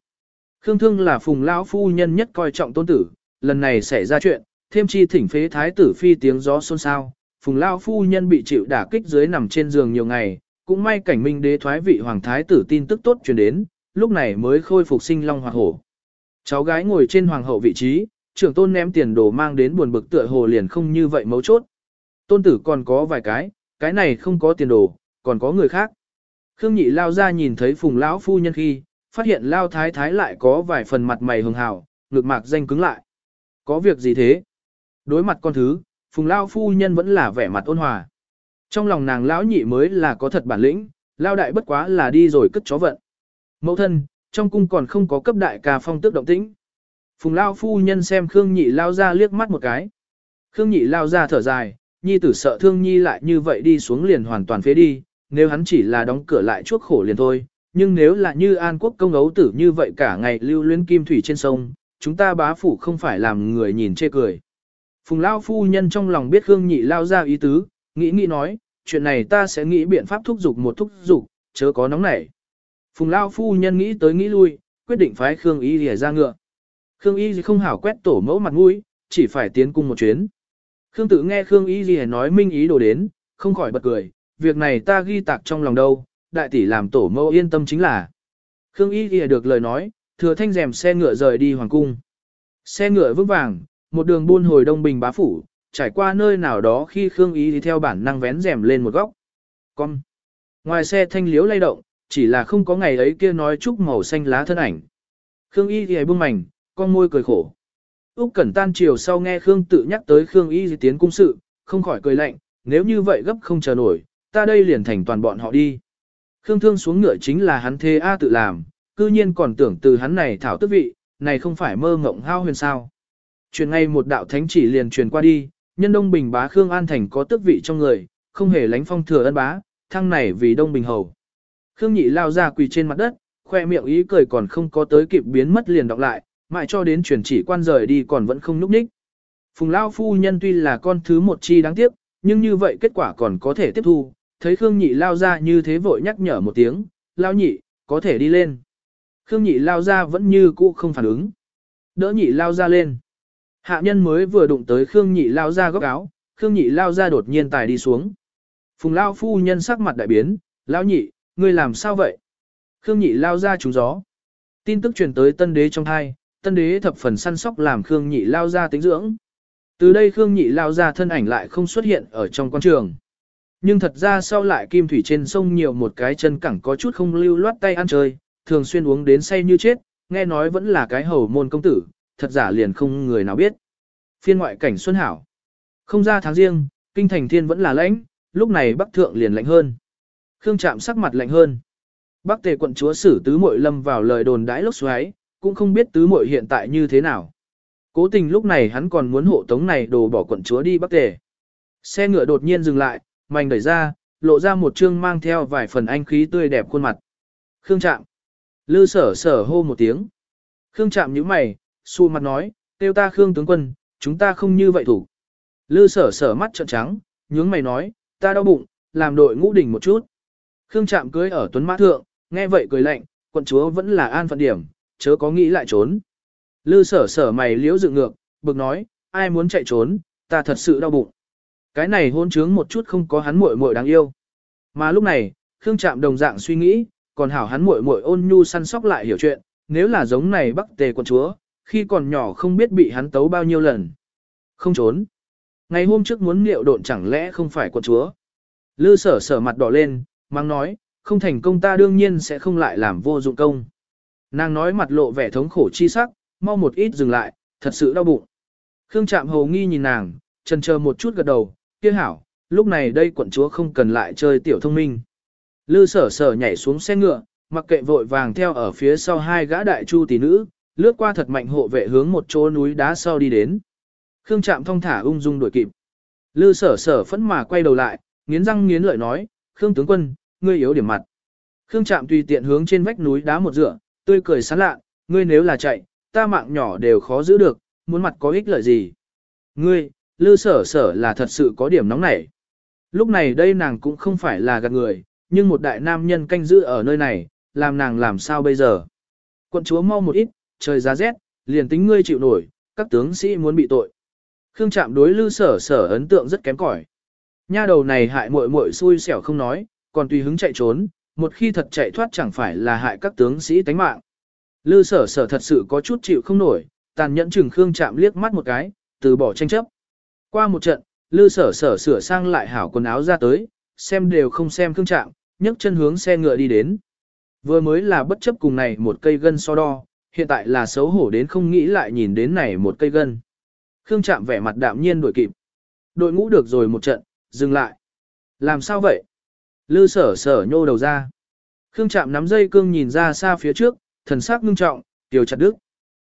Khương Thương là phùng lão phu nhân nhất coi trọng tôn tử, lần này xảy ra chuyện, thêm chi thỉnh phế thái tử phi tiếng gió xôn xao, phùng lão phu nhân bị chịu đả kích dưới nằm trên giường nhiều ngày, cũng may cảnh minh đế thoái vị hoàng thái tử tin tức tốt truyền đến, lúc này mới khôi phục sinh long hoạt hổ. Cháu gái ngồi trên hoàng hậu vị trí, trưởng tôn ném tiền đồ mang đến buồn bực tựa hồ liền không như vậy mấu chốt. Tôn tử còn có vài cái, cái này không có tiền đồ, còn có người khác. Khương nhị lao ra nhìn thấy phùng lão phu nhân khi, phát hiện lao thái thái lại có vài phần mặt mày hường hào, ngực mạc danh cứng lại. Có việc gì thế? Đối mặt con thứ, phùng lao phu nhân vẫn là vẻ mặt ôn hòa. Trong lòng nàng lão nhị mới là có thật bản lĩnh, lao đại bất quá là đi rồi cất chó vận. Mẫu thân, trong cung còn không có cấp đại ca phong tước động tĩnh. Phùng lao phu nhân xem Khương nhị lao ra liếc mắt một cái. Khương nhị lao ra thở dài, nhi tử sợ thương nhi lại như vậy đi xuống liền hoàn toàn phế đi, nếu hắn chỉ là đóng cửa lại chuốc khổ liền thôi, nhưng nếu là như An Quốc công ấu tử như vậy cả ngày lưu luyến kim thủy trên sông, chúng ta bá phủ không phải làm người nhìn chê cười. Phùng Lao phu nhân trong lòng biết Khương Nhị Lao ra ý tứ, nghĩ nghĩ nói, chuyện này ta sẽ nghĩ biện pháp thúc giục một thúc giục, chớ có nóng nảy. Phùng Lao phu nhân nghĩ tới nghĩ lui, quyết định phái Khương Y lìa ra ngựa. Khương Y không hảo quét tổ mẫu mặt mũi, chỉ phải tiến cung một chuyến. Khương Tử nghe Khương Y lìa nói minh ý đồ đến, không khỏi bật cười, việc này ta ghi tạc trong lòng đâu, đại tỷ làm tổ mẫu yên tâm chính là. Khương Y lìa được lời nói, thừa thanh rèm xe ngựa rời đi hoàng cung. Xe ngựa vững vàng, một đường buôn hồi đông bình bá phủ, trải qua nơi nào đó khi Khương Y thì theo bản năng vén rèm lên một góc. Con. Ngoài xe thanh liếu lay động, chỉ là không có ngày ấy kia nói chúc màu xanh lá thân ảnh. Khương Y thì bưng mảnh, con môi cười khổ. Úc Cẩn Tan chiều sau nghe Khương tự nhắc tới Khương Y thì tiến cung sự, không khỏi cười lạnh, nếu như vậy gấp không chờ nổi, ta đây liền thành toàn bọn họ đi. Khương Thương xuống ngựa chính là hắn thế A tự làm, cư nhiên còn tưởng từ hắn này thảo tức vị, này không phải mơ ngộng hao huyền sao. Chuyển ngay một đạo thánh chỉ liền truyền qua đi, nhân Đông Bình bá Khương An Thành có tước vị trong người, không hề lánh phong thừa ân bá, thăng này vì Đông Bình hầu. Khương Nhị lao ra quỳ trên mặt đất, khoe miệng ý cười còn không có tới kịp biến mất liền đọc lại, mãi cho đến chuyển chỉ quan rời đi còn vẫn không núp ních. Phùng Lao phu nhân tuy là con thứ một chi đáng tiếc, nhưng như vậy kết quả còn có thể tiếp thu, thấy Khương Nhị lao ra như thế vội nhắc nhở một tiếng, Lao Nhị, có thể đi lên. Khương Nhị lao ra vẫn như cũ không phản ứng. Đỡ Nhị lao ra lên. Hạ nhân mới vừa đụng tới Khương Nhị lao ra góc áo, Khương Nhị lao ra đột nhiên tài đi xuống. Phùng Lao phu nhân sắc mặt đại biến, Lao Nhị, ngươi làm sao vậy? Khương Nhị lao ra trúng gió. Tin tức truyền tới tân đế trong thai, tân đế thập phần săn sóc làm Khương Nhị lao ra tính dưỡng. Từ đây Khương Nhị lao ra thân ảnh lại không xuất hiện ở trong quan trường. Nhưng thật ra sau lại kim thủy trên sông nhiều một cái chân cẳng có chút không lưu loát tay ăn chơi, thường xuyên uống đến say như chết, nghe nói vẫn là cái hầu môn công tử, thật giả liền không người nào biết. Phiên ngoại cảnh xuân hảo. Không ra tháng riêng, kinh thành thiên vẫn là lãnh, lúc này bắc thượng liền lạnh hơn. Khương chạm sắc mặt lạnh hơn. Bắc tề quận chúa xử tứ muội lâm vào lời đồn đãi lốc xoáy, cũng không biết tứ muội hiện tại như thế nào. Cố tình lúc này hắn còn muốn hộ tống này đồ bỏ quận chúa đi bắc tề. Xe ngựa đột nhiên dừng lại, mảnh đẩy ra, lộ ra một trương mang theo vài phần anh khí tươi đẹp khuôn mặt. Khương Trạm. Lư sở sở hô một tiếng. Khương Trạm nhíu mày, xu mặt nói, tiêu ta Khương tướng quân, chúng ta không như vậy thủ. Lư sở sở mắt trợn trắng, nhướng mày nói, ta đau bụng, làm đội ngũ đỉnh một chút. Khương chạm cưới ở tuấn mã thượng, nghe vậy cười lạnh, quận chúa vẫn là an phận điểm, chớ có nghĩ lại trốn. Lư sở sở mày liễu dựng ngược, bực nói, ai muốn chạy trốn, ta thật sự đau bụng. Cái này hôn trướng một chút không có hắn muội muội đáng yêu. Mà lúc này, Khương Trạm đồng dạng suy nghĩ, còn hảo hắn muội muội ôn nhu săn sóc lại hiểu chuyện, nếu là giống này bắc tề quận chúa, khi còn nhỏ không biết bị hắn tấu bao nhiêu lần. Không trốn. Ngày hôm trước muốn liệu độn chẳng lẽ không phải quận chúa. Lư sở sở mặt đỏ lên, mang nói, không thành công ta đương nhiên sẽ không lại làm vô dụng công. Nàng nói mặt lộ vẻ thống khổ chi sắc, mau một ít dừng lại, thật sự đau bụng. Khương Trạm hầu nghi nhìn nàng, chần chờ một chút gật đầu, kia hảo, lúc này đây quận chúa không cần lại chơi tiểu thông minh. Lư sở sở nhảy xuống xe ngựa, mặc kệ vội vàng theo ở phía sau hai gã đại chu tỷ nữ, lướt qua thật mạnh hộ vệ hướng một chỗ núi đá sau đi đến. Khương Trạm thong thả ung dung đuổi kịp. Lư sở sở phẫn mà quay đầu lại, nghiến răng nghiến lợi nói, Khương tướng quân, ngươi yếu điểm mặt. Khương Trạm tùy tiện hướng trên vách núi đá một dựa, tươi cười sán lạ, ngươi nếu là chạy, ta mạng nhỏ đều khó giữ được, muốn mặt có ích lợi gì. Ngươi, lư sở sở là thật sự có điểm nóng nảy. Lúc này đây nàng cũng không phải là gạt người, nhưng một đại nam nhân canh giữ ở nơi này, làm nàng làm sao bây giờ. Quận chúa mau một ít, trời giá rét, liền tính ngươi chịu nổi, các tướng sĩ muốn bị tội. Khương Trạm đối lư sở sở ấn tượng rất kém cỏi. Nha đầu này hại muội muội xui xẻo không nói, còn tùy hứng chạy trốn, một khi thật chạy thoát chẳng phải là hại các tướng sĩ tánh mạng. Lư sở sở thật sự có chút chịu không nổi, tàn nhẫn chừng Khương Trạm liếc mắt một cái, từ bỏ tranh chấp. Qua một trận, Lư sở sở sửa sang lại hảo quần áo ra tới, xem đều không xem Khương Trạm, nhấc chân hướng xe ngựa đi đến. Vừa mới là bất chấp cùng này một cây gân so đo, hiện tại là xấu hổ đến không nghĩ lại nhìn đến này một cây gân. Khương Trạm vẻ mặt đạm nhiên đuổi kịp. Đội ngũ được rồi một trận, dừng lại. Làm sao vậy? Lư sở sở nhô đầu ra. Khương Trạm nắm dây cương nhìn ra xa phía trước, thần sắc ngưng trọng, tiểu chặt đức.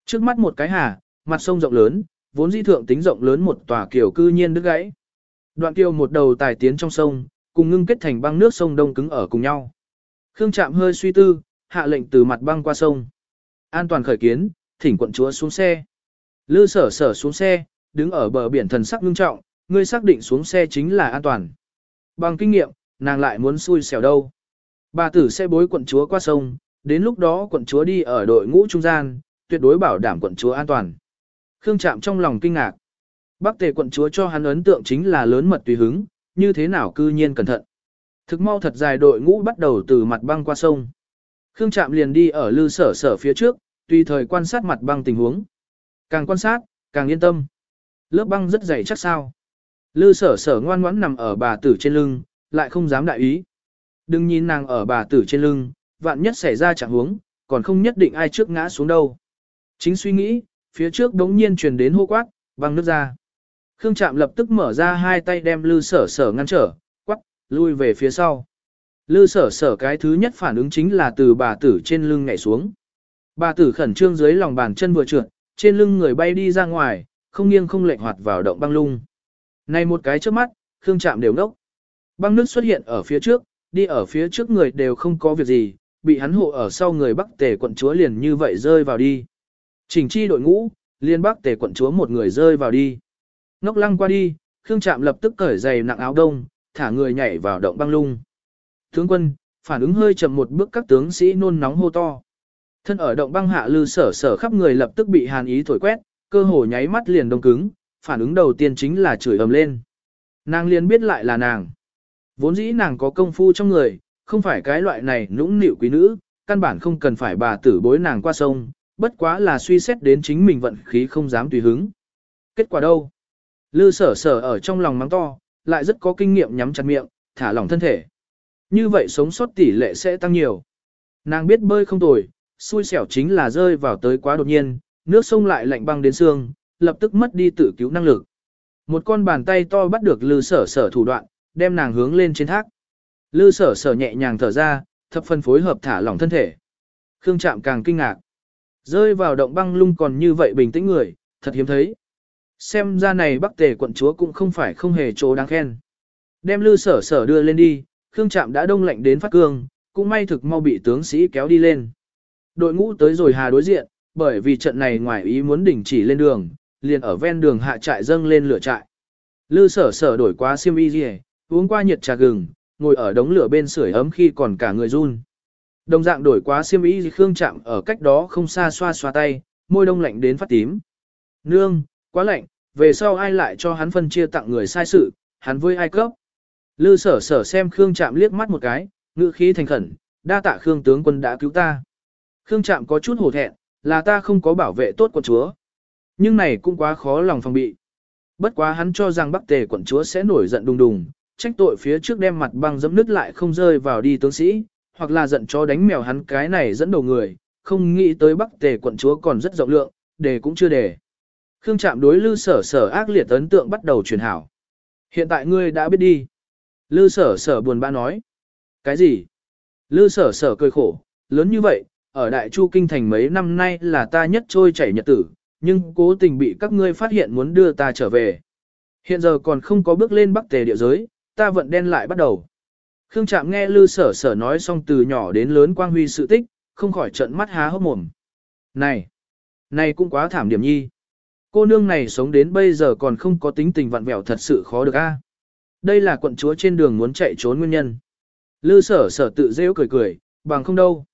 Trước mắt một cái hà, mặt sông rộng lớn, vốn di thượng tính rộng lớn một tòa kiểu cư nhiên đứt gãy. Đoạn kiều một đầu tài tiến trong sông, cùng ngưng kết thành băng nước sông đông cứng ở cùng nhau. Khương Trạm hơi suy tư, hạ lệnh từ mặt băng qua sông. An toàn khởi kiến, thỉnh quận chúa xuống xe. Lư sở sở xuống xe, đứng ở bờ biển thần sắc ngưng trọng, ngươi xác định xuống xe chính là an toàn. Bằng kinh nghiệm, nàng lại muốn xui xẻo đâu. Bà tử sẽ bối quận chúa qua sông, đến lúc đó quận chúa đi ở đội ngũ trung gian, tuyệt đối bảo đảm quận chúa an toàn. Khương Trạm trong lòng kinh ngạc. Bắc tề quận chúa cho hắn ấn tượng chính là lớn mật tùy hứng, như thế nào cư nhiên cẩn thận. Thực mau thật dài đội ngũ bắt đầu từ mặt băng qua sông. Khương Trạm liền đi ở lư sở sở phía trước, tùy thời quan sát mặt băng tình huống. Càng quan sát, càng yên tâm. Lớp băng rất dày chắc sao. Lư sở sở ngoan ngoãn nằm ở bà tử trên lưng, lại không dám đại ý. Đừng nhìn nàng ở bà tử trên lưng, vạn nhất xảy ra chẳng huống, còn không nhất định ai trước ngã xuống đâu. Chính suy nghĩ, phía trước đống nhiên truyền đến hô quát, băng nước ra. Khương Trạm lập tức mở ra hai tay đem lư sở sở ngăn trở, quắc, lui về phía sau. Lư sở sở cái thứ nhất phản ứng chính là từ bà tử trên lưng nhảy xuống. Bà tử khẩn trương dưới lòng bàn chân vừa trượt, trên lưng người bay đi ra ngoài, không nghiêng không lệch hoạt vào động băng lung. Này một cái trước mắt, Khương Trạm đều ngốc. Băng nước xuất hiện ở phía trước, đi ở phía trước người đều không có việc gì, bị hắn hộ ở sau người Bắc Tề quận chúa liền như vậy rơi vào đi. Chỉnh chi đội ngũ, liên Bắc Tề quận chúa một người rơi vào đi. Ngốc lăng qua đi, Khương Trạm lập tức cởi giày nặng áo đông, thả người nhảy vào động băng lung. Tướng quân, phản ứng hơi chậm một bước các tướng sĩ nôn nóng hô to. Thân ở động băng hạ lư sở sở khắp người lập tức bị hàn ý thổi quét, cơ hồ nháy mắt liền đông cứng, phản ứng đầu tiên chính là chửi ầm lên. Nàng liền biết lại là nàng. Vốn dĩ nàng có công phu trong người, không phải cái loại này nũng nịu quý nữ, căn bản không cần phải bà tử bối nàng qua sông, bất quá là suy xét đến chính mình vận khí không dám tùy hứng. Kết quả đâu? Lư sở sở ở trong lòng mắng to, lại rất có kinh nghiệm nhắm chặt miệng, thả lỏng thân thể. Như vậy sống sót tỷ lệ sẽ tăng nhiều. Nàng biết bơi không tồi, xui xẻo chính là rơi vào tới quá đột nhiên, nước sông lại lạnh băng đến xương, lập tức mất đi tự cứu năng lực. Một con bàn tay to bắt được lư sở sở thủ đoạn, đem nàng hướng lên trên thác. Lư sở sở nhẹ nhàng thở ra, thập phân phối hợp thả lỏng thân thể. Khương Trạm càng kinh ngạc. Rơi vào động băng lung còn như vậy bình tĩnh người, thật hiếm thấy. Xem ra này bắc tề quận chúa cũng không phải không hề chỗ đáng khen. Đem lư sở sở đưa lên đi, Khương Trạm đã đông lạnh đến phát cương, cũng may thực mau bị tướng sĩ kéo đi lên. Đội ngũ tới rồi hà đối diện, bởi vì trận này ngoài ý muốn đình chỉ lên đường, liền ở ven đường hạ trại dâng lên lửa trại. Lư sở sở đổi quá xiêm y gì, uống qua nhiệt trà gừng, ngồi ở đống lửa bên sưởi ấm khi còn cả người run. Đồng dạng đổi quá xiêm y Khương chạm ở cách đó không xa xoa xoa tay, môi đông lạnh đến phát tím. Nương, quá lạnh, về sau ai lại cho hắn phân chia tặng người sai sự, hắn với ai cấp. Lư sở sở xem Khương chạm liếc mắt một cái, ngữ khí thành khẩn, đa tạ Khương tướng quân đã cứu ta. Khương Trạm có chút hổ thẹn, là ta không có bảo vệ tốt quận chúa. Nhưng này cũng quá khó lòng phòng bị. Bất quá hắn cho rằng Bắc Tề quận chúa sẽ nổi giận đùng đùng, trách tội phía trước đem mặt băng dẫm nứt lại không rơi vào đi tướng sĩ, hoặc là giận cho đánh mèo hắn cái này dẫn đầu người, không nghĩ tới Bắc Tề quận chúa còn rất rộng lượng, đề cũng chưa đề. Khương Trạm đối Lư Sở Sở ác liệt ấn tượng bắt đầu truyền hảo. Hiện tại ngươi đã biết đi. Lư Sở Sở buồn bã nói. Cái gì? Lư Sở Sở cười khổ, lớn như vậy, ở Đại Chu Kinh Thành mấy năm nay là ta nhất trôi chảy nhật tử, nhưng cố tình bị các ngươi phát hiện muốn đưa ta trở về. Hiện giờ còn không có bước lên Bắc Tề địa giới, ta vận đen lại bắt đầu. Khương Trạm nghe Lư Sở Sở nói xong từ nhỏ đến lớn quang huy sự tích, không khỏi trận mắt há hốc mồm. Này, này cũng quá thảm điểm nhi. Cô nương này sống đến bây giờ còn không có tính tình vặn vẹo thật sự khó được a. À? Đây là quận chúa trên đường muốn chạy trốn nguyên nhân. Lư Sở Sở tự rêu cười cười, bằng không đâu.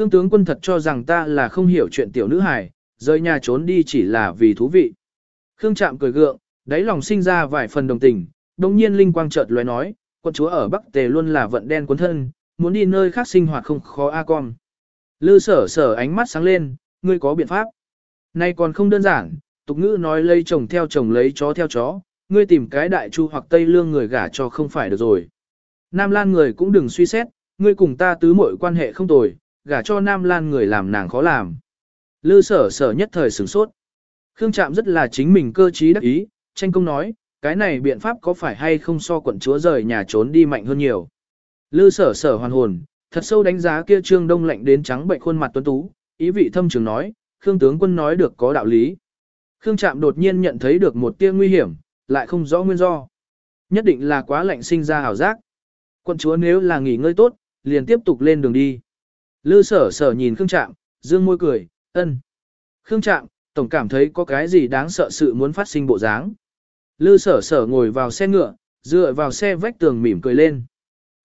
Khương tướng quân thật cho rằng ta là không hiểu chuyện tiểu nữ hài, rời nhà trốn đi chỉ là vì thú vị. Khương Trạm cười gượng, đáy lòng sinh ra vài phần đồng tình, đồng nhiên linh quang chợt lóe nói, quân chúa ở Bắc Tề luôn là vận đen cuốn thân, muốn đi nơi khác sinh hoạt không khó a con. Lư sở sở ánh mắt sáng lên, ngươi có biện pháp. Nay còn không đơn giản, tục ngữ nói lấy chồng theo chồng lấy chó theo chó, ngươi tìm cái đại chu hoặc tây lương người gả cho không phải được rồi. Nam Lan người cũng đừng suy xét, ngươi cùng ta tứ mọi quan hệ không tồi, gả cho Nam Lan người làm nàng khó làm. Lư sở sở nhất thời sửng sốt. Khương Trạm rất là chính mình cơ trí đắc ý, tranh công nói, cái này biện pháp có phải hay không so quận chúa rời nhà trốn đi mạnh hơn nhiều. Lư sở sở hoàn hồn, thật sâu đánh giá kia trương đông lạnh đến trắng bệnh khuôn mặt tuấn tú, ý vị thâm trường nói, Khương tướng quân nói được có đạo lý. Khương Trạm đột nhiên nhận thấy được một tia nguy hiểm, lại không rõ nguyên do. Nhất định là quá lạnh sinh ra hảo giác. Quận chúa nếu là nghỉ ngơi tốt, liền tiếp tục lên đường đi. Lư sở sở nhìn Khương Trạm, dương môi cười, ân. Khương Trạm, tổng cảm thấy có cái gì đáng sợ sự muốn phát sinh bộ dáng. Lư sở sở ngồi vào xe ngựa, dựa vào xe vách tường mỉm cười lên.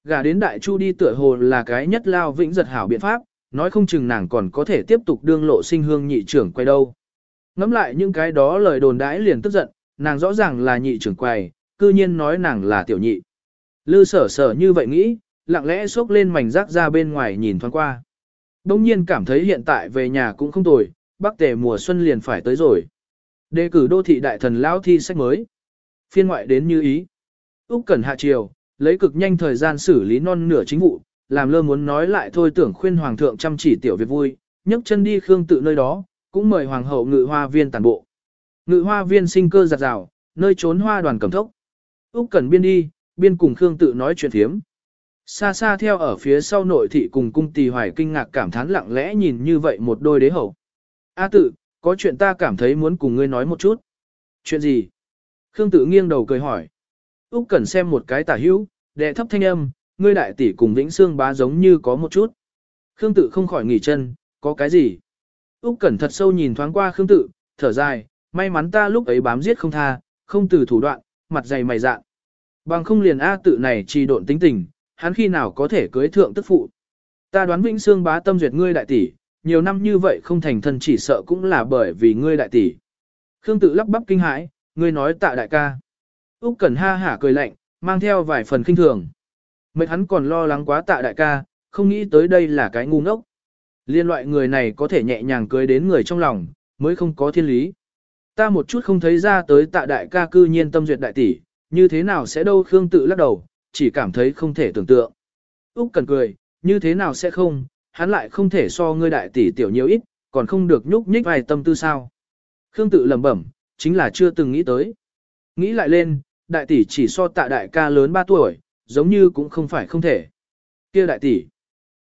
Gả đến đại chu đi tựa hồ là cái nhất lao vĩnh giật hảo biện pháp, nói không chừng nàng còn có thể tiếp tục đương lộ sinh hương nhị trưởng quay đâu. Ngắm lại những cái đó lời đồn đãi liền tức giận, nàng rõ ràng là nhị trưởng quầy, cư nhiên nói nàng là tiểu nhị. Lư sở sở như vậy nghĩ, lặng lẽ xốc lên mảnh rác ra bên ngoài nhìn thoáng qua. Đông nhiên cảm thấy hiện tại về nhà cũng không tồi, bắc tề mùa xuân liền phải tới rồi. Đề cử đô thị đại thần lão thi sách mới. Phiên ngoại đến như ý. Úc Cẩn hạ triều, lấy cực nhanh thời gian xử lý non nửa chính vụ, làm lơ muốn nói lại thôi tưởng khuyên hoàng thượng chăm chỉ tiểu việc vui, nhấc chân đi khương tự nơi đó, cũng mời hoàng hậu ngự hoa viên tản bộ. Ngự hoa viên sinh cơ giặt rào, nơi trốn hoa đoàn cầm thốc. Úc Cẩn biên đi, biên cùng khương tự nói chuyện thiếm. Xa xa theo ở phía sau nội thị cùng cung tỳ hoài kinh ngạc cảm thán lặng lẽ nhìn như vậy một đôi đế hậu. A tự, có chuyện ta cảm thấy muốn cùng ngươi nói một chút. Chuyện gì? Khương tự nghiêng đầu cười hỏi. Úc cần xem một cái tả hữu, đệ thấp thanh âm, ngươi đại tỷ cùng Vĩnh Xương bá giống như có một chút. Khương tự không khỏi nghỉ chân, có cái gì? Úc Cẩn thật sâu nhìn thoáng qua Khương tự, thở dài, may mắn ta lúc ấy bám giết không tha, không từ thủ đoạn, mặt dày mày dạn. Bằng không liền A tự này trì độn tính tình, hắn khi nào có thể cưới thượng tức phụ. Ta đoán Vĩnh Xương bá tâm duyệt ngươi đại tỷ, nhiều năm như vậy không thành thân chỉ sợ cũng là bởi vì ngươi đại tỷ. Khương tự lắp bắp kinh hãi, ngươi nói tạ đại ca. Úc Cẩn ha hả cười lạnh, mang theo vài phần kinh thường. Mệt hắn còn lo lắng quá tạ đại ca, không nghĩ tới đây là cái ngu ngốc. Liên loại người này có thể nhẹ nhàng cưới đến người trong lòng, mới không có thiên lý. Ta một chút không thấy ra tới tạ đại ca cư nhiên tâm duyệt đại tỷ, như thế nào sẽ đâu Khương tự lắc đầu, chỉ cảm thấy không thể tưởng tượng. Úc Cẩn cười, như thế nào sẽ không, hắn lại không thể so ngươi đại tỷ tiểu nhiều ít, còn không được nhúc nhích vài tâm tư sao. Khương tự lẩm bẩm, chính là chưa từng nghĩ tới. Nghĩ lại lên, đại tỷ chỉ so tạ đại ca lớn 3 tuổi, giống như cũng không phải không thể. Kia đại tỷ,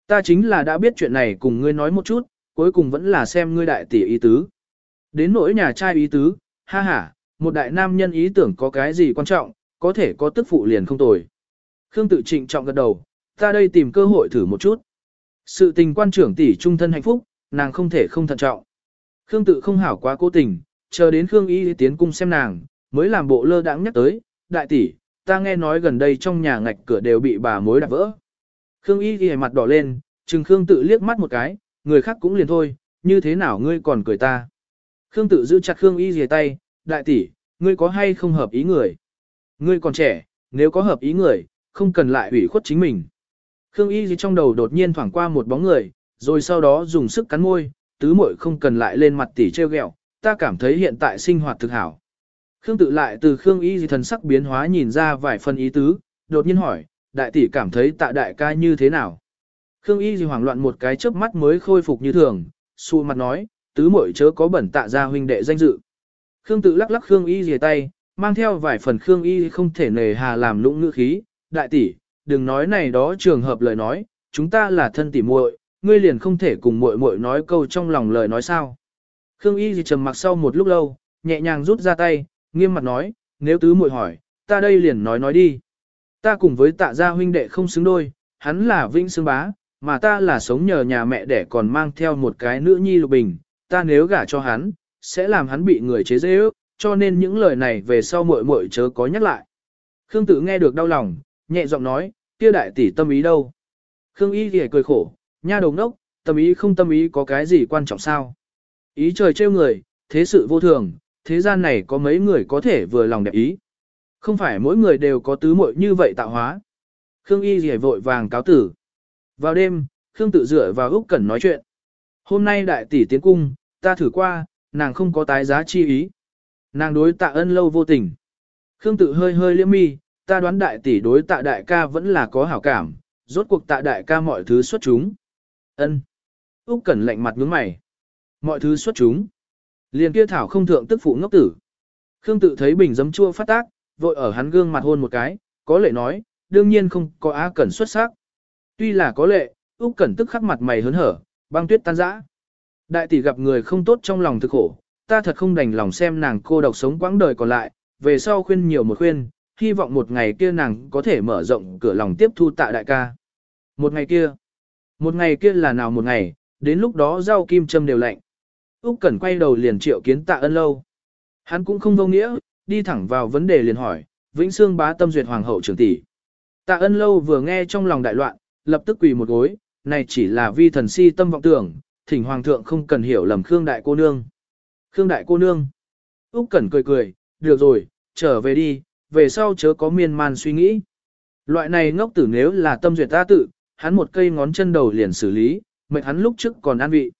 ta chính là đã biết chuyện này cùng ngươi nói một chút, cuối cùng vẫn là xem ngươi đại tỷ ý tứ. Đến nỗi nhà trai ý tứ, ha ha, một đại nam nhân ý tưởng có cái gì quan trọng, có thể có tức phụ liền không tồi. Khương tự trịnh trọng gật đầu, ta đây tìm cơ hội thử một chút. Sự tình quan trưởng tỷ trung thân hạnh phúc, nàng không thể không thận trọng. Khương tự không hảo quá cố tình, chờ đến Khương Y tiến cung xem nàng, mới làm bộ lơ đãng nhắc tới, đại tỷ, ta nghe nói gần đây trong nhà ngạch cửa đều bị bà mối đạp vỡ. Khương Y ghi mặt đỏ lên, chừng Khương tự liếc mắt một cái, người khác cũng liền thôi, như thế nào ngươi còn cười ta. Khương tự giữ chặt Khương Y ghi tay, đại tỷ, ngươi có hay không hợp ý người. Ngươi còn trẻ, nếu có hợp ý người, không cần lại ủy khuất chính mình. Khương Y gì trong đầu đột nhiên thoảng qua một bóng người, rồi sau đó dùng sức cắn môi, tứ muội không cần lại lên mặt tỉ treo ghẹo, ta cảm thấy hiện tại sinh hoạt thực hảo. Khương tự lại từ Khương Y gì thần sắc biến hóa nhìn ra vài phần ý tứ, đột nhiên hỏi, đại tỷ cảm thấy tạ đại ca như thế nào? Khương Y gì hoảng loạn một cái chớp mắt mới khôi phục như thường, xu mặt nói, tứ muội chớ có bẩn tạ ra huynh đệ danh dự. Khương tự lắc lắc Khương Y gì tay, mang theo vài phần Khương Y không thể nề hà làm lũng ngữ khí, đại tỷ, đừng nói này đó trường hợp lời nói, chúng ta là thân tỷ muội, ngươi liền không thể cùng muội muội nói câu trong lòng lời nói sao. Khương Y thì trầm mặc sau một lúc lâu, nhẹ nhàng rút ra tay, nghiêm mặt nói, nếu tứ muội hỏi, ta đây liền nói nói đi. Ta cùng với tạ gia huynh đệ không xứng đôi, hắn là vinh xương bá, mà ta là sống nhờ nhà mẹ đẻ còn mang theo một cái nữ nhi lục bình, ta nếu gả cho hắn, sẽ làm hắn bị người chế dễ ước, cho nên những lời này về sau muội muội chớ có nhắc lại. Khương Tử nghe được đau lòng, nhẹ giọng nói, kia đại tỷ tâm ý đâu? Khương Y thì cười khổ, nha đồng đốc, tâm ý không tâm ý có cái gì quan trọng sao? Ý trời trêu người, thế sự vô thường, thế gian này có mấy người có thể vừa lòng đẹp ý. Không phải mỗi người đều có tứ muội như vậy tạo hóa. Khương Y thì vội vàng cáo tử. Vào đêm, Khương tự dựa vào Úc Cẩn nói chuyện. Hôm nay đại tỷ tiến cung, ta thử qua, nàng không có tái giá chi ý. Nàng đối tạ ân lâu vô tình. Khương tự hơi hơi liễm mi, ta đoán đại tỷ đối tạ đại ca vẫn là có hảo cảm, rốt cuộc tạ đại ca mọi thứ xuất chúng. Ân. Úc Cẩn lạnh mặt nhướng mày. Mọi thứ xuất chúng. Liền kia thảo không thượng tức phụ ngốc tử. Khương tự thấy bình giấm chua phát tác, vội ở hắn gương mặt hôn một cái, có lệ nói, đương nhiên không có á cẩn xuất sắc. Tuy là có lệ, Úc Cẩn tức khắc mặt mày hớn hở, băng tuyết tan rã. Đại tỷ gặp người không tốt trong lòng thực khổ, ta thật không đành lòng xem nàng cô độc sống quãng đời còn lại, về sau khuyên nhiều một khuyên, hy vọng một ngày kia nàng có thể mở rộng cửa lòng tiếp thu tạ đại ca. Một ngày kia, một ngày kia là nào một ngày, đến lúc đó rau kim châm đều lạnh. Úc Cẩn quay đầu liền triệu kiến tạ ân lâu. Hắn cũng không vô nghĩa, đi thẳng vào vấn đề liền hỏi, Vĩnh Sương bá tâm duyệt hoàng hậu trưởng tỷ. Tạ ân lâu vừa nghe trong lòng đại loạn, lập tức quỳ một gối, này chỉ là vi thần si tâm vọng tưởng, thỉnh hoàng thượng không cần hiểu lầm Khương đại cô nương. Khương đại cô nương. Úc Cẩn cười cười, được rồi, trở về đi, về sau chớ có miên man suy nghĩ. Loại này ngốc tử nếu là tâm duyệt ta tự, hắn một cây ngón chân đầu liền xử lý, mệt hắn lúc trước còn an vị.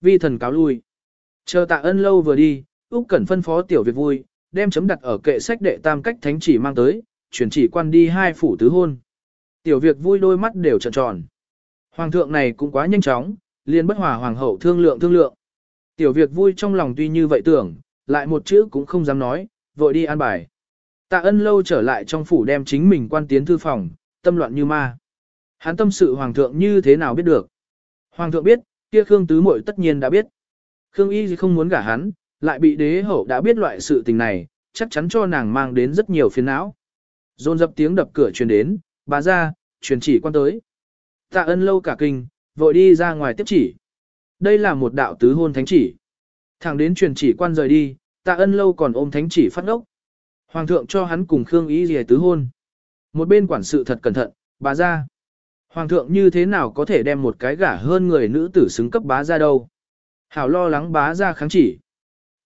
Vi thần cáo lui. Chờ tạ ân lâu vừa đi, Úc Cẩn phân phó tiểu việc vui, đem chấm đặt ở kệ sách đệ tam cách thánh chỉ mang tới, chuyển chỉ quan đi hai phủ tứ hôn. Tiểu việc vui đôi mắt đều trợn tròn. Hoàng thượng này cũng quá nhanh chóng, liền bất hòa hoàng hậu thương lượng thương lượng. Tiểu việc vui trong lòng tuy như vậy tưởng, lại một chữ cũng không dám nói, vội đi an bài. Tạ ân lâu trở lại trong phủ đem chính mình quan tiến thư phòng, tâm loạn như ma. Hắn tâm sự hoàng thượng như thế nào biết được. Hoàng thượng biết, kia Khương Tứ Mội tất nhiên đã biết. Khương Y không muốn gả hắn, lại bị đế hậu đã biết loại sự tình này, chắc chắn cho nàng mang đến rất nhiều phiền não. Dồn dập tiếng đập cửa truyền đến, bà ra, truyền chỉ quan tới. Tạ ân lâu cả kinh, vội đi ra ngoài tiếp chỉ. Đây là một đạo tứ hôn thánh chỉ. Thẳng đến truyền chỉ quan rời đi, tạ ân lâu còn ôm thánh chỉ phát ốc. Hoàng thượng cho hắn cùng Khương Ý gì tứ hôn. Một bên quản sự thật cẩn thận, bà ra. Hoàng thượng như thế nào có thể đem một cái gả hơn người nữ tử xứng cấp bá ra đâu. Hảo lo lắng bá ra kháng chỉ.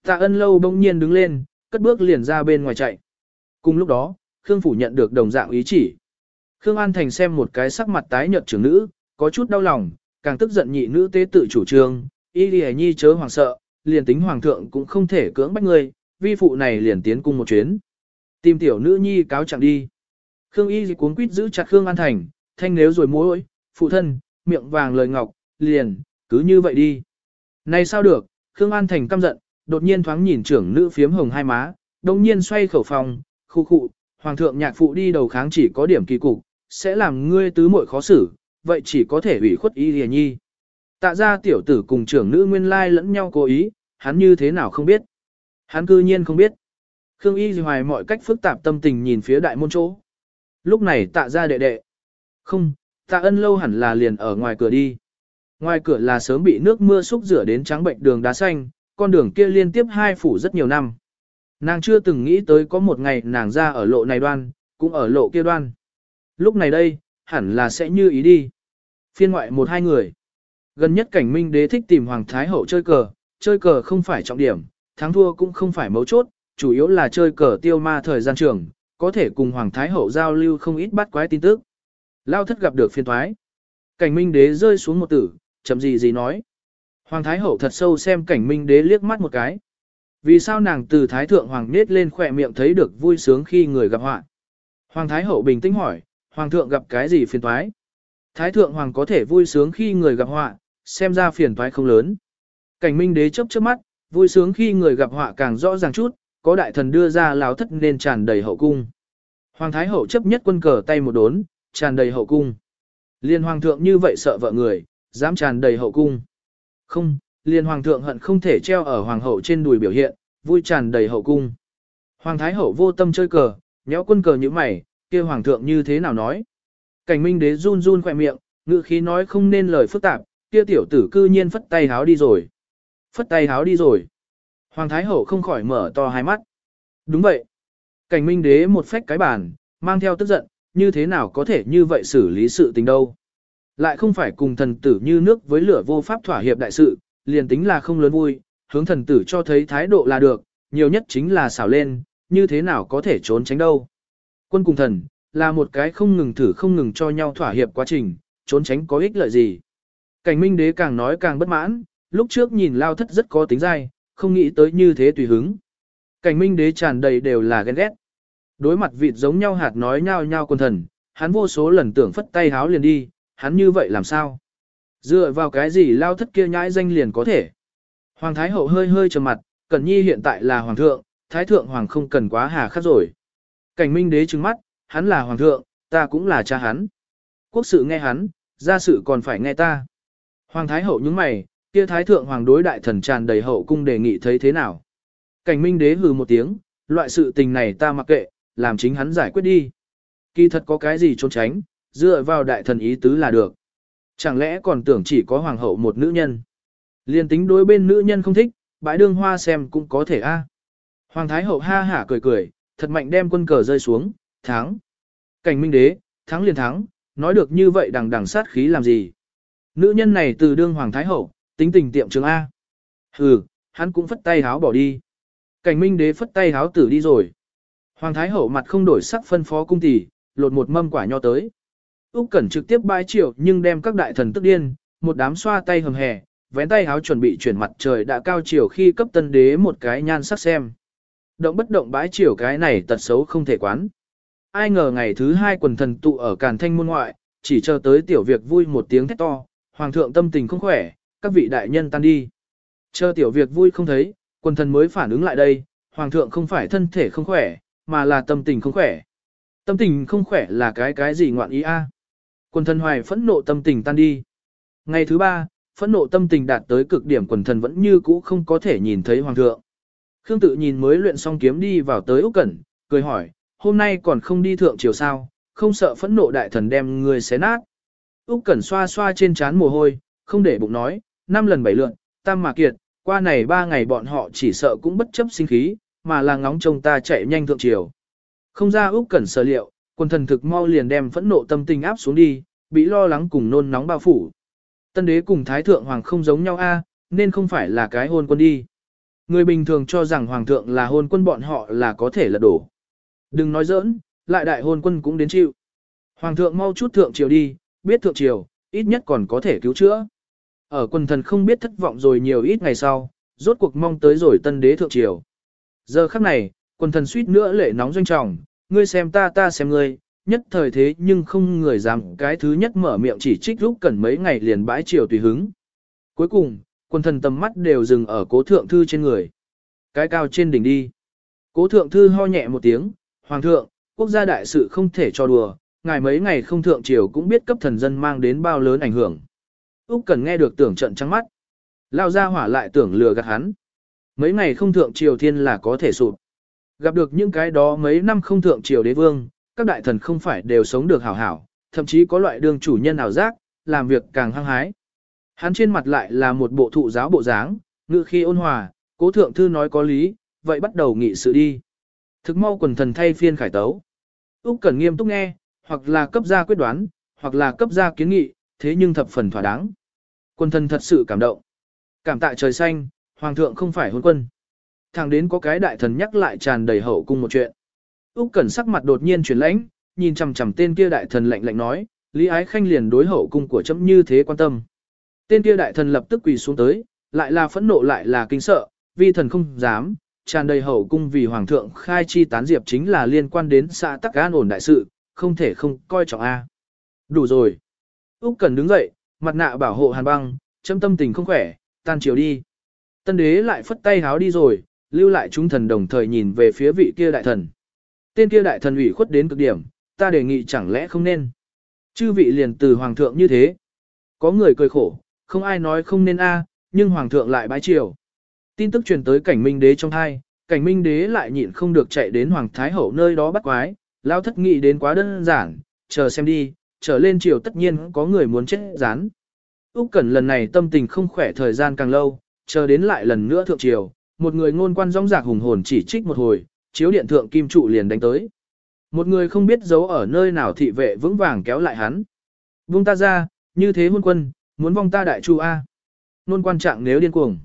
Tạ ân lâu bỗng nhiên đứng lên, cất bước liền ra bên ngoài chạy. Cùng lúc đó, Khương Phủ nhận được đồng dạng ý chỉ. Khương An Thành xem một cái sắc mặt tái nhợt trưởng nữ, có chút đau lòng, càng tức giận nhị nữ tế tự chủ trương, y đi nhi chớ hoàng sợ, liền tính hoàng thượng cũng không thể cưỡng bách ngươi, vi phụ này liền tiến cung một chuyến. Tìm tiểu nữ nhi cáo chẳng đi. Khương y cuốn quýt giữ chặt Khương An Thành, thanh nếu rồi mối, phụ thân, miệng vàng lời ngọc, liền, cứ như vậy đi. Này sao được, Khương An Thành căm giận, đột nhiên thoáng nhìn trưởng nữ phiếm hồng hai má, đồng nhiên xoay khẩu phòng, khu khụ, hoàng thượng nhạc phụ đi đầu kháng chỉ có điểm kỳ cục, sẽ làm ngươi tứ muội khó xử, vậy chỉ có thể ủy khuất y lìa nhi. Tạ ra tiểu tử cùng trưởng nữ nguyên lai lẫn nhau cố ý, hắn như thế nào không biết. Hắn cư nhiên không biết. Khương Y hoài mọi cách phức tạp tâm tình nhìn phía đại môn chỗ. Lúc này tạ ra đệ đệ. Không, tạ ân lâu hẳn là liền ở ngoài cửa đi. Ngoài cửa là sớm bị nước mưa xúc rửa đến trắng bệnh đường đá xanh, con đường kia liên tiếp hai phủ rất nhiều năm. Nàng chưa từng nghĩ tới có một ngày nàng ra ở lộ này đoan, cũng ở lộ kia đoan. Lúc này đây, hẳn là sẽ như ý đi. Phiên ngoại một hai người. Gần nhất cảnh minh đế thích tìm Hoàng Thái Hậu chơi cờ, chơi cờ không phải trọng điểm, thắng thua cũng không phải mấu chốt, chủ yếu là chơi cờ tiêu ma thời gian trường, có thể cùng Hoàng Thái Hậu giao lưu không ít bắt quái tin tức. Lao thất gặp được phiên thoái. Cảnh minh đế rơi xuống một tử, chậm gì gì nói. Hoàng Thái Hậu thật sâu xem cảnh minh đế liếc mắt một cái. Vì sao nàng từ Thái Thượng Hoàng nết lên khỏe miệng thấy được vui sướng khi người gặp họa? Hoàng Thái Hậu bình tĩnh hỏi, Hoàng thượng gặp cái gì phiền toái? Thái Thượng Hoàng có thể vui sướng khi người gặp họa, xem ra phiền toái không lớn. Cảnh minh đế chấp chớp mắt, vui sướng khi người gặp họa càng rõ ràng chút, có đại thần đưa ra láo thất nên tràn đầy hậu cung. Hoàng Thái Hậu chấp nhất quân cờ tay một đốn, tràn đầy hậu cung. Liên Hoàng thượng như vậy sợ vợ người, dám tràn đầy hậu cung. Không, liên Hoàng thượng hận không thể treo ở Hoàng hậu trên đùi biểu hiện, vui tràn đầy hậu cung. Hoàng Thái Hậu vô tâm chơi cờ, nhéo quân cờ như mày, kia Hoàng thượng như thế nào nói. Cảnh minh đế run run khỏe miệng, ngữ khí nói không nên lời phức tạp, kia tiểu tử cư nhiên phất tay háo đi rồi. Phất tay háo đi rồi. Hoàng Thái Hậu không khỏi mở to hai mắt. Đúng vậy. Cảnh minh đế một phách cái bàn, mang theo tức giận, như thế nào có thể như vậy xử lý sự tình đâu. Lại không phải cùng thần tử như nước với lửa vô pháp thỏa hiệp đại sự, liền tính là không lớn vui, hướng thần tử cho thấy thái độ là được, nhiều nhất chính là xảo lên, như thế nào có thể trốn tránh đâu. Quân cùng thần, là một cái không ngừng thử không ngừng cho nhau thỏa hiệp quá trình, trốn tránh có ích lợi gì. Cảnh minh đế càng nói càng bất mãn, lúc trước nhìn lao thất rất có tính dai, không nghĩ tới như thế tùy hứng. Cảnh minh đế tràn đầy đều là ghen ghét. Đối mặt vịt giống nhau hạt nói nhau nhau quân thần, hắn vô số lần tưởng phất tay háo liền đi, hắn như vậy làm sao? Dựa vào cái gì lao thất kia nhãi danh liền có thể? Hoàng Thái Hậu hơi hơi trầm mặt, Cẩn Nhi hiện tại là Hoàng thượng, Thái Thượng Hoàng không cần quá hà khắc rồi. Cảnh Minh Đế trừng mắt, hắn là Hoàng thượng, ta cũng là cha hắn. Quốc sự nghe hắn, gia sự còn phải nghe ta. Hoàng Thái Hậu nhướng mày, kia Thái Thượng Hoàng đối đại thần tràn đầy hậu cung đề nghị thấy thế nào. Cảnh Minh Đế hừ một tiếng, loại sự tình này ta mặc kệ, làm chính hắn giải quyết đi. Kỳ thật có cái gì trốn tránh, dựa vào đại thần ý tứ là được. Chẳng lẽ còn tưởng chỉ có hoàng hậu một nữ nhân. Liên tính đối bên nữ nhân không thích, bãi đương hoa xem cũng có thể a. À. Hoàng thái hậu ha hả cười cười, thật mạnh đem quân cờ rơi xuống, thắng. Cảnh minh đế, thắng liền thắng, nói được như vậy đằng đằng sát khí làm gì. Nữ nhân này từ đương hoàng thái hậu, tính tình tiệm trường A. Hừ, hắn cũng phất tay háo bỏ đi. Cảnh minh đế phất tay háo tử đi rồi. Hoàng thái hậu mặt không đổi sắc phân phó cung tỷ, lột một mâm quả nho tới. Úc Cẩn trực tiếp bái triệu nhưng đem các đại thần tức điên, một đám xoa tay hầm hè, vén tay háo chuẩn bị chuyển mặt trời đã cao chiều khi cấp tân đế một cái nhan sắc xem. Động bất động bái chiều cái này tật xấu không thể quán. Ai ngờ ngày thứ hai quần thần tụ ở Càn Thanh môn ngoại, chỉ chờ tới tiểu việc vui một tiếng thét to, hoàng thượng tâm tình không khỏe, các vị đại nhân tan đi. Chờ tiểu việc vui không thấy, quần thần mới phản ứng lại đây, hoàng thượng không phải thân thể không khỏe, mà là tâm tình không khỏe. Tâm tình không khỏe là cái cái gì ngoạn ý a? Quần thần hoài phẫn nộ tâm tình tan đi. Ngày thứ ba, phẫn nộ tâm tình đạt tới cực điểm quần thần vẫn như cũ không có thể nhìn thấy hoàng thượng. Khương tự nhìn mới luyện xong kiếm đi vào tới Úc Cẩn, cười hỏi, hôm nay còn không đi thượng chiều sao, không sợ phẫn nộ đại thần đem người xé nát. Úc Cẩn xoa xoa trên trán mồ hôi, không để bụng nói, năm lần bảy lượn, tam mà kiệt, qua này ba ngày bọn họ chỉ sợ cũng bất chấp sinh khí, mà là ngóng trông ta chạy nhanh thượng chiều. Không ra Úc Cẩn sở liệu, quân thần thực mau liền đem phẫn nộ tâm tình áp xuống đi, bị lo lắng cùng nôn nóng bao phủ. Tân đế cùng thái thượng hoàng không giống nhau a, nên không phải là cái hôn quân đi. Người bình thường cho rằng hoàng thượng là hôn quân bọn họ là có thể lật đổ. Đừng nói giỡn, lại đại hôn quân cũng đến chịu. Hoàng thượng mau chút thượng triều đi, biết thượng triều, ít nhất còn có thể cứu chữa. Ở quân thần không biết thất vọng rồi nhiều ít ngày sau, rốt cuộc mong tới rồi tân đế thượng triều. Giờ khắc này, quân thần suýt nữa lệ nóng doanh trọng, ngươi xem ta ta xem ngươi, nhất thời thế nhưng không người dám cái thứ nhất mở miệng chỉ trích lúc cần mấy ngày liền bãi triều tùy hứng. Cuối cùng, quân thần tầm mắt đều dừng ở cố thượng thư trên người. Cái cao trên đỉnh đi. Cố thượng thư ho nhẹ một tiếng, Hoàng thượng, quốc gia đại sự không thể cho đùa, ngài mấy ngày không thượng triều cũng biết cấp thần dân mang đến bao lớn ảnh hưởng. Úc Cẩn nghe được tưởng trận trắng mắt. Lao ra hỏa lại tưởng lừa gạt hắn. Mấy ngày không thượng triều thiên là có thể sụp. Gặp được những cái đó mấy năm không thượng triều đế vương, các đại thần không phải đều sống được hảo hảo, thậm chí có loại đương chủ nhân ảo giác, làm việc càng hăng hái. Hắn trên mặt lại là một bộ thụ giáo bộ dáng, ngự khi ôn hòa, cố thượng thư nói có lý, vậy bắt đầu nghị sự đi. Thực mau quần thần thay phiên khải tấu. Úc Cẩn nghiêm túc nghe, hoặc là cấp ra quyết đoán, hoặc là cấp ra kiến nghị, thế nhưng thập phần thỏa đáng. Quân thần thật sự cảm động. Cảm tạ trời xanh, hoàng thượng không phải hôn quân. Thẳng đến có cái đại thần nhắc lại tràn đầy hậu cung một chuyện. Úc Cẩn sắc mặt đột nhiên chuyển lãnh, nhìn chằm chằm tên kia đại thần lạnh lạnh nói, Lý Ái Khanh liền đối hậu cung của chấm như thế quan tâm. Tên kia đại thần lập tức quỳ xuống tới, lại là phẫn nộ lại là kinh sợ, vi thần không dám, tràn đầy hậu cung vì hoàng thượng khai chi tán diệp chính là liên quan đến xã tắc an ổn đại sự, không thể không coi trọng a. Đủ rồi. Úc Cẩn đứng dậy, mặt nạ bảo hộ Hàn Băng, châm tâm tình không khỏe, tan chiều đi. Tân đế lại phất tay háo đi rồi, lưu lại chúng thần đồng thời nhìn về phía vị kia đại thần. Tên kia đại thần ủy khuất đến cực điểm, ta đề nghị chẳng lẽ không nên. Chư vị liền từ hoàng thượng như thế. Có người cười khổ, không ai nói không nên a, nhưng hoàng thượng lại bái triều. Tin tức truyền tới cảnh minh đế trong hai, cảnh minh đế lại nhịn không được chạy đến hoàng thái hậu nơi đó bắt quái, lao thất nghị đến quá đơn giản, chờ xem đi, trở lên triều tất nhiên có người muốn chết rán. Úc Cẩn lần này tâm tình không khỏe thời gian càng lâu, chờ đến lại lần nữa thượng triều, một người ngôn quan rong rạc hùng hồn chỉ trích một hồi, chiếu điện thượng kim trụ liền đánh tới. Một người không biết giấu ở nơi nào thị vệ vững vàng kéo lại hắn. Vung ta ra, như thế hôn quân, muốn vong ta đại chu A. Nôn quan trạng nếu điên cuồng.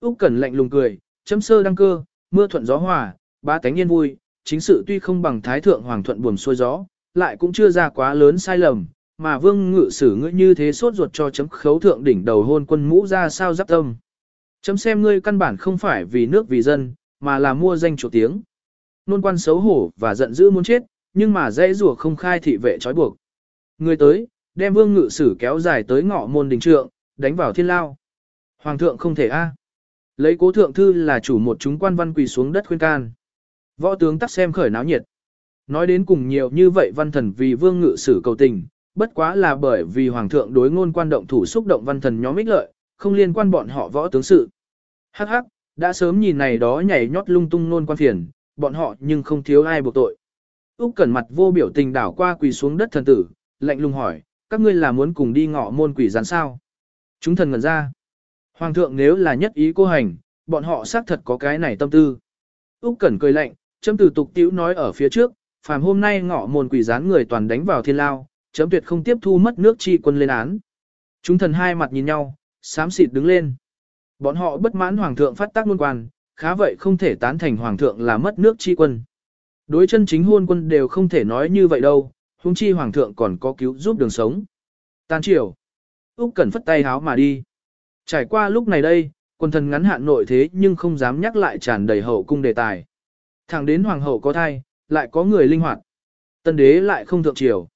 Úc Cẩn lạnh lùng cười, chấm sơ đăng cơ, mưa thuận gió hòa, ba tánh yên vui, chính sự tuy không bằng thái thượng hoàng thuận buồm xuôi gió, lại cũng chưa ra quá lớn sai lầm, mà vương ngự sử ngươi như thế sốt ruột cho chấm khấu thượng đỉnh đầu hôn quân mũ ra sao giáp tâm. Chấm xem ngươi căn bản không phải vì nước vì dân, mà là mua danh chủ tiếng. Nôn quan xấu hổ và giận dữ muốn chết, nhưng mà dễ rùa không khai thị vệ trói buộc. Người tới, đem vương ngự sử kéo dài tới ngõ môn đình trượng, đánh vào thiên lao. Hoàng thượng không thể a. Lấy cố thượng thư là chủ một chúng quan văn quỳ xuống đất khuyên can. Võ tướng tắt xem khởi náo nhiệt. Nói đến cùng nhiều như vậy văn thần vì vương ngự sử cầu tình, bất quá là bởi vì hoàng thượng đối ngôn quan động thủ xúc động văn thần nhóm ích lợi, không liên quan bọn họ võ tướng sự. Hắc hắc, đã sớm nhìn này đó nhảy nhót lung tung nôn quan phiền, bọn họ nhưng không thiếu ai buộc tội. Úc Cẩn mặt vô biểu tình đảo qua quỳ xuống đất thần tử, lạnh lùng hỏi, các ngươi là muốn cùng đi ngọ môn quỷ gián sao? Chúng thần ngẩn ra. Hoàng thượng nếu là nhất ý cô hành, bọn họ xác thật có cái này tâm tư. Úc Cẩn cười lạnh, chấm từ tục tiểu nói ở phía trước, phàm hôm nay ngọ môn quỷ gián người toàn đánh vào thiên lao, chấm tuyệt không tiếp thu mất nước chi quân lên án. Chúng thần hai mặt nhìn nhau, xám xịt đứng lên. Bọn họ bất mãn hoàng thượng phát tác luân quan, khá vậy không thể tán thành hoàng thượng là mất nước chi quân. Đối chân chính hôn quân đều không thể nói như vậy đâu, huống chi hoàng thượng còn có cứu giúp đường sống. Tan triều. Úc Cẩn phất tay háo mà đi. Trải qua lúc này đây, quân thần ngắn hạn nội thế nhưng không dám nhắc lại tràn đầy hậu cung đề tài. Thẳng đến hoàng hậu có thai, lại có người linh hoạt. Tân đế lại không thượng triều.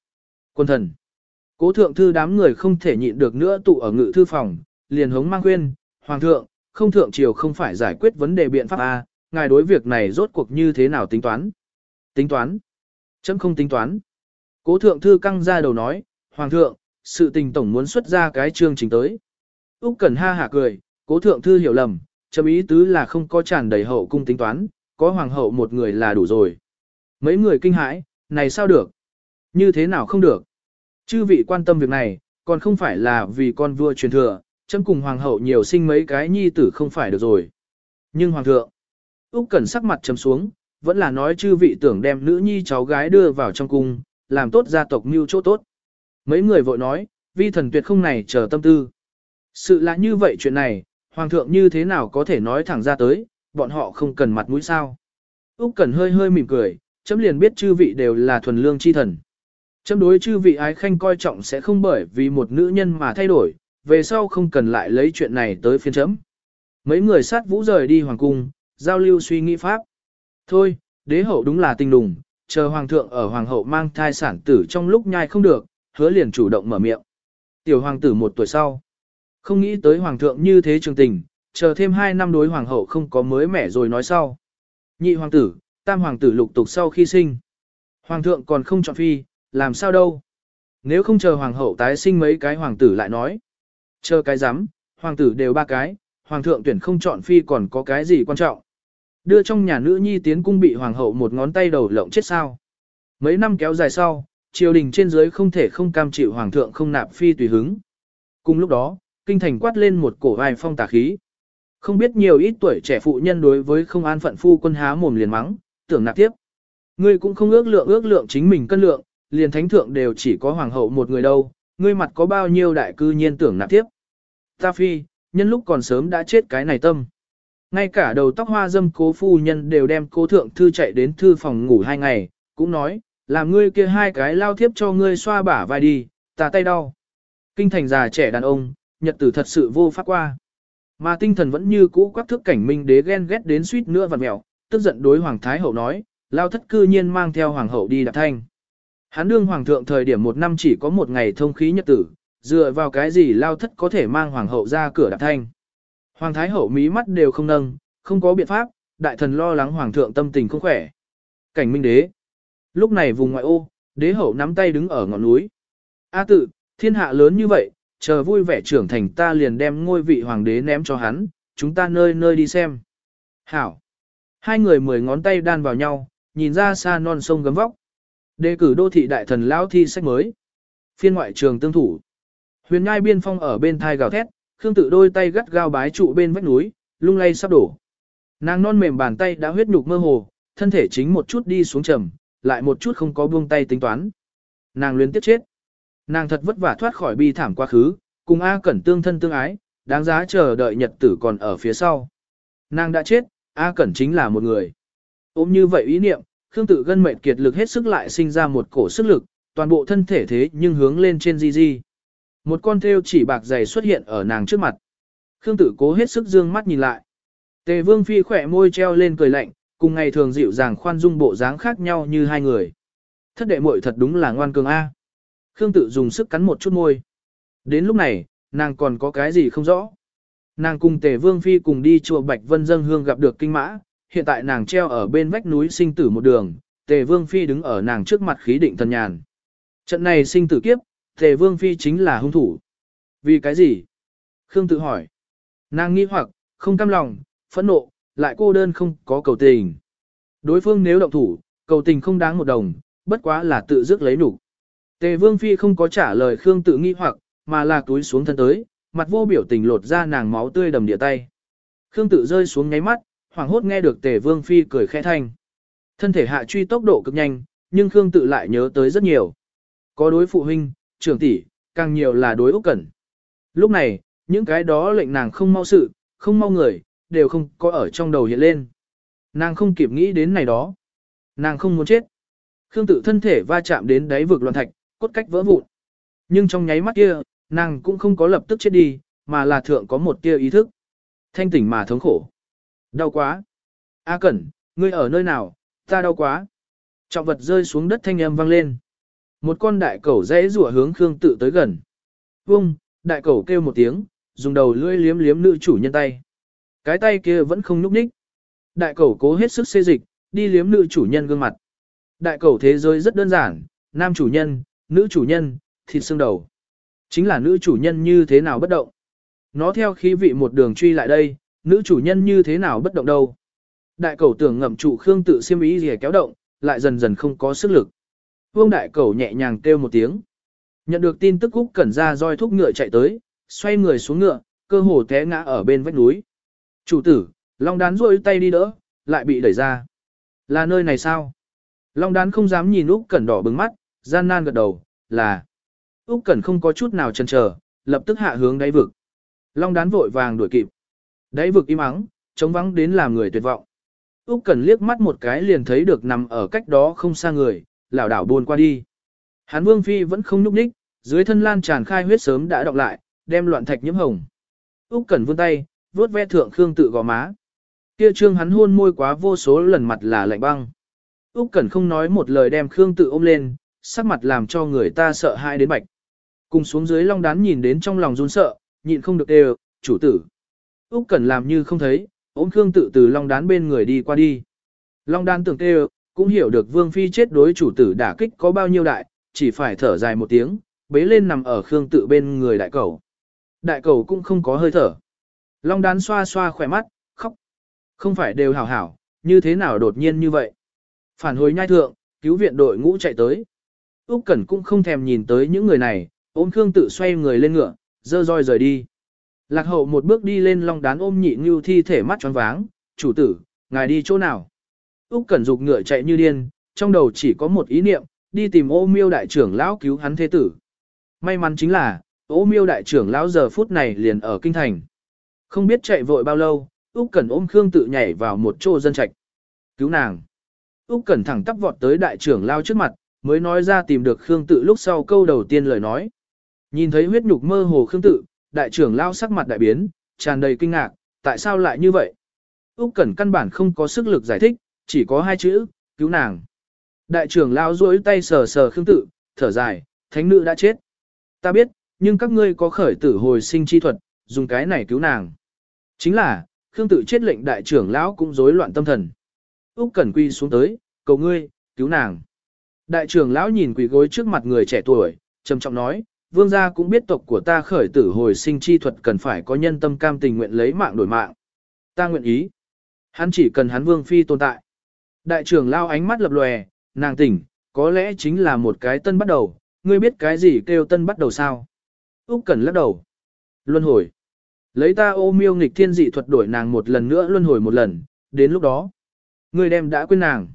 Quân thần. Cố thượng thư đám người không thể nhịn được nữa tụ ở ngự thư phòng, liền hống mang khuyên, hoàng thượng, không thượng triều không phải giải quyết vấn đề biện pháp A, ngài đối việc này rốt cuộc như thế nào tính toán. Tính toán. Chấm không tính toán. Cố thượng thư căng ra đầu nói, hoàng thượng, sự tình tổng muốn xuất ra cái chương trình tới. Úc Cẩn ha hả cười, cố thượng thư hiểu lầm, chấm ý tứ là không có tràn đầy hậu cung tính toán, có hoàng hậu một người là đủ rồi. Mấy người kinh hãi, này sao được? Như thế nào không được? Chư vị quan tâm việc này, còn không phải là vì con vua truyền thừa, chấm cùng hoàng hậu nhiều sinh mấy cái nhi tử không phải được rồi. Nhưng hoàng thượng, Úc Cẩn sắc mặt trầm xuống, vẫn là nói chư vị tưởng đem nữ nhi cháu gái đưa vào trong cung, làm tốt gia tộc mưu chỗ tốt. Mấy người vội nói, vi thần tuyệt không này chờ tâm tư. Sự là như vậy chuyện này, hoàng thượng như thế nào có thể nói thẳng ra tới, bọn họ không cần mặt mũi sao. Úc Cẩn hơi hơi mỉm cười, chấm liền biết chư vị đều là thuần lương chi thần. Chấm đối chư vị ái khanh coi trọng sẽ không bởi vì một nữ nhân mà thay đổi, về sau không cần lại lấy chuyện này tới phiên chấm. Mấy người sát vũ rời đi hoàng cung, giao lưu suy nghĩ pháp. Thôi, đế hậu đúng là tinh đùng, chờ hoàng thượng ở hoàng hậu mang thai sản tử trong lúc nhai không được, hứa liền chủ động mở miệng. Tiểu hoàng tử một tuổi sau. Không nghĩ tới hoàng thượng như thế trường tình, chờ thêm hai năm đối hoàng hậu không có mới mẻ rồi nói sau. Nhị hoàng tử, tam hoàng tử lục tục sau khi sinh. Hoàng thượng còn không chọn phi, làm sao đâu. Nếu không chờ hoàng hậu tái sinh mấy cái hoàng tử lại nói. Chờ cái rắm hoàng tử đều ba cái, hoàng thượng tuyển không chọn phi còn có cái gì quan trọng. Đưa trong nhà nữ nhi tiến cung bị hoàng hậu một ngón tay đầu lộng chết sao. Mấy năm kéo dài sau, triều đình trên dưới không thể không cam chịu hoàng thượng không nạp phi tùy hứng. Cùng lúc đó, kinh thành quát lên một cổ vài phong tà khí. Không biết nhiều ít tuổi trẻ phụ nhân đối với không an phận phu quân há mồm liền mắng, tưởng nạp tiếp. Ngươi cũng không ước lượng ước lượng chính mình cân lượng, liền thánh thượng đều chỉ có hoàng hậu một người đâu, ngươi mặt có bao nhiêu đại cư nhiên tưởng nạp tiếp. Ta phi, nhân lúc còn sớm đã chết cái này tâm. Ngay cả đầu tóc hoa dâm cố phu nhân đều đem cố thượng thư chạy đến thư phòng ngủ hai ngày, cũng nói, làm ngươi kia hai cái lao thiếp cho ngươi xoa bả vai đi, ta tay đau. Kinh thành già trẻ đàn ông, nhật tử thật sự vô pháp qua. Mà tinh thần vẫn như cũ quắc thức cảnh minh đế ghen ghét đến suýt nữa vặn mẹo, tức giận đối hoàng thái hậu nói, lao thất cư nhiên mang theo hoàng hậu đi đạp thanh. Hắn đương hoàng thượng thời điểm một năm chỉ có một ngày thông khí nhật tử, dựa vào cái gì lao thất có thể mang hoàng hậu ra cửa đạp thanh. Hoàng thái hậu mí mắt đều không nâng, không có biện pháp, đại thần lo lắng hoàng thượng tâm tình không khỏe. Cảnh minh đế. Lúc này vùng ngoại ô, đế hậu nắm tay đứng ở ngọn núi. A tự, thiên hạ lớn như vậy, chờ vui vẻ trưởng thành ta liền đem ngôi vị hoàng đế ném cho hắn, chúng ta nơi nơi đi xem. Hảo. Hai người mười ngón tay đan vào nhau, nhìn ra xa non sông gấm vóc. Đề cử đô thị đại thần lão thi sách mới. Phiên ngoại trường tương thủ. Huyền ngai biên phong ở bên thai gào thét, Khương tự đôi tay gắt gao bái trụ bên vách núi, lung lay sắp đổ. Nàng non mềm bàn tay đã huyết nhục mơ hồ, thân thể chính một chút đi xuống trầm, lại một chút không có buông tay tính toán. Nàng luyến tiếp chết. Nàng thật vất vả thoát khỏi bi thảm quá khứ, cùng A Cẩn tương thân tương ái, đáng giá chờ đợi nhật tử còn ở phía sau. Nàng đã chết, A Cẩn chính là một người. Ôm như vậy ý niệm, Khương tự gân mệt kiệt lực hết sức lại sinh ra một cổ sức lực, toàn bộ thân thể thế nhưng hướng lên trên di di. Một con thêu chỉ bạc dày xuất hiện ở nàng trước mặt. Khương tử cố hết sức dương mắt nhìn lại. Tề vương phi khỏe môi treo lên cười lạnh, cùng ngày thường dịu dàng khoan dung bộ dáng khác nhau như hai người. Thất đệ muội thật đúng là ngoan cường A. Khương Tử dùng sức cắn một chút môi. Đến lúc này, nàng còn có cái gì không rõ. Nàng cùng tề vương phi cùng đi chùa Bạch Vân dân hương gặp được kinh mã, hiện tại nàng treo ở bên vách núi sinh tử một đường, tề vương phi đứng ở nàng trước mặt khí định thần nhàn. Trận này sinh tử kiếp, tề vương phi chính là hung thủ. Vì cái gì? Khương tự hỏi. Nàng nghi hoặc, không cam lòng, phẫn nộ, lại cô đơn không có cầu tình. Đối phương nếu động thủ, cầu tình không đáng một đồng, bất quá là tự dứt lấy đủ. Tề Vương Phi không có trả lời Khương tự nghi hoặc, mà là túi xuống thân tới, mặt vô biểu tình lột ra nàng máu tươi đầm địa tay. Khương tự rơi xuống nháy mắt, hoảng hốt nghe được Tề Vương Phi cười khẽ thanh. Thân thể hạ truy tốc độ cực nhanh, nhưng Khương tự lại nhớ tới rất nhiều. Có đối phụ huynh, trưởng tỷ, càng nhiều là đối Úc Cẩn. Lúc này, những cái đó lệnh nàng không mau sự, không mau người, đều không có ở trong đầu hiện lên. Nàng không kịp nghĩ đến này đó. Nàng không muốn chết. Khương tự thân thể va chạm đến đáy vực loạn thạch, cốt cách vỡ vụn. Nhưng trong nháy mắt kia, nàng cũng không có lập tức chết đi, mà là thượng có một tia ý thức. Thanh tỉnh mà thống khổ. Đau quá. A Cẩn, ngươi ở nơi nào, ta đau quá. Trọng vật rơi xuống đất thanh âm vang lên. Một con đại cẩu rẽ rủa hướng Khương tự tới gần. Vung, đại cẩu kêu một tiếng, dùng đầu lưỡi liếm liếm nữ chủ nhân tay. Cái tay kia vẫn không nhúc nhích. Đại cẩu cố hết sức xê dịch, đi liếm nữ chủ nhân gương mặt. Đại cẩu thế giới rất đơn giản, nam chủ nhân, nữ chủ nhân, thịt xương đầu. Chính là nữ chủ nhân như thế nào bất động. Nó theo khí vị một đường truy lại đây, nữ chủ nhân như thế nào bất động đâu. Đại cầu tưởng ngậm trụ Khương tự xiêm ý gì kéo động, lại dần dần không có sức lực. Vương đại cầu nhẹ nhàng kêu một tiếng. Nhận được tin tức Cúc Cẩn ra roi thúc ngựa chạy tới, xoay người xuống ngựa, cơ hồ té ngã ở bên vách núi. Chủ tử, Long đán rôi tay đi đỡ, lại bị đẩy ra. Là nơi này sao? Long đán không dám nhìn Úc Cẩn đỏ bừng mắt, gian nan gật đầu, là. Úc Cẩn không có chút nào chần chờ, lập tức hạ hướng đáy vực. Long đán vội vàng đuổi kịp. Đáy vực im ắng, trống vắng đến làm người tuyệt vọng. Úc Cẩn liếc mắt một cái liền thấy được nằm ở cách đó không xa người, lảo đảo buồn qua đi. Hán Vương phi vẫn không nhúc nhích, dưới thân lan tràn khai huyết sớm đã đọc lại, đem loạn thạch nhiễm hồng. Úc Cẩn vươn tay, vuốt ve thượng Khương tự gò má. Kia trương hắn hôn môi quá vô số lần mặt là lạnh băng. Úc Cẩn không nói một lời đem Khương tự ôm lên, sắc mặt làm cho người ta sợ hãi đến bạch. Cùng xuống dưới long đán nhìn đến trong lòng run sợ, nhịn không được đều, chủ tử. Úc Cẩn làm như không thấy, ôm Khương tự từ long đán bên người đi qua đi. Long đán tưởng tê cũng hiểu được Vương Phi chết đối chủ tử đả kích có bao nhiêu đại, chỉ phải thở dài một tiếng, bế lên nằm ở Khương tự bên người đại cầu. Đại cầu cũng không có hơi thở. Long đán xoa xoa khỏe mắt, khóc. Không phải đều hảo hảo, như thế nào đột nhiên như vậy. Phản hồi nhai thượng, cứu viện đội ngũ chạy tới. Úc Cẩn cũng không thèm nhìn tới những người này, ôm Khương tự xoay người lên ngựa, dơ roi rời đi. Lạc hậu một bước đi lên long đán ôm nhị ngưu thi thể mắt tròn váng, chủ tử, ngài đi chỗ nào? Úc Cẩn dục ngựa chạy như điên, trong đầu chỉ có một ý niệm, đi tìm ô miêu đại trưởng lão cứu hắn thế tử. May mắn chính là, ô miêu đại trưởng lão giờ phút này liền ở kinh thành. Không biết chạy vội bao lâu, Úc Cẩn ôm Khương tự nhảy vào một chỗ dân trạch. Cứu nàng. Úc Cẩn thẳng tắp vọt tới đại trưởng lão trước mặt, mới nói ra tìm được Khương tự lúc sau câu đầu tiên lời nói. Nhìn thấy huyết nhục mơ hồ Khương tự, đại trưởng lão sắc mặt đại biến, tràn đầy kinh ngạc, tại sao lại như vậy? Úc Cẩn căn bản không có sức lực giải thích, chỉ có hai chữ, cứu nàng. Đại trưởng lão duỗi tay sờ sờ Khương tự, thở dài, thánh nữ đã chết. Ta biết, nhưng các ngươi có khởi tử hồi sinh chi thuật, dùng cái này cứu nàng. Chính là, Khương tự chết lệnh đại trưởng lão cũng rối loạn tâm thần. Úc Cẩn quy xuống tới, cầu ngươi, cứu nàng. Đại trưởng lão nhìn quỳ gối trước mặt người trẻ tuổi, trầm trọng nói, vương gia cũng biết tộc của ta khởi tử hồi sinh chi thuật cần phải có nhân tâm cam tình nguyện lấy mạng đổi mạng. Ta nguyện ý. Hắn chỉ cần hắn vương phi tồn tại. Đại trưởng lao ánh mắt lập lòe, nàng tỉnh, có lẽ chính là một cái tân bắt đầu, ngươi biết cái gì kêu tân bắt đầu sao? Úc Cẩn lắc đầu. Luân hồi. Lấy ta ô miêu nghịch thiên dị thuật đổi nàng một lần nữa luân hồi một lần, đến lúc đó. Ngươi đem đã quên nàng.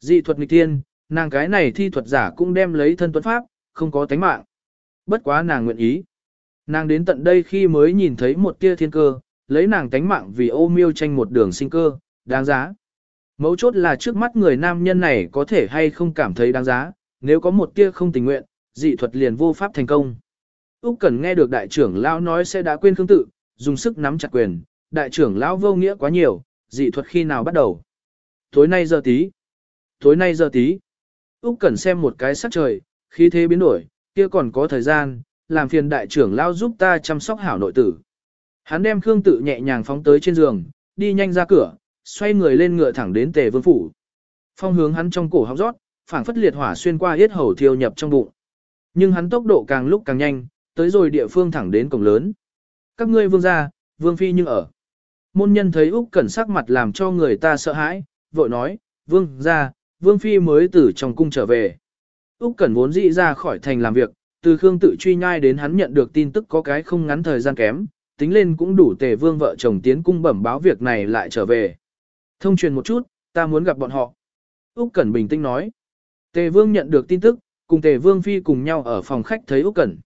Dị thuật nghịch thiên, nàng cái này thi thuật giả cũng đem lấy thân tuấn pháp, không có tánh mạng. Bất quá nàng nguyện ý. Nàng đến tận đây khi mới nhìn thấy một tia thiên cơ, lấy nàng tánh mạng vì ô miêu tranh một đường sinh cơ, đáng giá. Mấu chốt là trước mắt người nam nhân này có thể hay không cảm thấy đáng giá, nếu có một tia không tình nguyện, dị thuật liền vô pháp thành công. Úc Cẩn nghe được đại trưởng lão nói sẽ đã quên Khương tự, dùng sức nắm chặt quyền, đại trưởng lão vô nghĩa quá nhiều, dị thuật khi nào bắt đầu? Tối nay giờ tí. Tối nay giờ tí. Úc Cẩn xem một cái sắc trời, khí thế biến đổi, kia còn có thời gian, làm phiền đại trưởng lao giúp ta chăm sóc hảo nội tử. Hắn đem Khương tự nhẹ nhàng phóng tới trên giường, đi nhanh ra cửa, xoay người lên ngựa thẳng đến Tề Vương phủ. Phong hướng hắn trong cổ họng rót, phảng phất liệt hỏa xuyên qua yết hầu thiêu nhập trong bụng. Nhưng hắn tốc độ càng lúc càng nhanh, tới rồi địa phương thẳng đến cổng lớn. Các ngươi vương gia, vương phi nhưng ở. Môn nhân thấy Úc Cẩn sắc mặt làm cho người ta sợ hãi, vội nói, vương gia, vương phi mới từ trong cung trở về. Úc Cẩn vốn dĩ ra khỏi thành làm việc, từ Khương tự truy nhai đến hắn nhận được tin tức có cái không ngắn thời gian kém, tính lên cũng đủ tề vương vợ chồng tiến cung bẩm báo việc này lại trở về. Thông truyền một chút, ta muốn gặp bọn họ. Úc Cẩn bình tĩnh nói. Tề vương nhận được tin tức, cùng tề vương phi cùng nhau ở phòng khách thấy Úc Cẩn.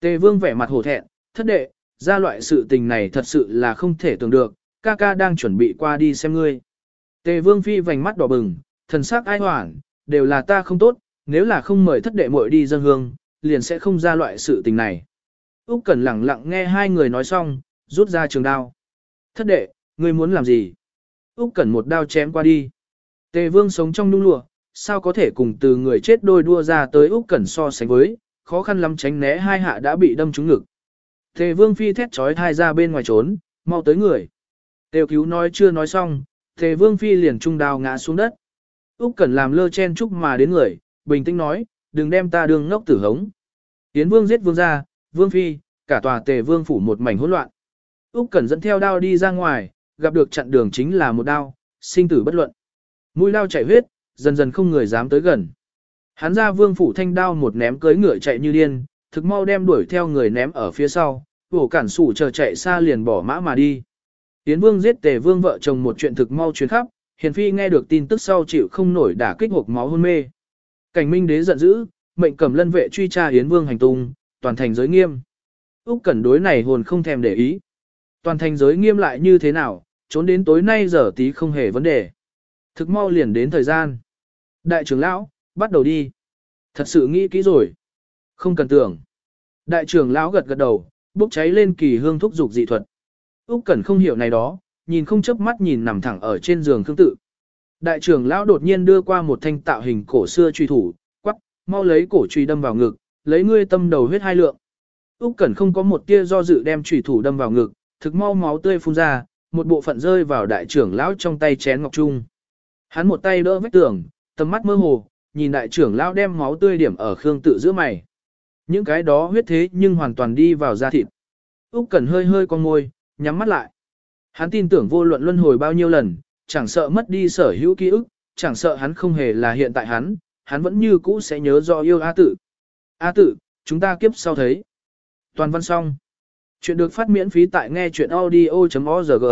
Tề vương vẻ mặt hổ thẹn, thất đệ, ra loại sự tình này thật sự là không thể tưởng được, ca ca đang chuẩn bị qua đi xem ngươi. Tề vương phi vành mắt đỏ bừng, thần sắc ai hoảng, đều là ta không tốt, nếu là không mời thất đệ muội đi dân hương, liền sẽ không ra loại sự tình này. Úc Cẩn lặng lặng nghe hai người nói xong, rút ra trường đao. Thất đệ, ngươi muốn làm gì? Úc Cẩn một đao chém qua đi. Tề Vương sống trong nung lụa, sao có thể cùng từ người chết đôi đua ra tới Úc Cẩn so sánh với, khó khăn lắm tránh né hai hạ đã bị đâm trúng ngực. Tề Vương phi thét chói tai ra bên ngoài trốn, mau tới người. Tiêu cứu nói chưa nói xong, Tề Vương phi liền trung đao ngã xuống đất. Úc Cẩn làm lơ chen chúc mà đến người, bình tĩnh nói, đừng đem ta đường ngốc tử hống. Yến Vương giết Vương gia, Vương phi, cả tòa Tề Vương phủ một mảnh hỗn loạn. Úc Cẩn dẫn theo đao đi ra ngoài, gặp được chặn đường chính là một đao, sinh tử bất luận. Mũi đao chảy huyết, dần dần không người dám tới gần. Hắn ra vương phủ thanh đao một ném cưỡi ngựa chạy như điên, thực mau đem đuổi theo người ném ở phía sau, vổ cản sủ chờ chạy xa liền bỏ mã mà đi. Yến vương giết tề vương vợ chồng một chuyện thực mau truyền khắp, hiền phi nghe được tin tức sau chịu không nổi đả kích hộc máu hôn mê. Cảnh minh đế giận dữ, mệnh cầm lân vệ truy tra Yến vương hành tung, toàn thành giới nghiêm. Úc cẩn đối này hồn không thèm để ý. Toàn thành giới nghiêm lại như thế nào, trốn đến tối nay giờ tí không hề vấn đề. Thực mau liền đến thời gian. Đại trưởng lão, bắt đầu đi. Thật sự nghĩ kỹ rồi. Không cần tưởng. Đại trưởng lão gật gật đầu, bốc cháy lên kỳ hương thúc dục dị thuật. Úc Cẩn không hiểu này đó, nhìn không chớp mắt nhìn nằm thẳng ở trên giường khương tự. Đại trưởng lão đột nhiên đưa qua một thanh tạo hình cổ xưa truy thủ, quắc, mau lấy cổ truy đâm vào ngực, lấy ngươi tâm đầu huyết hai lượng. Úc Cẩn không có một tia do dự đem truy thủ đâm vào ngực, thực mau máu tươi phun ra, một bộ phận rơi vào đại trưởng lão trong tay chén ngọc trung. Hắn một tay đỡ vách tường, tầm mắt mơ hồ, nhìn đại trưởng lão đem máu tươi điểm ở khương tự giữa mày. Những cái đó huyết thế nhưng hoàn toàn đi vào da thịt. Úc Cẩn hơi hơi con môi, nhắm mắt lại. Hắn tin tưởng vô luận luân hồi bao nhiêu lần, chẳng sợ mất đi sở hữu ký ức, chẳng sợ hắn không hề là hiện tại hắn, hắn vẫn như cũ sẽ nhớ do yêu A Tử. A Tử, chúng ta kiếp sau thấy. Toàn văn xong. Chuyện được phát miễn phí tại nghe chuyện audio.org.